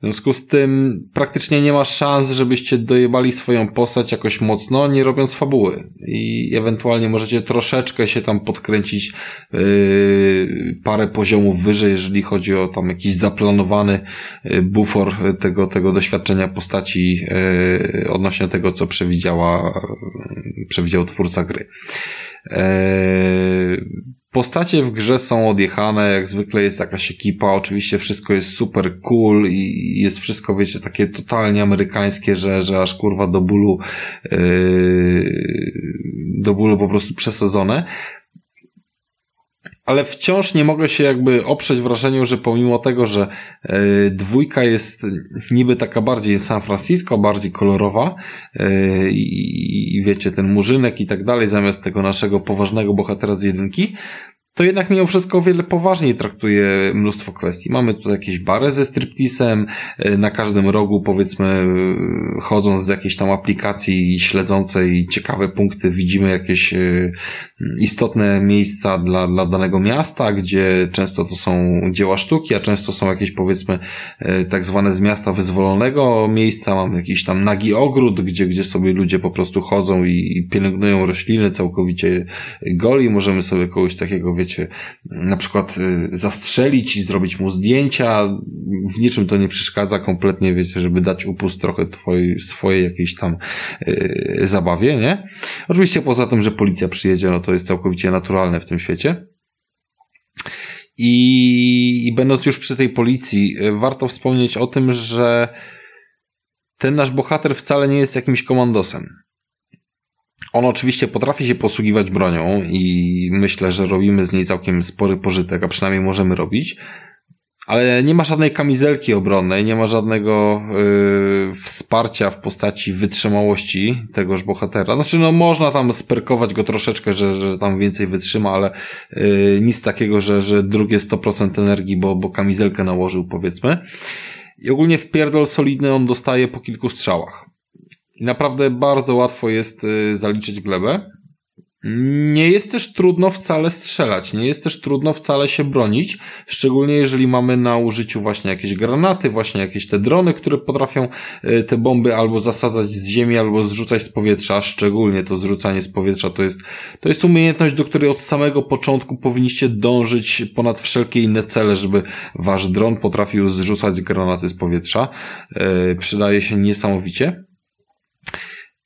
W związku z tym praktycznie nie ma szans, żebyście dojebali swoją postać jakoś mocno, nie robiąc fabuły. I ewentualnie możecie troszeczkę się tam podkręcić yy, parę poziomów wyżej, jeżeli chodzi o tam jakiś zaplanowany yy, bufor tego, tego doświadczenia postaci yy, odnośnie tego, co przewidziała, yy, przewidział twórca gry. Yy, Postacie w grze są odjechane, jak zwykle jest jakaś ekipa, oczywiście wszystko jest super cool i jest wszystko, wiecie, takie totalnie amerykańskie, że, że aż kurwa do bólu, yy, do bólu po prostu przesadzone ale wciąż nie mogę się jakby oprzeć wrażeniu, że pomimo tego, że y, dwójka jest niby taka bardziej San Francisco, bardziej kolorowa y, i wiecie, ten murzynek i tak dalej, zamiast tego naszego poważnego bohatera z jedynki, to jednak mimo wszystko o wiele poważniej traktuje mnóstwo kwestii. Mamy tu jakieś bary ze striptisem, e, na każdym rogu powiedzmy e, chodząc z jakiejś tam aplikacji śledzącej ciekawe punkty widzimy jakieś e, istotne miejsca dla, dla danego miasta, gdzie często to są dzieła sztuki, a często są jakieś powiedzmy tak zwane z miasta wyzwolonego miejsca, mamy jakiś tam nagi ogród, gdzie, gdzie sobie ludzie po prostu chodzą i pielęgnują rośliny całkowicie goli, możemy sobie kogoś takiego wiecie, na przykład y, zastrzelić i zrobić mu zdjęcia. W niczym to nie przeszkadza kompletnie, wiecie, żeby dać upust trochę twojej, swojej jakiejś tam yy, zabawie, nie? Oczywiście poza tym, że policja przyjedzie, no to jest całkowicie naturalne w tym świecie. I, I będąc już przy tej policji, y, warto wspomnieć o tym, że ten nasz bohater wcale nie jest jakimś komandosem. On oczywiście potrafi się posługiwać bronią i myślę, że robimy z niej całkiem spory pożytek, a przynajmniej możemy robić. Ale nie ma żadnej kamizelki obronnej, nie ma żadnego yy, wsparcia w postaci wytrzymałości tegoż bohatera. Znaczy, no można tam sperkować go troszeczkę, że, że tam więcej wytrzyma, ale yy, nic takiego, że, że drugie 100% energii, bo, bo kamizelkę nałożył, powiedzmy. I ogólnie w pierdol solidny on dostaje po kilku strzałach. I naprawdę bardzo łatwo jest y, zaliczyć glebę. Nie jest też trudno wcale strzelać, nie jest też trudno wcale się bronić, szczególnie jeżeli mamy na użyciu właśnie jakieś granaty, właśnie jakieś te drony, które potrafią y, te bomby albo zasadzać z ziemi, albo zrzucać z powietrza, szczególnie to zrzucanie z powietrza to jest, to jest umiejętność, do której od samego początku powinniście dążyć ponad wszelkie inne cele, żeby wasz dron potrafił zrzucać granaty z powietrza. Yy, przydaje się niesamowicie.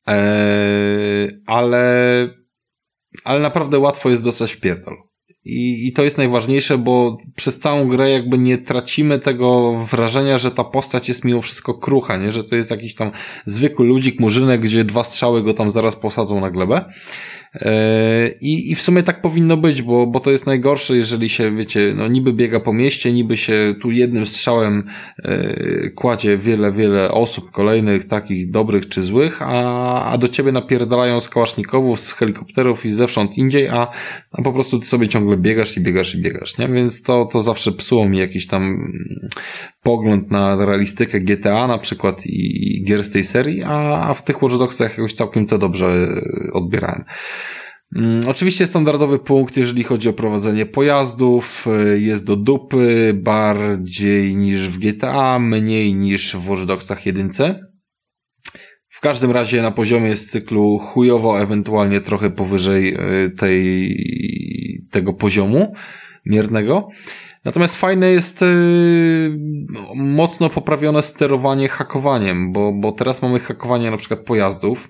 Eee, ale, ale naprawdę łatwo jest dostać w pierdol. I, I to jest najważniejsze, bo przez całą grę jakby nie tracimy tego wrażenia, że ta postać jest mimo wszystko krucha, nie? Że to jest jakiś tam zwykły ludzik, murzynek, gdzie dwa strzały go tam zaraz posadzą na glebę. E, I, I w sumie tak powinno być, bo, bo to jest najgorsze, jeżeli się, wiecie, no niby biega po mieście, niby się tu jednym strzałem e, kładzie wiele, wiele osób kolejnych, takich dobrych czy złych, a, a do ciebie napierdalają z kałasznikowów, z helikopterów i zewsząd indziej, a, a po prostu ty sobie ciągle biegasz i biegasz i biegasz, nie? Więc to, to zawsze psuło mi jakiś tam pogląd na realistykę GTA na przykład i, i gier z tej serii, a, a w tych Watch Dogsach jakoś całkiem to dobrze odbierałem. Mm, oczywiście standardowy punkt, jeżeli chodzi o prowadzenie pojazdów, y, jest do dupy bardziej niż w GTA, mniej niż w Watch Dogsach jedynce. W każdym razie na poziomie z cyklu chujowo, ewentualnie trochę powyżej y, tej, tego poziomu miernego. Natomiast fajne jest yy, mocno poprawione sterowanie hakowaniem, bo, bo teraz mamy hakowanie na przykład pojazdów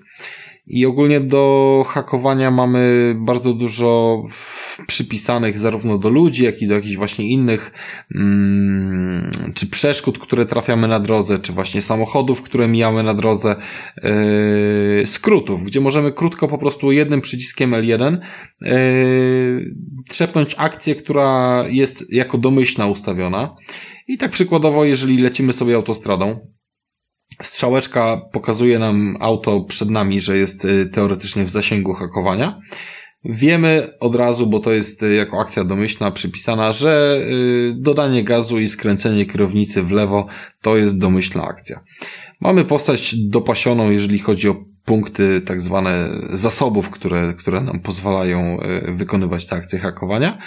i ogólnie do hakowania mamy bardzo dużo przypisanych zarówno do ludzi, jak i do jakichś właśnie innych, mm, czy przeszkód, które trafiamy na drodze, czy właśnie samochodów, które mijamy na drodze, yy, skrótów, gdzie możemy krótko po prostu jednym przyciskiem L1 yy, trzepnąć akcję, która jest jako domyślna ustawiona. I tak przykładowo, jeżeli lecimy sobie autostradą, Strzałeczka pokazuje nam auto przed nami, że jest y, teoretycznie w zasięgu hakowania. Wiemy od razu, bo to jest y, jako akcja domyślna przypisana, że y, dodanie gazu i skręcenie kierownicy w lewo to jest domyślna akcja. Mamy postać dopasioną, jeżeli chodzi o punkty tak zwane zasobów, które, które nam pozwalają wykonywać te akcje hakowania.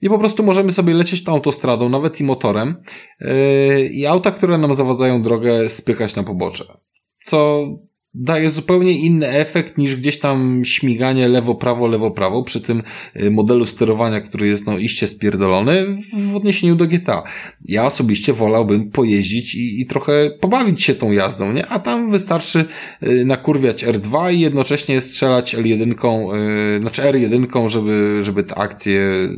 I po prostu możemy sobie lecieć tą autostradą, nawet i motorem, yy, i auta, które nam zawadzają drogę, spychać na pobocze. Co daje zupełnie inny efekt niż gdzieś tam śmiganie lewo-prawo, lewo-prawo przy tym y, modelu sterowania, który jest no iście spierdolony w odniesieniu do GTA. Ja osobiście wolałbym pojeździć i, i trochę pobawić się tą jazdą, nie? A tam wystarczy y, nakurwiać R2 i jednocześnie strzelać L1, yy, znaczy R1, żeby, żeby te akcje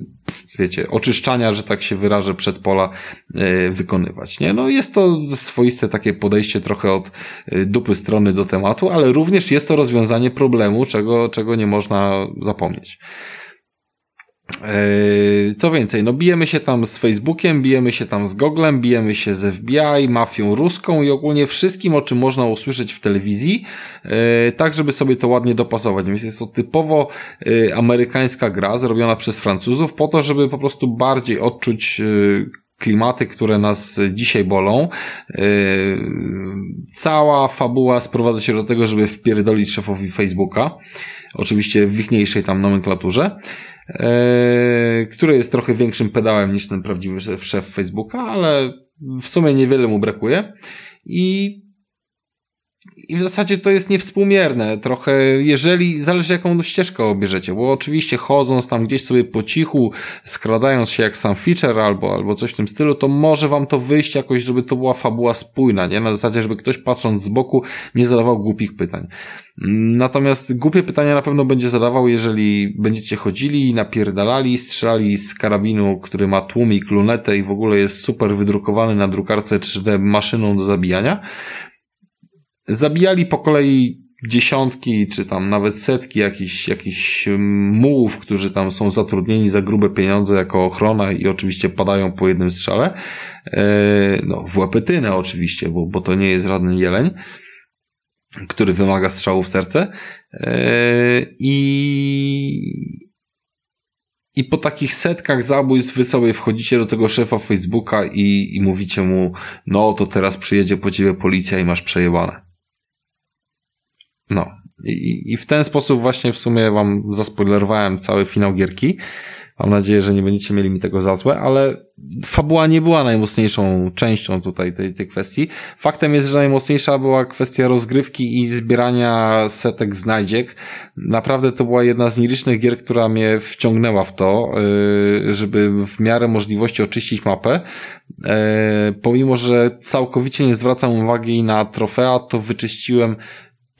wiecie, oczyszczania, że tak się wyrażę, przed pola e, wykonywać, nie? No jest to swoiste takie podejście trochę od e, dupy strony do tematu, ale również jest to rozwiązanie problemu, czego, czego nie można zapomnieć. Eee, co więcej, no bijemy się tam z Facebookiem, bijemy się tam z Googlem, bijemy się z FBI, mafią ruską i ogólnie wszystkim, o czym można usłyszeć w telewizji, eee, tak żeby sobie to ładnie dopasować. Więc jest to typowo eee, amerykańska gra zrobiona przez Francuzów po to, żeby po prostu bardziej odczuć klimaty, które nas dzisiaj bolą. Cała fabuła sprowadza się do tego, żeby wpierdolić szefowi Facebooka. Oczywiście w ichniejszej tam nomenklaturze. E, który jest trochę większym pedałem niż ten prawdziwy szef Facebooka, ale w sumie niewiele mu brakuje. I i w zasadzie to jest niewspółmierne trochę, jeżeli, zależy jaką ścieżkę obierzecie, bo oczywiście chodząc tam gdzieś sobie po cichu, skradając się jak sam feature albo, albo coś w tym stylu, to może wam to wyjść jakoś, żeby to była fabuła spójna, nie? Na zasadzie, żeby ktoś patrząc z boku nie zadawał głupich pytań. Natomiast głupie pytania na pewno będzie zadawał, jeżeli będziecie chodzili, napierdalali, strzelali z karabinu, który ma tłumik, lunetę i w ogóle jest super wydrukowany na drukarce 3D maszyną do zabijania zabijali po kolei dziesiątki, czy tam nawet setki jakichś, jakichś mułów, którzy tam są zatrudnieni za grube pieniądze jako ochrona i oczywiście padają po jednym strzale. E, no, w łepetynę oczywiście, bo, bo to nie jest żaden jeleń, który wymaga strzału w serce. E, I, i po takich setkach zabójstw wy sobie wchodzicie do tego szefa Facebooka i, i mówicie mu, no to teraz przyjedzie po ciebie policja i masz przejebane. No. I, I w ten sposób właśnie w sumie wam zaspoilerowałem cały finał gierki. Mam nadzieję, że nie będziecie mieli mi tego za złe, ale fabuła nie była najmocniejszą częścią tutaj tej, tej kwestii. Faktem jest, że najmocniejsza była kwestia rozgrywki i zbierania setek znajdziek. Naprawdę to była jedna z nielicznych gier, która mnie wciągnęła w to, yy, żeby w miarę możliwości oczyścić mapę. Yy, pomimo, że całkowicie nie zwracam uwagi na trofea, to wyczyściłem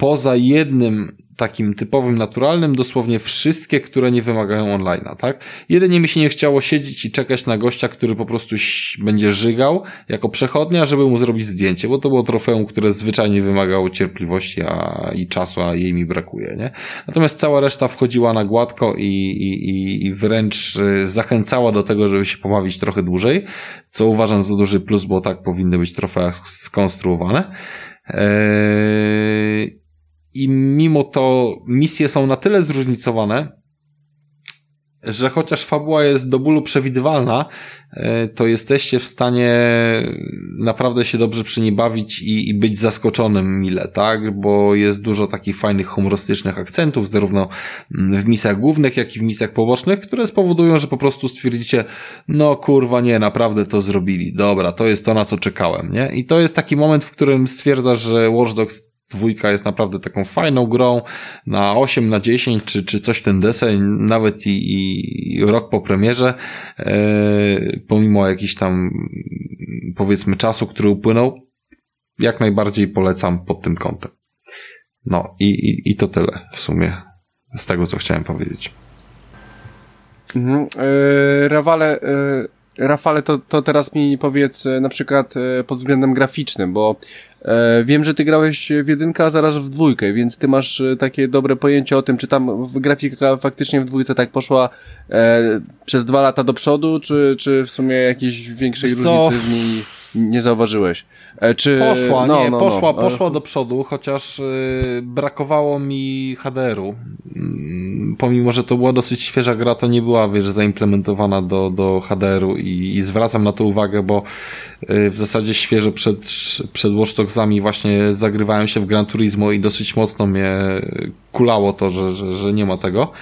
poza jednym takim typowym, naturalnym, dosłownie wszystkie, które nie wymagają online'a, tak? Jedynie mi się nie chciało siedzieć i czekać na gościa, który po prostu będzie żygał jako przechodnia, żeby mu zrobić zdjęcie, bo to było trofeum, które zwyczajnie wymagało cierpliwości a, i czasu, a jej mi brakuje, nie? Natomiast cała reszta wchodziła na gładko i, i, i wręcz y, zachęcała do tego, żeby się pobawić trochę dłużej, co uważam za duży plus, bo tak powinny być trofea skonstruowane. Eee, i mimo to misje są na tyle zróżnicowane, że chociaż fabuła jest do bólu przewidywalna, e, to jesteście w stanie naprawdę się dobrze przy niej bawić i, i być zaskoczonym mile, tak? Bo jest dużo takich fajnych humorystycznych akcentów, zarówno w misjach głównych, jak i w misjach pobocznych, które spowodują, że po prostu stwierdzicie, no kurwa nie, naprawdę to zrobili, dobra, to jest to, na co czekałem, nie? I to jest taki moment, w którym stwierdzasz, że Watch Dogs dwójka jest naprawdę taką fajną grą na 8, na 10, czy, czy coś ten deseń, nawet i, i rok po premierze, e, pomimo jakiś tam powiedzmy czasu, który upłynął, jak najbardziej polecam pod tym kątem. No i, i, i to tyle w sumie z tego, co chciałem powiedzieć. Mhm. E, Rafale, e, Rafale to, to teraz mi powiedz na przykład pod względem graficznym, bo wiem, że ty grałeś w jedynkę, a zaraz w dwójkę, więc ty masz e, takie dobre pojęcie o tym, czy tam grafika faktycznie w dwójce tak poszła e, przez dwa lata do przodu, czy, czy w sumie jakiejś większej różnicy w niej nie zauważyłeś. E, czy... Poszła, no, nie, no, poszła, no. poszła do przodu, chociaż y, brakowało mi HDR-u. Mm, pomimo, że to była dosyć świeża gra, to nie była, wiesz, zaimplementowana do, do HDR-u i, i zwracam na to uwagę, bo y, w zasadzie świeżo przed, przed Watch Dogsami właśnie zagrywałem się w Gran Turismo i dosyć mocno mnie kulało to, że, że, że nie ma tego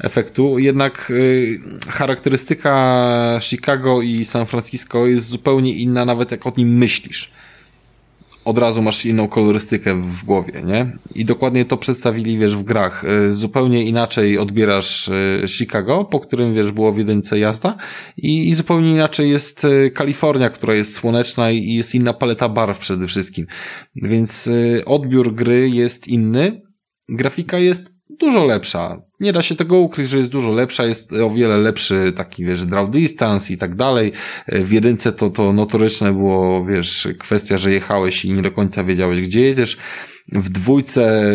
efektu, jednak y, charakterystyka Chicago i San Francisco jest zupełnie inna, nawet jak o nim myślisz. Od razu masz inną kolorystykę w głowie, nie? I dokładnie to przedstawili, wiesz, w grach. Y, zupełnie inaczej odbierasz y, Chicago, po którym, wiesz, było w jedynce jazda i, i zupełnie inaczej jest Kalifornia, która jest słoneczna i jest inna paleta barw przede wszystkim. Więc odbiór gry jest inny. Grafika jest dużo lepsza. Nie da się tego ukryć, że jest dużo lepsza, jest o wiele lepszy taki, wiesz, draw distance i tak dalej. W jedynce to, to notoryczne było, wiesz, kwestia, że jechałeś i nie do końca wiedziałeś, gdzie jedziesz. W dwójce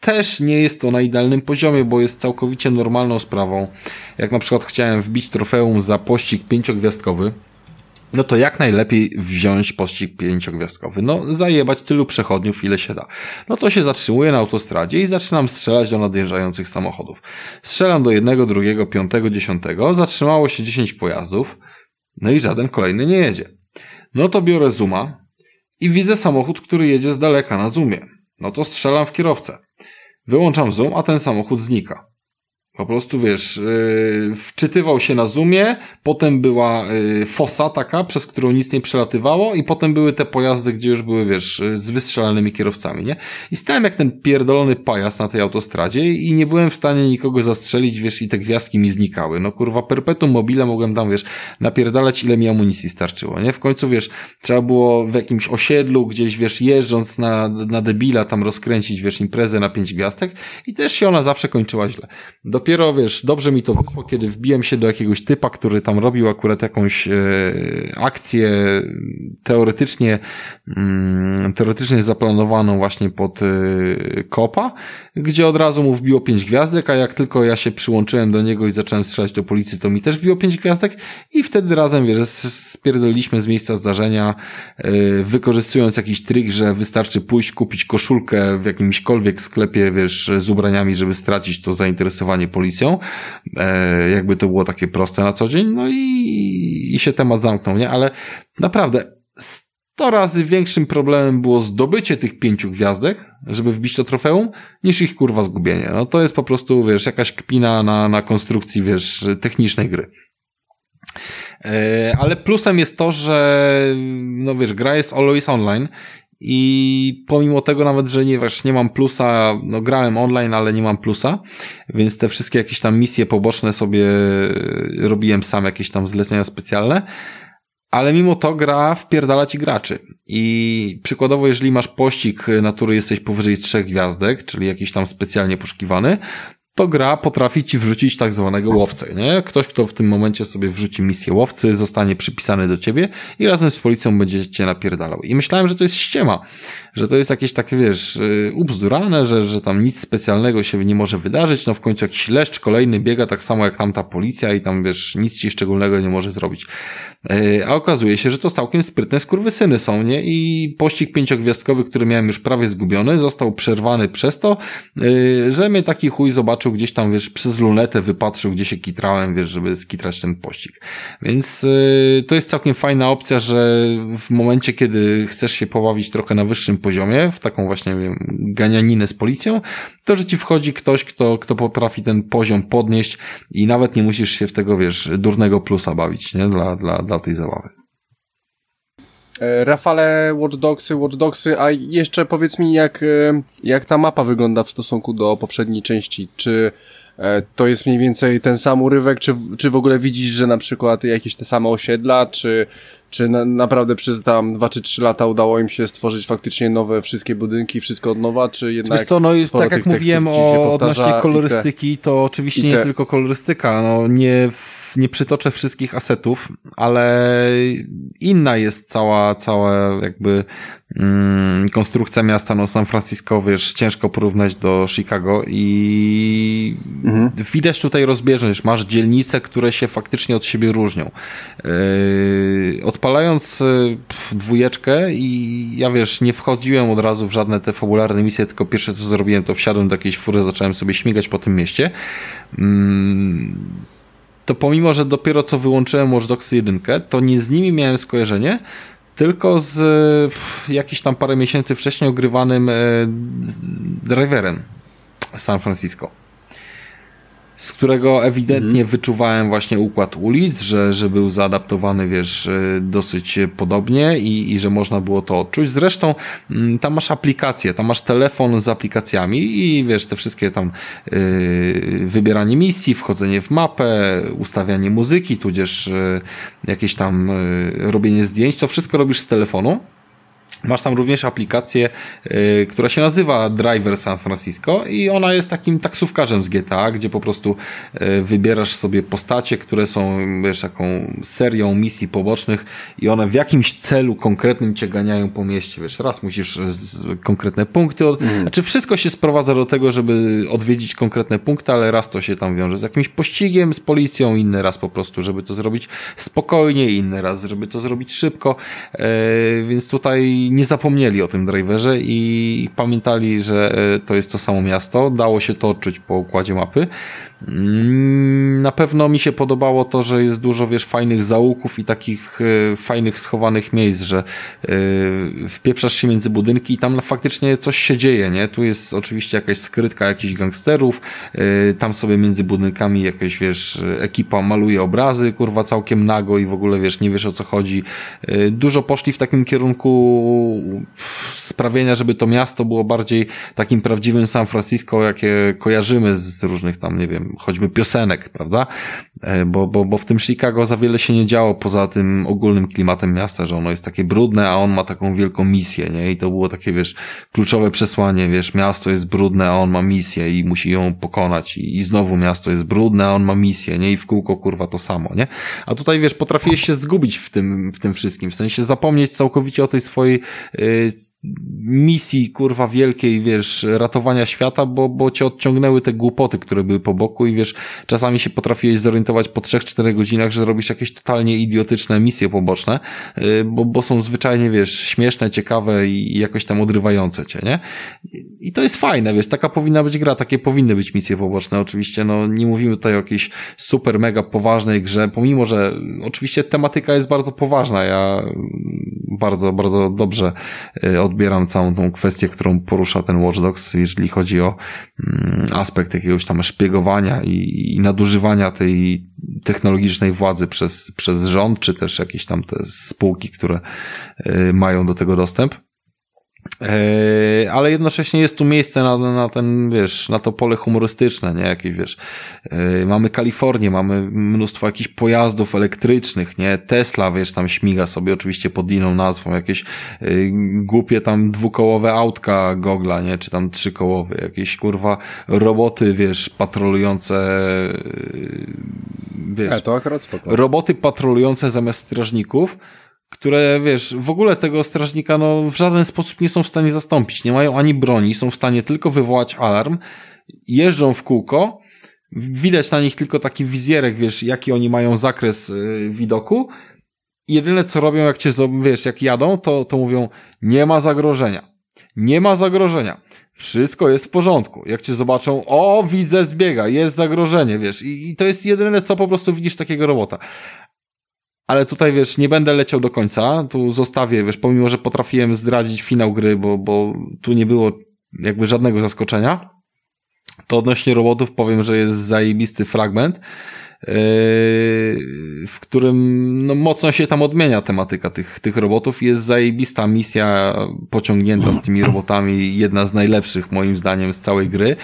też nie jest to na idealnym poziomie, bo jest całkowicie normalną sprawą. Jak na przykład chciałem wbić trofeum za pościg pięciogwiazdkowy, no to jak najlepiej wziąć pościg pięciogwiazdkowy? No, zajebać tylu przechodniów, ile się da. No to się zatrzymuję na autostradzie i zaczynam strzelać do nadjeżdżających samochodów. Strzelam do jednego, drugiego, piątego, dziesiątego, zatrzymało się dziesięć pojazdów, no i żaden kolejny nie jedzie. No to biorę zooma i widzę samochód, który jedzie z daleka na zoomie. No to strzelam w kierowcę. Wyłączam zoom, a ten samochód znika. Po prostu, wiesz, yy, wczytywał się na zoomie, potem była yy, fosa taka, przez którą nic nie przelatywało i potem były te pojazdy, gdzie już były, wiesz, z wystrzelanymi kierowcami, nie? I stałem jak ten pierdolony pajac na tej autostradzie i nie byłem w stanie nikogo zastrzelić, wiesz, i te gwiazdki mi znikały. No kurwa, perpetuum mobile mogłem tam, wiesz, napierdalać ile mi amunicji starczyło, nie? W końcu, wiesz, trzeba było w jakimś osiedlu, gdzieś, wiesz, jeżdżąc na, na debila tam rozkręcić, wiesz, imprezę na pięć gwiazdek i też się ona zawsze kończyła źle. Do dopiero, wiesz, dobrze mi to wyszło, kiedy wbiłem się do jakiegoś typa, który tam robił akurat jakąś e, akcję teoretycznie, mm, teoretycznie zaplanowaną właśnie pod e, kopa, gdzie od razu mu wbiło pięć gwiazdek, a jak tylko ja się przyłączyłem do niego i zacząłem strzelać do policji, to mi też wbiło pięć gwiazdek i wtedy razem, wiesz, spierdoliliśmy z miejsca zdarzenia, e, wykorzystując jakiś trik, że wystarczy pójść kupić koszulkę w jakimśkolwiek sklepie, wiesz, z ubraniami, żeby stracić to zainteresowanie policją, e, jakby to było takie proste na co dzień, no i, i się temat zamknął, nie? Ale naprawdę, sto razy większym problemem było zdobycie tych pięciu gwiazdek, żeby wbić to trofeum, niż ich kurwa zgubienie. No to jest po prostu, wiesz, jakaś kpina na, na konstrukcji, wiesz, technicznej gry. E, ale plusem jest to, że, no wiesz, gra jest always online i pomimo tego nawet, że nie, wiesz, nie mam plusa, no grałem online, ale nie mam plusa, więc te wszystkie jakieś tam misje poboczne sobie robiłem sam, jakieś tam zlecenia specjalne, ale mimo to gra wpierdala ci graczy. I przykładowo, jeżeli masz pościg, na który jesteś powyżej trzech gwiazdek, czyli jakiś tam specjalnie poszukiwany, to gra potrafi ci wrzucić tak zwanego łowcę, nie? Ktoś, kto w tym momencie sobie wrzuci misję łowcy, zostanie przypisany do ciebie i razem z policją będzie cię napierdalał. I myślałem, że to jest ściema, że to jest jakieś takie, wiesz, y, ubzdurane, że, że tam nic specjalnego się nie może wydarzyć, no w końcu jakiś leszcz kolejny biega tak samo jak tamta policja i tam, wiesz, nic ci szczególnego nie może zrobić. Y, a okazuje się, że to całkiem sprytne skurwysyny są, nie? I pościg pięciogwiazdkowy, który miałem już prawie zgubiony, został przerwany przez to, y, że mnie taki chuj zobaczył gdzieś tam, wiesz, przez lunetę wypatrzył, gdzie się kitrałem, wiesz, żeby skitrać ten pościg. Więc to jest całkiem fajna opcja, że w momencie, kiedy chcesz się pobawić trochę na wyższym poziomie, w taką właśnie wiem, ganianinę z policją, to że ci wchodzi ktoś, kto, kto potrafi ten poziom podnieść i nawet nie musisz się w tego, wiesz, durnego plusa bawić, nie? Dla, dla, dla tej zabawy. E, Rafale, Watch Dogsy, Watch Dogsy, a jeszcze powiedz mi, jak, e, jak ta mapa wygląda w stosunku do poprzedniej części? Czy to jest mniej więcej ten sam urywek, czy, czy w ogóle widzisz, że na przykład jakieś te same osiedla, czy, czy na, naprawdę przez tam dwa czy trzy lata udało im się stworzyć faktycznie nowe wszystkie budynki, wszystko od nowa, czy jednak... Wiesz co, no i tak jak mówiłem o odnośnie kolorystyki, te, to oczywiście nie tylko kolorystyka, no nie nie przytoczę wszystkich asetów, ale inna jest cała, cała jakby mm, konstrukcja miasta, no San Francisco, wiesz, ciężko porównać do Chicago i mhm. widać tutaj rozbieżność, masz dzielnice, które się faktycznie od siebie różnią. Yy, odpalając yy, dwójeczkę i ja wiesz, nie wchodziłem od razu w żadne te fabularne misje, tylko pierwsze co zrobiłem, to wsiadłem do jakiejś fury, zacząłem sobie śmigać po tym mieście. Yy, to pomimo, że dopiero co wyłączyłem Watch Dogs 1, to nie z nimi miałem skojarzenie, tylko z pff, jakiś tam parę miesięcy wcześniej ogrywanym e, driverem San Francisco z którego ewidentnie mhm. wyczuwałem właśnie układ ulic, że, że był zaadaptowany, wiesz, e, dosyć podobnie i, i że można było to odczuć. Zresztą mm, tam masz aplikację, tam masz telefon z aplikacjami i wiesz, te wszystkie tam yy, wybieranie misji, wchodzenie w mapę, ustawianie muzyki, tudzież yy, jakieś tam yy, robienie zdjęć, to wszystko robisz z telefonu. Masz tam również aplikację, y, która się nazywa Driver San Francisco i ona jest takim taksówkarzem z GTA, gdzie po prostu y, wybierasz sobie postacie, które są, wiesz, taką serią misji pobocznych i one w jakimś celu konkretnym cię ganiają po mieście, wiesz, raz musisz z, konkretne punkty, od... mm. znaczy wszystko się sprowadza do tego, żeby odwiedzić konkretne punkty, ale raz to się tam wiąże z jakimś pościgiem, z policją, inny raz po prostu, żeby to zrobić spokojnie, inny raz, żeby to zrobić szybko, e, więc tutaj nie zapomnieli o tym driverze i pamiętali, że e, to jest to samo miasto. Dało się to odczuć po układzie mapy. Mm, na pewno mi się podobało to, że jest dużo, wiesz, fajnych zaułków i takich e, fajnych schowanych miejsc, że yy, wpieprzasz się między budynki i tam faktycznie coś się dzieje, nie? Tu jest oczywiście jakaś skrytka jakichś gangsterów, yy, tam sobie między budynkami jakaś, wiesz, ekipa maluje obrazy, kurwa, całkiem nago i w ogóle, wiesz, nie wiesz o co chodzi. Dużo poszli w takim kierunku sprawienia, żeby to miasto było bardziej takim prawdziwym San Francisco, jakie kojarzymy z różnych tam, nie wiem, choćby piosenek, prawda? E, bo, bo, bo w tym Chicago za wiele się nie działo poza tym ogólnym klimatem miasta, że ono jest takie brudne, a on ma taką wielką misję, nie? I to było takie, wiesz, kluczowe przesłanie, wiesz, miasto jest brudne, a on ma misję i musi ją pokonać i, i znowu miasto jest brudne, a on ma misję, nie? I w kółko, kurwa, to samo, nie? A tutaj, wiesz, potrafiłeś się zgubić w tym, w tym wszystkim, w sensie zapomnieć całkowicie o tej swojej yy, misji, kurwa, wielkiej, wiesz, ratowania świata, bo, bo cię odciągnęły te głupoty, które były po boku i wiesz, czasami się potrafiłeś zorientować po 3-4 godzinach, że robisz jakieś totalnie idiotyczne misje poboczne, y, bo, bo są zwyczajnie, wiesz, śmieszne, ciekawe i jakoś tam odrywające cię, nie? I to jest fajne, wiesz, taka powinna być gra, takie powinny być misje poboczne. Oczywiście, no, nie mówimy tutaj o jakiejś super, mega poważnej grze, pomimo, że oczywiście tematyka jest bardzo poważna. Ja bardzo, bardzo dobrze od y, odbieram całą tą kwestię, którą porusza ten Watch Dogs, jeżeli chodzi o mm, aspekt jakiegoś tam szpiegowania i, i nadużywania tej technologicznej władzy przez, przez rząd, czy też jakieś tam te spółki, które y, mają do tego dostęp. E, ale jednocześnie jest tu miejsce na, na ten, wiesz, na to pole humorystyczne, nie? Jakieś, wiesz, e, mamy Kalifornię, mamy mnóstwo jakichś pojazdów elektrycznych, nie? Tesla, wiesz, tam śmiga sobie oczywiście pod inną nazwą, jakieś e, głupie tam dwukołowe autka Gogla, nie? Czy tam trzykołowe, jakieś, kurwa, roboty, wiesz, patrolujące, wiesz. E, to akurat spoko. Roboty patrolujące zamiast strażników, które, wiesz, w ogóle tego strażnika no, w żaden sposób nie są w stanie zastąpić. Nie mają ani broni, są w stanie tylko wywołać alarm, jeżdżą w kółko, widać na nich tylko taki wizjerek, wiesz, jaki oni mają zakres yy, widoku. Jedyne co robią, jak cię, wiesz, jak jadą, to, to mówią, nie ma zagrożenia. Nie ma zagrożenia. Wszystko jest w porządku. Jak cię zobaczą, o, widzę, zbiega, jest zagrożenie, wiesz. I, I to jest jedyne, co po prostu widzisz takiego robota ale tutaj wiesz, nie będę leciał do końca, tu zostawię, wiesz, pomimo, że potrafiłem zdradzić finał gry, bo, bo tu nie było jakby żadnego zaskoczenia, to odnośnie robotów powiem, że jest zajebisty fragment, yy, w którym no, mocno się tam odmienia tematyka tych, tych robotów. Jest zajebista misja pociągnięta z tymi robotami, jedna z najlepszych moim zdaniem z całej gry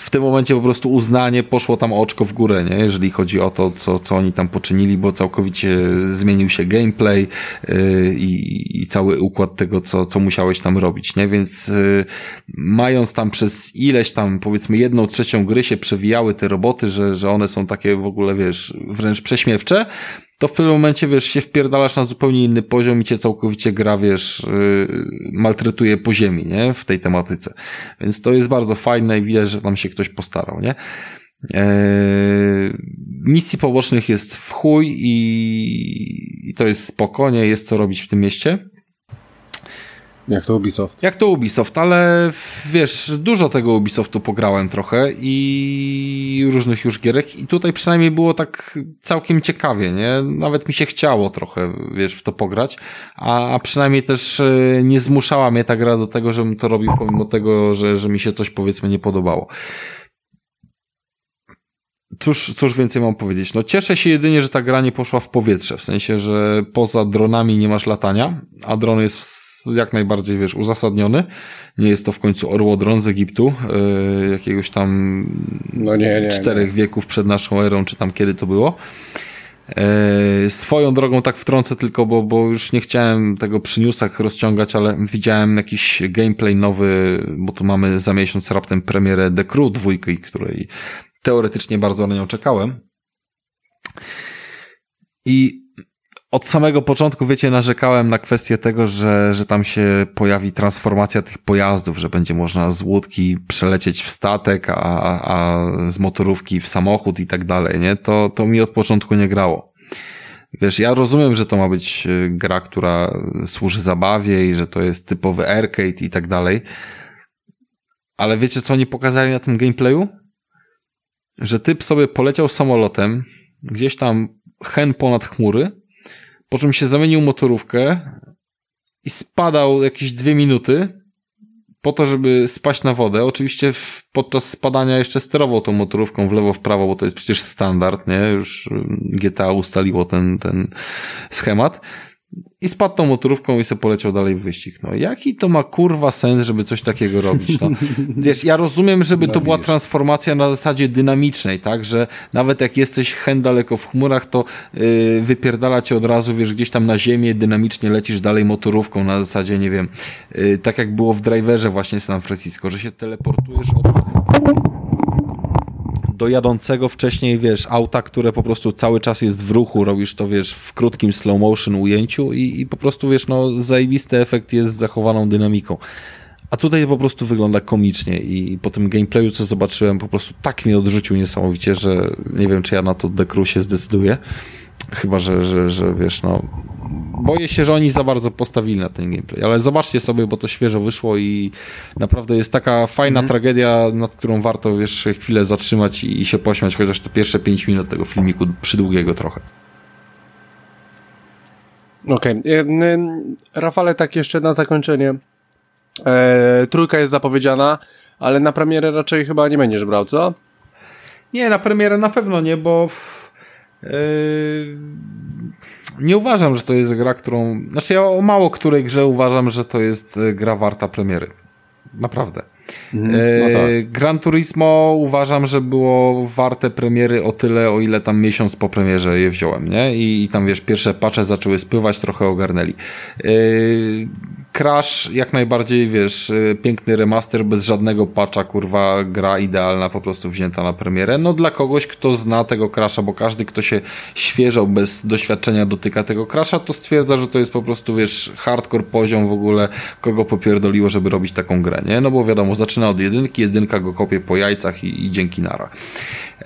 w tym momencie po prostu uznanie poszło tam oczko w górę, nie? jeżeli chodzi o to, co, co oni tam poczynili, bo całkowicie zmienił się gameplay yy, i, i cały układ tego, co, co musiałeś tam robić, nie? Więc yy, mając tam przez ileś tam, powiedzmy, jedną trzecią gry się przewijały te roboty, że, że one są takie w ogóle, wiesz, wręcz prześmiewcze, to w pewnym momencie, wiesz, się wpierdalasz na zupełnie inny poziom i cię całkowicie gra, wiesz, yy, maltretuje po ziemi, nie? W tej tematyce. Więc to jest bardzo fajne i widać, że tam się ktoś postarał, nie? Eee, misji pobocznych jest w chuj i, i to jest spokojnie, jest co robić w tym mieście. Jak to Ubisoft. Jak to Ubisoft, ale wiesz, dużo tego Ubisoftu pograłem trochę i różnych już gierek i tutaj przynajmniej było tak całkiem ciekawie, nie? Nawet mi się chciało trochę, wiesz, w to pograć, a, a przynajmniej też e, nie zmuszała mnie ta gra do tego, żebym to robił pomimo tego, że, że mi się coś powiedzmy nie podobało. Cóż, cóż więcej mam powiedzieć? No cieszę się jedynie, że ta gra nie poszła w powietrze, w sensie, że poza dronami nie masz latania, a dron jest jak najbardziej, wiesz, uzasadniony. Nie jest to w końcu orłodron z Egiptu, yy, jakiegoś tam no nie, nie, czterech nie. wieków przed naszą erą, czy tam kiedy to było. E, swoją drogą tak wtrącę tylko, bo, bo już nie chciałem tego przy newsach rozciągać, ale widziałem jakiś gameplay nowy, bo tu mamy za miesiąc raptem premierę The Crew dwójki, której teoretycznie bardzo na nią czekałem. I od samego początku, wiecie, narzekałem na kwestię tego, że, że tam się pojawi transformacja tych pojazdów, że będzie można z łódki przelecieć w statek, a, a z motorówki w samochód i tak dalej, nie? To, to mi od początku nie grało. Wiesz, ja rozumiem, że to ma być y, gra, która służy zabawie i że to jest typowy arcade i tak dalej, ale wiecie, co oni pokazali na tym gameplayu? Że typ sobie poleciał samolotem, gdzieś tam hen ponad chmury, po czym się zamienił motorówkę i spadał jakieś dwie minuty po to, żeby spaść na wodę. Oczywiście podczas spadania jeszcze sterował tą motorówką w lewo, w prawo, bo to jest przecież standard, nie? Już GTA ustaliło ten, ten schemat i spadł tą motorówką i se poleciał dalej w wyścig. No jaki to ma kurwa sens, żeby coś takiego robić? No, wiesz, ja rozumiem, żeby to była transformacja na zasadzie dynamicznej, tak, że nawet jak jesteś hen daleko w chmurach, to yy, wypierdala cię od razu, wiesz, gdzieś tam na ziemię, dynamicznie lecisz dalej motorówką na zasadzie, nie wiem, yy, tak jak było w driverze właśnie San Francisco, że się teleportujesz od razu do jadącego wcześniej, wiesz, auta, które po prostu cały czas jest w ruchu, robisz to, wiesz, w krótkim slow motion ujęciu i, i po prostu, wiesz, no, zajebisty efekt jest z zachowaną dynamiką. A tutaj po prostu wygląda komicznie i po tym gameplayu, co zobaczyłem, po prostu tak mnie odrzucił niesamowicie, że nie wiem, czy ja na to dekru się zdecyduję. Chyba, że, że, że wiesz, no. Boję się, że oni za bardzo postawili na ten gameplay, ale zobaczcie sobie, bo to świeżo wyszło i naprawdę jest taka fajna mm. tragedia, nad którą warto wiesz, chwilę zatrzymać i, i się pośmiać, chociaż te pierwsze 5 minut tego filmiku przydługiego trochę. Okej. Okay. Rafale, tak jeszcze na zakończenie. E, trójka jest zapowiedziana, ale na premierę raczej chyba nie będziesz brał, co? Nie, na premierę na pewno nie, bo nie uważam, że to jest gra, którą. Znaczy, ja o mało której grze uważam, że to jest e, gra warta premiery. Naprawdę. Mhm, no e, tak. Gran Turismo uważam, że było warte premiery o tyle, o ile tam miesiąc po premierze je wziąłem, nie? I, i tam wiesz, pierwsze pacze zaczęły spływać, trochę ogarnęli. Yy, Crash jak najbardziej, wiesz, y, piękny remaster bez żadnego patcha, kurwa, gra idealna, po prostu wzięta na premierę. No dla kogoś, kto zna tego Crasha, bo każdy, kto się świeżo, bez doświadczenia dotyka tego Crasha, to stwierdza, że to jest po prostu, wiesz, hardcore poziom w ogóle, kogo popierdoliło, żeby robić taką grę, nie? No bo wiadomo, zaczyna od jedynki, jedynka go kopie po jajcach i, i dzięki nara.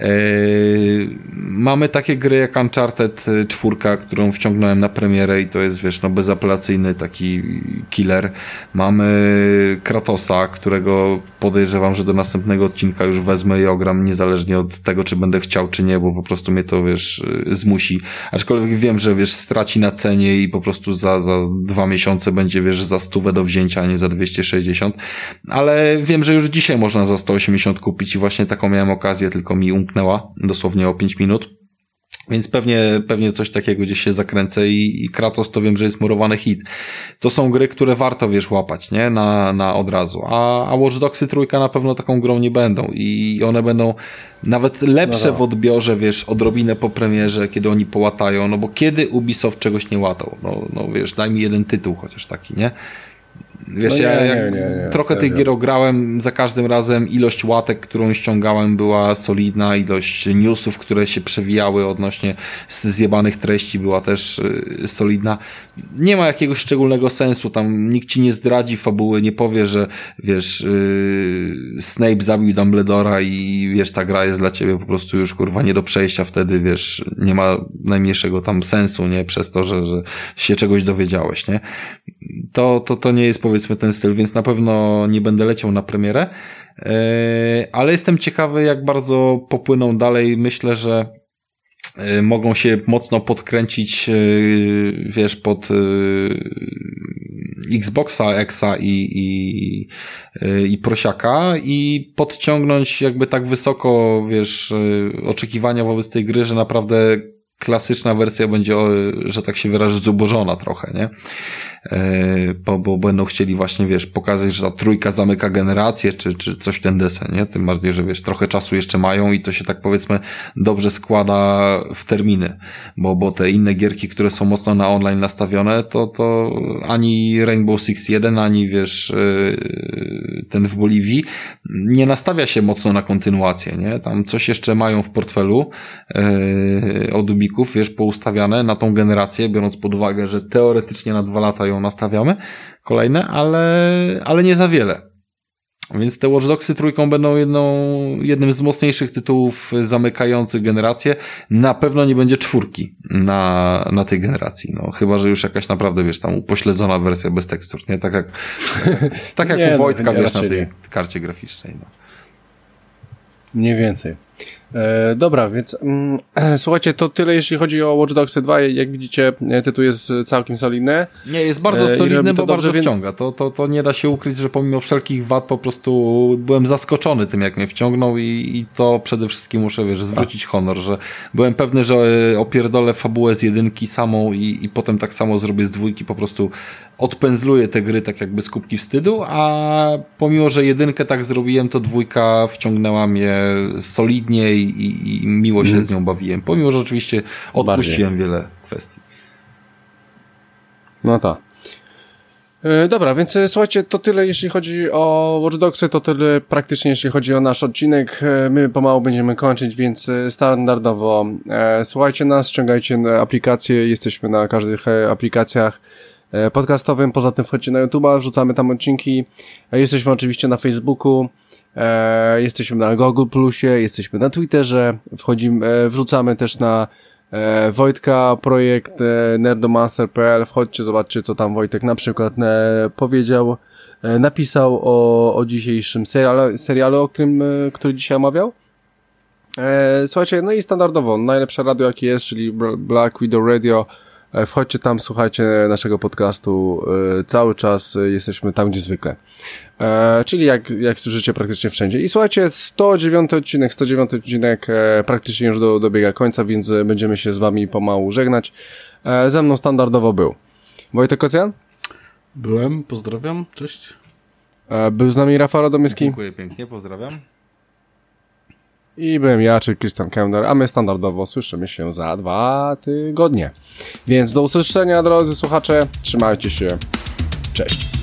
Yy, mamy takie gry jak Uncharted 4, którą wciągnąłem na premierę i to jest, wiesz, no bezapelacyjny taki killer. Mamy Kratosa, którego podejrzewam, że do następnego odcinka już wezmę i ogram, niezależnie od tego, czy będę chciał, czy nie, bo po prostu mnie to, wiesz, zmusi. Aczkolwiek wiem, że, wiesz, straci na cenie i po prostu za, za dwa miesiące będzie, wiesz, za stówę do wzięcia, a nie za 260. Ale wiem, że już dzisiaj można za 180 kupić i właśnie taką miałem okazję, tylko mi umknęła dosłownie o 5 minut. Więc pewnie, pewnie coś takiego gdzieś się zakręcę i, i Kratos to wiem, że jest murowany hit. To są gry, które warto, wiesz, łapać, nie? Na, na od razu. A, a Watch Dogsy trójka na pewno taką grą nie będą i one będą nawet lepsze no w odbiorze, wiesz, odrobinę po premierze, kiedy oni połatają, no bo kiedy Ubisoft czegoś nie łatał? No, no wiesz, daj mi jeden tytuł chociaż taki, nie? Wiesz, no nie, ja jak nie, nie, trochę tych gier grałem, za każdym razem ilość łatek, którą ściągałem była solidna, ilość newsów, które się przewijały odnośnie zjebanych treści była też y, solidna. Nie ma jakiegoś szczególnego sensu, tam nikt ci nie zdradzi fabuły, nie powie, że wiesz, y, Snape zabił Dumbledora i wiesz, ta gra jest dla ciebie po prostu już kurwa nie do przejścia wtedy, wiesz, nie ma najmniejszego tam sensu, nie, przez to, że, że się czegoś dowiedziałeś, nie. To, to, to nie jest powiedzmy ten styl, więc na pewno nie będę leciał na premierę, e, ale jestem ciekawy, jak bardzo popłyną dalej. Myślę, że mogą się mocno podkręcić, e, wiesz, pod Xboxa, Exa i, i, i Prosiaka i podciągnąć jakby tak wysoko, wiesz, oczekiwania wobec tej gry, że naprawdę klasyczna wersja będzie, że tak się wyrażę, zubożona trochę, nie? E, bo, bo będą chcieli właśnie, wiesz, pokazać, że ta trójka zamyka generację, czy, czy coś w ten desen, nie? Tym bardziej, że wiesz, trochę czasu jeszcze mają i to się tak powiedzmy dobrze składa w terminy, bo, bo te inne gierki, które są mocno na online nastawione, to, to ani Rainbow Six 1, ani wiesz, e, ten w Boliwii nie nastawia się mocno na kontynuację, nie? Tam coś jeszcze mają w portfelu yy, od Ubików, wiesz, poustawiane na tą generację, biorąc pod uwagę, że teoretycznie na dwa lata ją nastawiamy, kolejne, ale, ale nie za wiele. Więc te Watch Dogsy trójką będą jedną, jednym z mocniejszych tytułów zamykających generację. Na pewno nie będzie czwórki na, na tej generacji. No, chyba, że już jakaś naprawdę, wiesz, tam upośledzona wersja bez tekstur, nie? Tak jak, tak jak nie, u Wojtka, no, wiesz, na tej nie. karcie graficznej. No. Mniej więcej. E, dobra, więc mm, słuchajcie, to tyle jeśli chodzi o Watch Dogs 2. Jak widzicie, e, tytuł jest całkiem solidny. Nie, jest bardzo e, solidny, bo bardzo wciąga. To, to, to nie da się ukryć, że pomimo wszelkich wad po prostu byłem zaskoczony tym, jak mnie wciągnął i, i to przede wszystkim muszę, wiesz, zwrócić honor, że byłem pewny, że opierdolę fabułę z jedynki samą i, i potem tak samo zrobię z dwójki, po prostu odpędzluję te gry tak jakby z kubki wstydu, a pomimo, że jedynkę tak zrobiłem, to dwójka wciągnęła mnie solidnie i, i miło się mm. z nią bawiłem. Pomimo, że oczywiście odpuściłem Bardziej. wiele kwestii. No tak. E, dobra, więc e, słuchajcie, to tyle jeśli chodzi o Watch Dogsy, to tyle praktycznie jeśli chodzi o nasz odcinek. E, my pomału będziemy kończyć, więc standardowo słuchajcie nas, ściągajcie aplikacje, jesteśmy na każdych aplikacjach podcastowym, poza tym wchodźcie na YouTube'a, wrzucamy tam odcinki, jesteśmy oczywiście na Facebooku, E, jesteśmy na Google Plusie, jesteśmy na Twitterze, wchodzimy, e, wrzucamy też na e, Wojtka projekt e, nerdomaster.pl. Wchodźcie, zobaczcie, co tam Wojtek na przykład e, powiedział, e, napisał o, o dzisiejszym serialu, serialu o którym, e, który dzisiaj omawiał. E, słuchajcie, no i standardowo, najlepsze radio jakie jest, czyli Black Widow Radio. E, wchodźcie tam, słuchajcie naszego podcastu. E, cały czas jesteśmy tam, gdzie zwykle. E, czyli jak, jak słyszycie praktycznie wszędzie. I słuchajcie, 109 odcinek, 109 odcinek e, praktycznie już do, dobiega końca, więc będziemy się z wami pomału żegnać. E, ze mną standardowo był Wojtek Kocjan? Byłem, pozdrawiam, cześć. E, był z nami Rafał Radomyski. Dziękuję pięknie, pozdrawiam. I byłem ja, czyli Christian Kemner, a my standardowo słyszymy się za dwa tygodnie. Więc do usłyszenia, drodzy słuchacze. Trzymajcie się. Cześć.